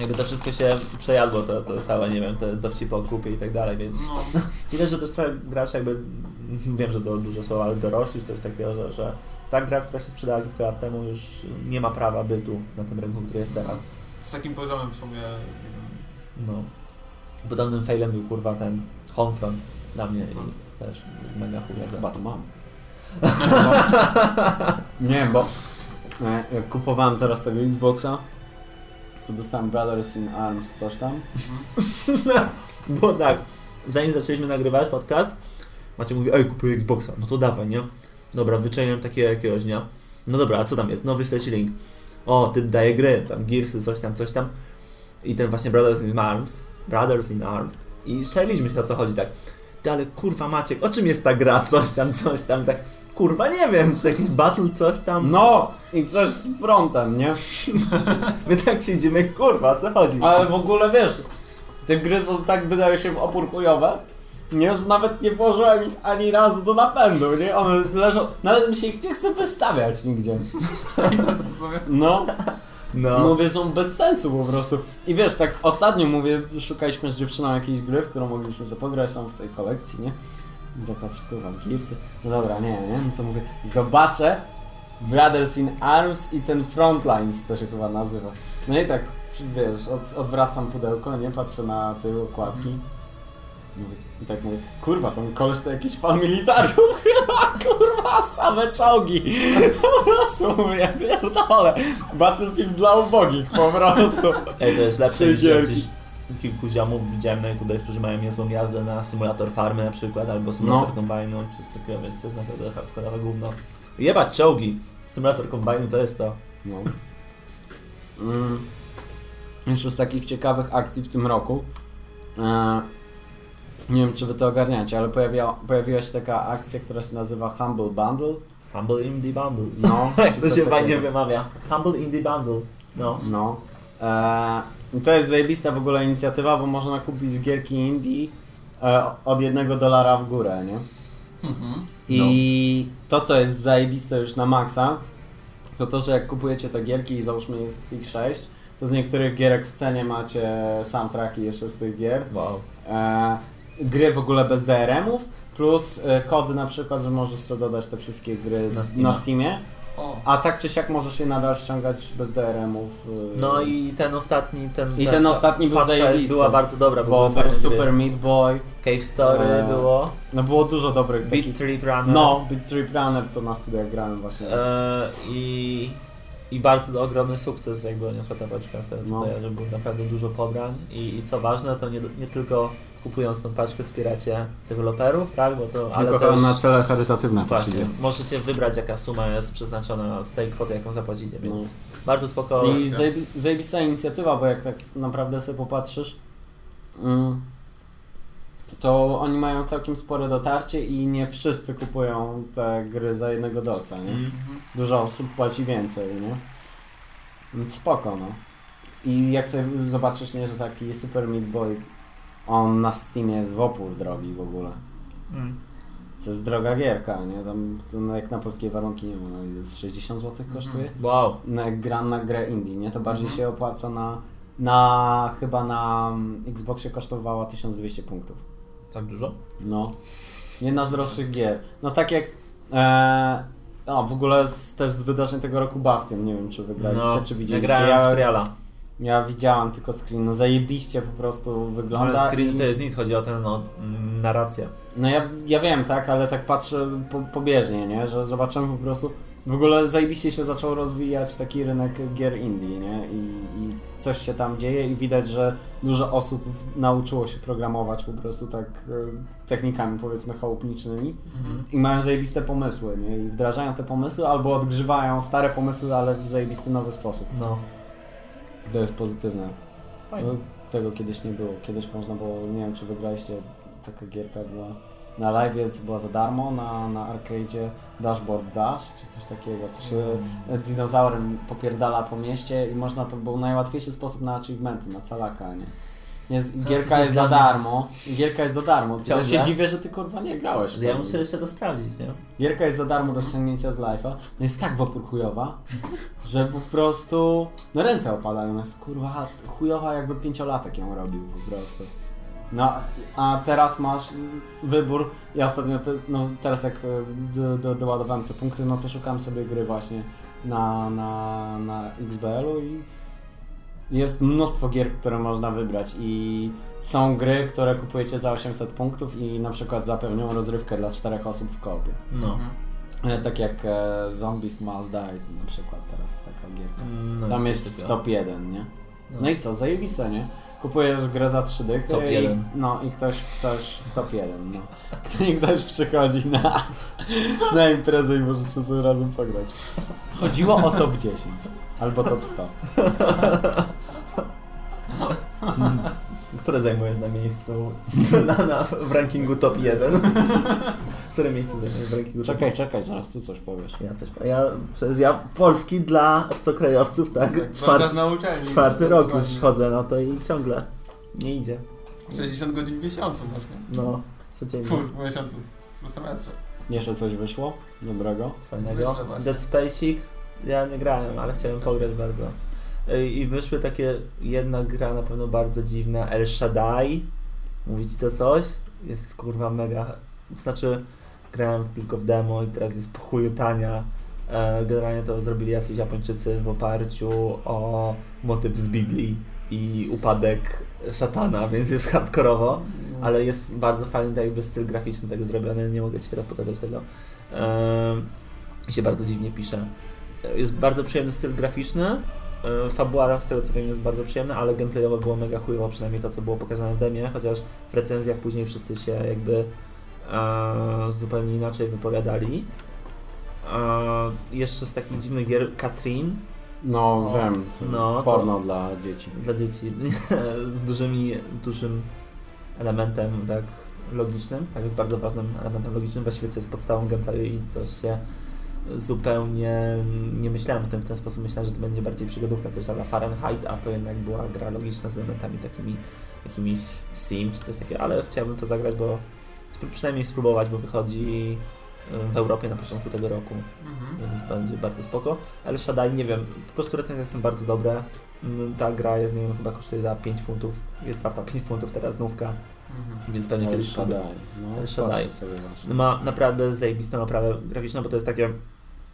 jakby to wszystko się przejadło, to, to całe, nie wiem, te dowcipy o kupie i tak dalej, więc No. widać, że też trochę gracze jakby, wiem, że to duże słowa, ale dorośli czy coś takiego, że, że ta gra, która się sprzedała kilka lat temu już nie ma prawa bytu na tym rynku, który jest teraz. Z takim poziomem w sumie... nie wiem, No. Podobnym failem był kurwa ten Homefront dla mnie i też mega chuja Chyba to mam. nie wiem, bo e, jak kupowałem teraz tego Xboxa, to dostałem Brothers in Arms coś tam. Bo tak, zanim zaczęliśmy nagrywać podcast, Macie mówi, ej, kupuję Xboxa, no to dawaj, nie? Dobra, wyczaiłem takiego jakiegoś, nie? No dobra, a co tam jest? No wyślę ci link. O, typ daje gry, tam Gearsy, coś tam, coś tam. I ten właśnie Brothers in Arms, Brothers in Arms. I strzeliliśmy się o co chodzi, tak. Ty, ale kurwa Maciek, o czym jest ta gra? Coś tam, coś tam, tak. Kurwa, nie wiem, to jakiś battle, coś tam. No i coś z frontem, nie? My tak siedzimy, kurwa, o co chodzi? Ale w ogóle wiesz, te gry są tak, wydają się opórkujowe, nie, że nawet nie włożyłem ich ani razu do napędu, nie? One leżą, nawet mi się ich nie chce wystawiać nigdzie. No, No. mówię, są bez sensu po prostu. I wiesz, tak ostatnio mówię, szukaliśmy z dziewczyną jakiejś gry, w którą mogliśmy zapograć tam w tej kolekcji, nie? Kurwa, Gearsy. No dobra, nie, nie, no to mówię, zobaczę Brothers in Arms i ten Frontlines to się chyba nazywa. No i tak, wiesz, od, odwracam pudełko, nie, patrzę na te okładki. Mówię, I tak mówię, kurwa, ten koleś to jakiś fan militarium chyba, kurwa, same czołgi. Po prostu mówię, ja pierdolę. Battlefield dla ubogich, po prostu. Ej, to jest lepsze niż kilku ziomów widziałem na YouTube, którzy mają niezłą jazdę na symulator farmy na przykład, albo symulator No. kombajnu, czy takiego, więc to jest naprawdę hardkorowe gówno. Jebać czołgi! Symulator kombajnu to jest to. No. Mm. Jeszcze z takich ciekawych akcji w tym roku. E, nie wiem, czy wy to ogarniacie, ale pojawiła, pojawiła się taka akcja, która się nazywa Humble Bundle. Humble Indie Bundle. No, to się fajnie wymawia. Humble Indie Bundle. No. No. E, i to jest zajebista w ogóle inicjatywa, bo można kupić gierki indie e, od jednego dolara w górę, nie? Mhm. I to, co jest zajebiste już na maksa, to to, że jak kupujecie te gierki i załóżmy jest ich 6, to z niektórych gierek w cenie macie soundtracki jeszcze z tych gier. Wow. E, gry w ogóle bez DRM-ów, plus e, kody na przykład, że możesz sobie dodać te wszystkie gry Na na. Steamie. O. A tak czy siak możesz je nadal ściągać bez DRM-ów. y, No i ten ostatni, ten... I ten ta ostatni był zajebisty. była bardzo dobra, Bo był Super. Meat Boy. Cave Story Eee, było, No było dużo dobrych Beat takich. Trip Runner. No, Beat Trip Runner to na studiach grałem właśnie. E, i, I bardzo ogromny sukces jakby odniosła ta paczka z tego co No. kojarzę, było naprawdę dużo pobrań i, i co ważne, to nie, nie tylko kupując tą paczkę wspieracie deweloperów, tak, bo to, ale Tylko też na cele charytatywne właśnie, możecie wybrać jaka suma jest przeznaczona z tej kwoty, jaką zapłacicie, więc No. bardzo spoko. I zajebi- zajebista inicjatywa, bo jak tak naprawdę sobie popatrzysz, mm, to oni mają całkiem spore dotarcie i nie wszyscy kupują te gry za jednego dolca, nie? Mm. Dużo osób płaci więcej, nie? Więc spoko, no. I jak sobie zobaczysz, nie, że taki Super Meat Boy, on na Steamie jest w opór drogi w ogóle. Mm. To jest droga gierka, nie? Tam to jak na polskie warunki nie ma, no, jest 60 zł kosztuje. Wow. No jak gra na grę indie, nie? To bardziej Mhm. się opłaca na, na chyba na mm, Xboxie kosztowała 1200 punktów. Tak dużo? No. Jedna z droższych gier. No tak jak e, o, w ogóle z, też z wydarzeń tego roku Bastion, nie wiem czy wygraliście, No, czy ja widzieliście. grałem w triala. Ja widziałem tylko screen, no zajebiście po prostu wygląda. Ale screen i- to jest nic, chodzi o tę no, narrację. No ja, ja wiem, tak, ale tak patrzę po, pobieżnie, nie? Że zobaczymy po prostu. W ogóle zajebiście się zaczął rozwijać taki rynek gier indie, nie? I, I coś się tam dzieje i widać, że dużo osób nauczyło się programować po prostu tak e, technikami powiedzmy chałupniczymi i mają zajebiste pomysły, nie? I wdrażają te pomysły albo odgrzywają stare pomysły, ale w zajebisty nowy sposób. No. To jest pozytywne. No, tego kiedyś nie było. Kiedyś można było, nie wiem czy wygraliście, taka gierka była na live, co była za darmo, na, na arcade'zie Dashboard Dash, czy coś takiego, co się Mm. dinozaurem popierdala po mieście i można, to był najłatwiejszy sposób na achievementy, na calaka, nie? Jest, gierka jest za darmo, gierka jest za darmo, ja się dziwię, że ty kurwa nie grałeś. Ja muszę jeszcze to sprawdzić, nie? Gierka jest za darmo do ściągnięcia z live'a. No jest tak w opór chujowa, że po prostu no ręce opadają. Ona jest kurwa chujowa jakby pięciolatek ją robił po prostu. No a teraz masz wybór. Ja ostatnio, te, no teraz jak e, do, do, doładowałem te punkty, no to szukałem sobie gry właśnie na, na, na XBL-u i jest mnóstwo gier, które można wybrać i są gry, które kupujecie za 800 punktów i na przykład zapewnią rozrywkę dla czterech osób w koopie. No. Mhm. E, Tak jak e, Zombies Must Die na przykład, teraz jest taka gierka. No Tam jest w top 1, nie? No. No i co, zajebiste, nie? Kupujesz grę za 3 dychy Top i, jeden. no i ktoś, ktoś w top 1, no. I ktoś przychodzi na, na imprezę i możecie sobie razem pograć. Chodziło o top 10 albo top 100. Które zajmujesz na miejscu na, na, w rankingu top 1? Które miejsce zajmujesz w rankingu top Czekaj, czekaj, zaraz ty coś powiesz. Ja coś ja, przecież ja Polski dla obcokrajowców, tak? Tak, Czwarty, na uczelni. czwarty rok już Dokładnie. chodzę, no to i ciągle nie idzie. 60 godzin w miesiącu można. No, codziennie. Fu, w miesiącu, w semestrze. Jeszcze coś wyszło dobrego? Fajnego. Dead Spacek, ja nie grałem, ale chciałem pograć bardzo. I wyszły takie, jedna gra na pewno bardzo dziwna, El Shaddai. Mówi ci to coś? Jest kurwa mega, znaczy grałem tylko w demo i teraz jest po chuju tania. E, Generalnie to zrobili jacyś Japończycy w oparciu o motyw z Biblii i upadek szatana, więc jest hardkorowo, ale jest bardzo fajny tak jakby styl graficzny tego zrobiony, nie mogę Ci teraz pokazać tego. I się bardzo dziwnie pisze. E, Jest bardzo przyjemny styl graficzny, e, fabuła z tego co wiem jest bardzo przyjemna, ale gameplayowo było mega chujowo, przynajmniej to co było pokazane w demie, chociaż w recenzjach później wszyscy się jakby e, zupełnie inaczej wypowiadali. E, jeszcze z takich dziwnych gier Katrin No O, wiem, to no, to- porno dla dzieci. dla dzieci z dużymi, dużym elementem tak logicznym, tak jest bardzo ważnym elementem logicznym, właściwie co jest podstawą gameplayu i coś się zupełnie nie myślałem o tym w ten sposób, myślałem, że to będzie bardziej przygodówka, coś ala Fahrenheit, a to jednak była gra logiczna z elementami takimi jakimiś sim czy coś takiego, ale chciałbym to zagrać, bo przynajmniej spróbować, bo wychodzi y, w Europie na początku tego roku, Mhm. więc będzie bardzo spoko. Ale Shaddai, nie wiem, po prostu recenzje są bardzo dobre. Mm, Ta gra jest, nie wiem, chyba kosztuje za 5 funtów. Jest warta 5 funtów teraz, nówka, Mhm. więc pewnie El kiedyś. Shaddai. No, El Shaddai. Ma naprawdę zajebistą oprawę graficzną, bo to jest takie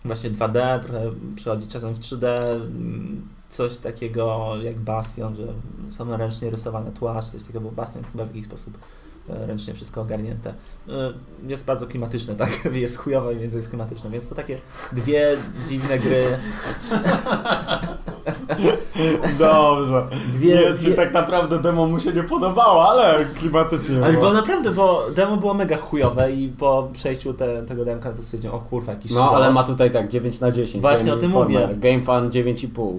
właśnie 2D, trochę przychodzi czasem w 3D, mm, coś takiego jak Bastion, że są ręcznie rysowane tła, czy coś takiego, bo Bastion jest chyba w jakiś sposób ręcznie wszystko ogarnięte. E, Jest bardzo klimatyczne, tak? Jest chujowe, więc jest klimatyczne, więc to takie dwie dziwne gry. Dobrze. Dwie, Nie, dwie, czy tak naprawdę demo mu się nie podobało, ale klimatycznie Ale bo naprawdę, bo demo było mega chujowe i po przejściu te, tego demka to stwierdziłem, o kurwa, jakiś No, ale ma tutaj tak 9 na 10. Właśnie Game o tym Informer, mówię. Game Fan 9,5.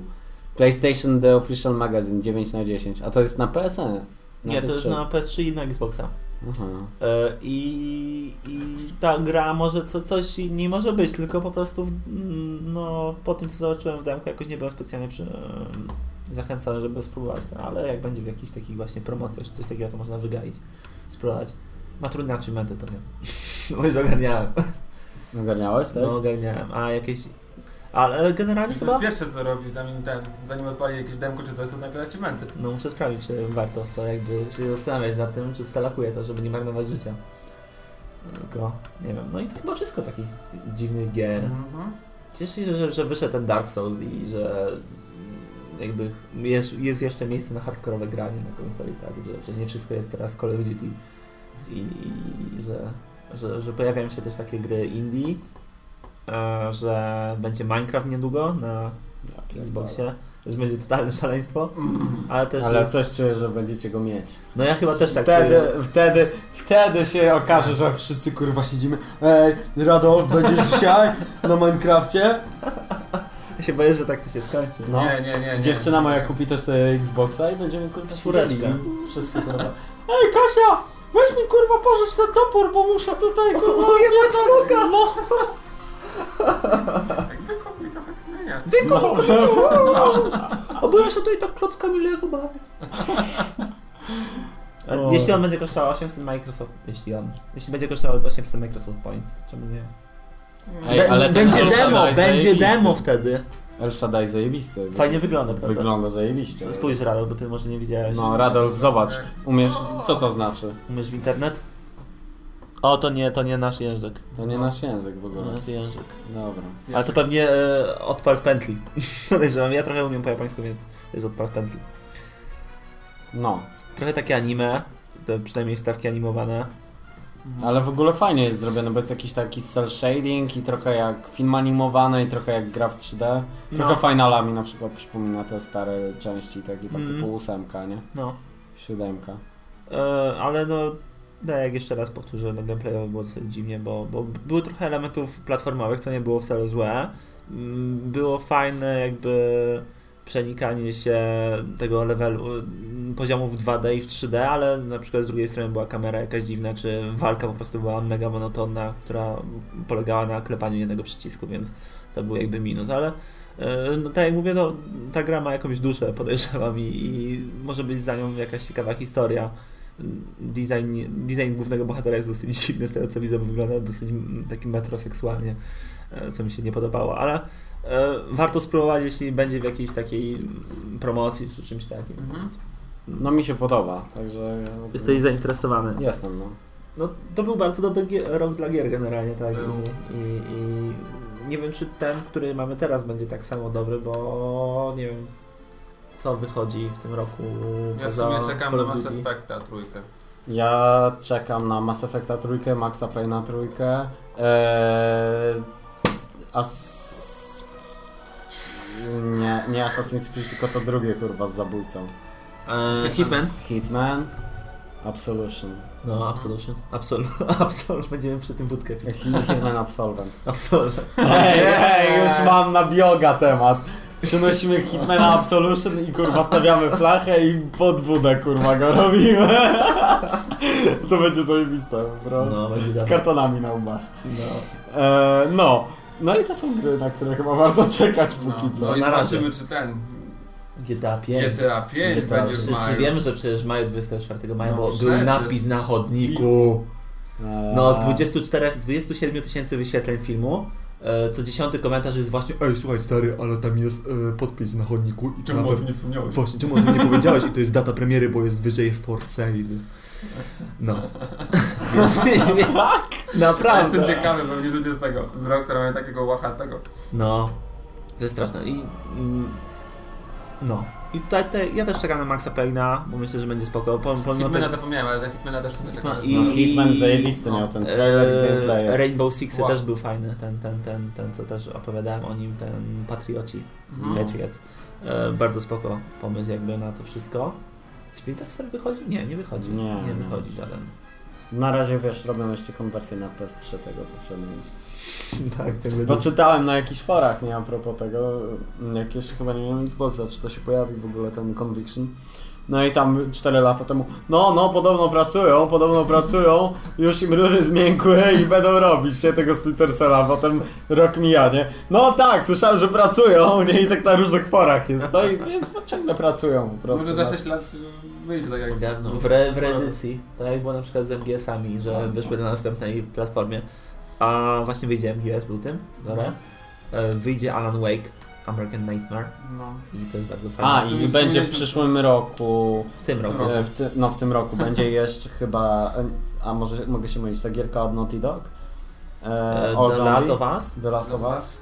PlayStation The Official Magazine 9 na 10. A to jest na PSN? Nie, to jest PS3. na PS3 i na Xboxa. Aha. E, I, I ta gra może co, coś nie może być, tylko po prostu w, no, po tym co zobaczyłem w demku jakoś nie byłem specjalnie przy, zachęcony, żeby spróbować ale jak będzie w jakichś takich właśnie promocjach czy coś takiego, to można wygaić, spróbować. Ma trudne achievementy, to wiem. Już ogarniałem. Ogarniałeś, tak? No ogarniałem. A jakieś... Ale generalnie to chyba... pierwsze co robi, zanim ten, zanim odpali jakieś demko czy coś, to najpierw achievementy. No muszę sprawdzić, czy warto w to jakby się zastanawiać nad tym, czy stalakuję to, żeby nie marnować życia. Tylko, nie wiem, no i to chyba wszystko takich dziwnych gier. Mhm. Cieszę się, że, że wyszedł ten Dark Souls i że jakby jest, jest jeszcze miejsce na hardkorowe granie na konsoli, tak, że, że nie wszystko jest teraz Call of Duty i, i że, że, że pojawiają się też takie gry indie, że będzie Minecraft niedługo na. Xboxie, że będzie totalne szaleństwo, ale też Ale jest, coś czuję, że będziecie go mieć. no ja chyba też tak wtedy, czuję. wtedy, wtedy się okaże, że wszyscy kurwa siedzimy. Ej, Radolf, będziesz dzisiaj na Minecrafcie? Ja się boję, że tak to się skończy. No. Nie, nie, nie, nie. Dziewczyna moja kupi też sobie Xboxa i będziemy kurwa i wszyscy kurwa. Ej Kasia, weź mi kurwa pożycz ten topór, bo muszę tutaj kurwa... O, smoka! No, Tak, wykop mi trochę kamienia. Wykop! się tutaj tak klockami Lego bawię. A O. Jeśli on będzie kosztował 800 Microsoft, jeśli on, jeśli będzie kosztował 800 Microsoft Points, to czemu nie? Ej, Be- ale ten będzie demo, będzie zajebisty. demo wtedy. El Shaddai zajebisty. Fajnie wygląda, prawda? Wygląda zajebiście. Spójrz Radol, bo ty może nie widziałeś. No Radolf, zobacz. Umiesz, co to znaczy? Umiesz w internet? O, to nie, to nie nasz język. To nie nasz język w To ogóle. nasz język. Dobra. Ale to pewnie e, odpal w pętli. Podejrzewam, ja trochę umiem po japońsku, więc jest odpal w pętli. No. Trochę takie anime, te przynajmniej stawki animowane. Ale w ogóle fajnie jest zrobione, bo jest jakiś taki cel shading i trochę jak film animowany i trochę jak gra w 3D. Trochę No. Finalami na przykład przypomina te stare części, takie tam Mm. typu ósemka, nie? No. Siódemka. E, ale no, no jak jeszcze raz powtórzę, no gameplayowo było dosyć dziwnie, bo, bo były trochę elementów platformowych, co nie było wcale złe. Mm, Było fajne jakby przenikanie się tego levelu, mm, poziomu w 2D i w 3D, ale na przykład z drugiej strony była kamera jakaś dziwna, czy walka po prostu była mega monotonna, która polegała na klepaniu jednego przycisku, więc to był jakby minus, ale e, no tak jak mówię, no ta gra ma jakąś duszę, podejrzewam i, i może być za nią jakaś ciekawa historia. Design, design głównego bohatera jest dosyć dziwny z tego co widzę, bo wygląda dosyć mm, taki metroseksualnie, e, co mi się nie podobało, ale e, warto spróbować, jeśli będzie w jakiejś takiej mm, promocji czy czymś takim. Mhm. Więc No mi się podoba, także... Jesteś zainteresowany. Jestem, no. No, to był bardzo dobry rok dla gier generalnie, tak. I, i, I nie wiem, czy ten, który mamy teraz, będzie tak samo dobry, bo nie wiem, co wychodzi w tym roku. Ja w sumie czekam Call na Mass. Effecta trójkę. Ja czekam na Mass Effecta trójkę, Maxa Payne'a trójkę, eee, as... Nie, nie Assassin's Creed, tylko to drugie kurwa z zabójcą. E, Hitman. Hitman, Absolution. No, Absolution. Absol, Absol, będziemy przy tym. Hi- Hitman Absolvent. Absol. Ej, ej, już mam na bioga temat. Przynosimy Hitmana Absolution i kurwa stawiamy flachę i pod wódę kurwa go robimy. To będzie zajebiste, po prostu. No, będzie Z kartonami na łbach. No. E, no. No i to są gry, na które chyba warto czekać No, póki co. no i Na razie. zobaczymy, czy ten GTA 5. GTA 5 GTA, będzie w maju. wiemy, że przecież w maju 24 maja, No bo był napis na chodniku. No, z 24, 27 tysięcy wyświetleń filmu, co dziesiąty komentarz jest właśnie Ej, słuchaj stary, ale tam jest e, podpis na chodniku i Czemu o tym nie wspomniałeś? Właśnie, czemu o tym nie powiedziałeś? I to jest data premiery, bo jest wyżej for sale. No. Więc, Tak? naprawdę. Jestem ciekawy, pewnie ludzie z tego, z Rockstar mają takiego łachastego. No, to jest straszne. I, mm, no. I tutaj te, ja też czekam na Maxa Payne'a, bo myślę, że będzie spoko. Pom- Pomimo Hitmana tego, zapomniałem, ale na Hitmana też nie czekam. No też. i- No, Hitman zajebisty no. miał ten trailer e. Rainbow Six Wow. też był fajny, ten, ten, ten, ten, co też opowiadałem o nim, ten Patrioci, Mhm. Patriots. E, bardzo spoko pomysł jakby na to wszystko. Splinter Cell wychodzi? Nie, nie wychodzi. Nie, Nie, nie. wychodzi żaden. Na razie wiesz, robią jeszcze konwersję na PS3 tego poprzedniego. tak, ciągle Bo czytałem na jakichś forach, nie a propos tego, jak jeszcze chyba nie miałem Xboxa, czy to się pojawi w ogóle ten Conviction. No i tam 4 lata temu, no, no, podobno pracują, podobno pracują, już im rury zmiękły i będą robić nie, tego Splinter Cella, potem rok mija, nie? No tak, słyszałem, że pracują, nie? I tak na różnych forach jest, no i więc ciągle pracują po prostu. Może za no. 6 lat wyjdzie tak jak. W, re, w reedycji, tak jak było na przykład z MGS-ami, że wyszły na następnej platformie, a właśnie wyjdzie MGS w lutym, dobra? E, Wyjdzie Alan Wake, American Nightmare No. i to jest bardzo fajne. A, i będzie w przyszłym roku, w tym roku. e, w ty, no w tym roku będzie jeszcze chyba, a może mogę się mylić, ta gierka od Naughty Dog? E, E, o The zombie? Last of Us? The Last of Us?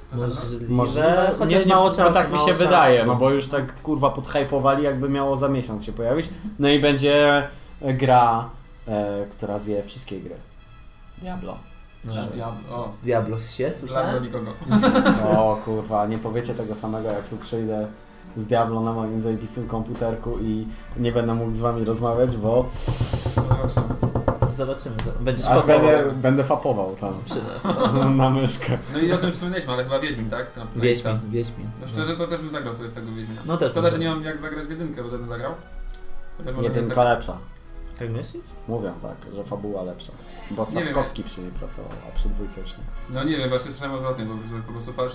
Możliwe, chociaż nie, nie, mało bo czasu. tak mi się czasu. wydaje, no bo już tak kurwa podhypowali, jakby miało za miesiąc się pojawić. No i będzie gra, e, która zje wszystkie gry. Diablo. No. Diablo. Diablos się, dla słyszałem? nikogo. O kurwa, nie powiecie tego samego, jak tu przyjdę z Diablo na moim zajebistym komputerku i nie będę mógł z wami rozmawiać, bo Zobaczymy. Zobaczymy. Będziesz aż pakował będę, będę fapował tam przy nas. na myszkę. No i o tym wspomnieliśmy, ale chyba Wiedźmin, tak? Na Wiedźmin. Wiedźmin. No szczerze to też bym zagrał sobie w tego Wiedźmina. No też Szkoda, że nie mam jak zagrać w jedynkę, bo też bym zagrał. Chociaż może Jedynka jest tak- lepsza. Tak myślisz? Mówią tak, że fabuła lepsza. Bo Sapkowski przy niej pracował, a przy dwójce już nie. No nie wiem, właśnie słyszałem odwrotnie, bo że po prostu fa-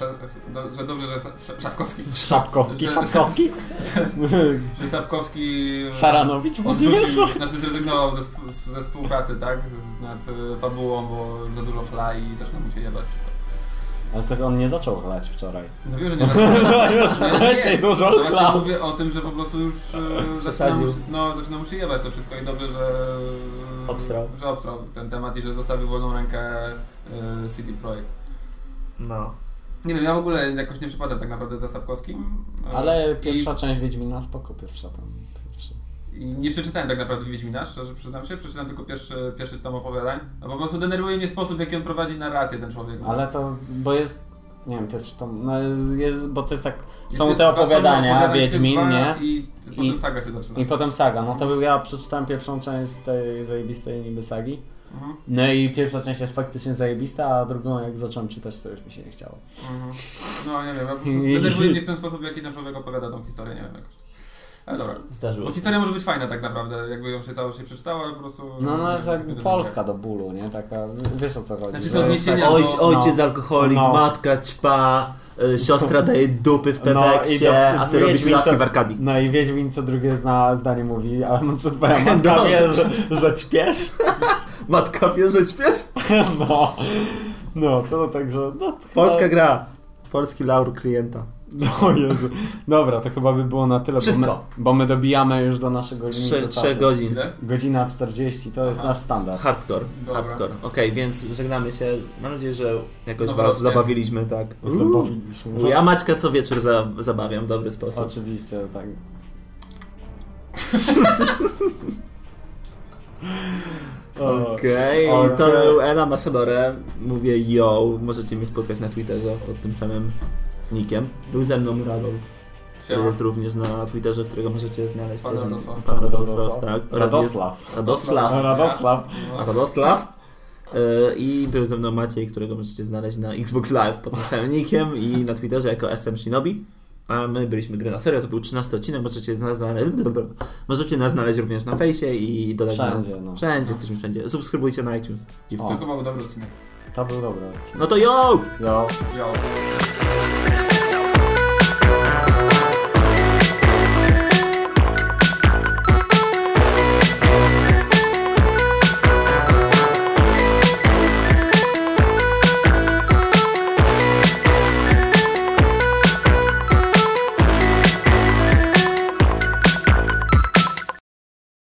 że dobrze, że Szapkowski, Że- Szapkowski? że Sapkowski Szaranowicz, odrzucił, znaczy zrezygnował ze, ze współpracy, tak? Nad e, fabułą, bo za dużo chla i zaczyna mu się jebać wszystko. Ale tego on nie zaczął chlać wczoraj. No wiem, że nie No już Nie, wcześniej nie. dużo No właśnie chlał. mówię o tym, że po prostu już e, zaczyna mu, Przesadził. się- no, zaczyna mu się jebać to wszystko i dobrze, że Obstrał. że obstrał ten temat i że zostawił wolną rękę e, CD Projekt. No. Nie wiem, ja w ogóle jakoś nie przypadam tak naprawdę za Sapkowskim. e, Ale i, pierwsza część Wiedźmina spoko, pierwsza tam. I nie przeczytałem tak naprawdę Wiedźmina, szczerze przyznam się, przeczytałem tylko pierwszy, pierwszy tom opowiadań. No po prostu denerwuje mnie sposób, w jaki on prowadzi narrację, ten człowiek. Ale to, bo jest, nie wiem, pierwszy tam, no jest, bo to jest tak, są te opowiadania, Wiedźmin, nie? I potem I- saga się zaczyna. I potem saga, no to ja przeczytałem pierwszą część tej zajebistej niby sagi. Mhm. No i pierwsza część jest faktycznie zajebista, a drugą jak zacząłem czytać, to już mi się nie chciało. Mhm. No nie wiem, ja po prostu denerwuje mnie w ten sposób, w jaki ten człowiek opowiada tą historię, nie wiem jakoś. Ale dobra. Zdarzyło Bo się. historia może być fajna tak naprawdę, jakby ją się całość nie przeczytało, ale po prostu... No, no jest nie jak denerwuje. Polska do bólu, nie? Taka, wiesz o co chodzi. Znaczy to odniesienia tak- do- Ojc, ojciec no. alkoholik, No. matka ćpa, y, siostra daje dupy w No, Pepeksie, i do- a ty robisz laski co- w Arkadii. No i Wiedźmin co drugie zna, zdanie mówi, a czy twoja matka No. wie, że, że ćpiesz? Matka wie, że śpiesz? No, no to także, no to Polska chyba, gra. Polski laur klienta. No Jezu. Dobra, to chyba by było na tyle, bo my, Wszystko. bo my dobijamy już do naszego limitu Trzy, czasu. trzech godzin. Ile? Godzina 40 to jest Aha. nasz standard. Hardcore, Dobra. hardcore. Okej, więc żegnamy się. Mam nadzieję, że jakoś Dobra, was okej. zabawiliśmy, tak. Zabawiliśmy. Ja Maćka co wieczór za, zabawiam w dobry sposób. Oczywiście, tak. O, Okej, Okej. to był Ambassadore. Mówię yo, możecie mnie spotkać na Twitterze pod tym samym nickiem. Był ze mną Radolf, który jest również na Twitterze, którego możecie znaleźć. Pan Radosław. Pan Radosław, tak. Radosław. Radosław. Radosław. No. Radosław. Y, I był ze mną Maciej, którego możecie znaleźć na Xbox Live pod samym nickiem i na Twitterze jako SM Shinobi. A my byliśmy gry na serio, to był 13 odcinek, możecie nas znaleźć, możecie nas znaleźć również na fejsie i dodać Wszędzie, nas. no. Wszędzie jesteśmy wszędzie. Subskrybujcie na iTunes. Dziwko. To chyba był dobry odcinek. To był dobry odcinek. No to yo! Jo. Jo.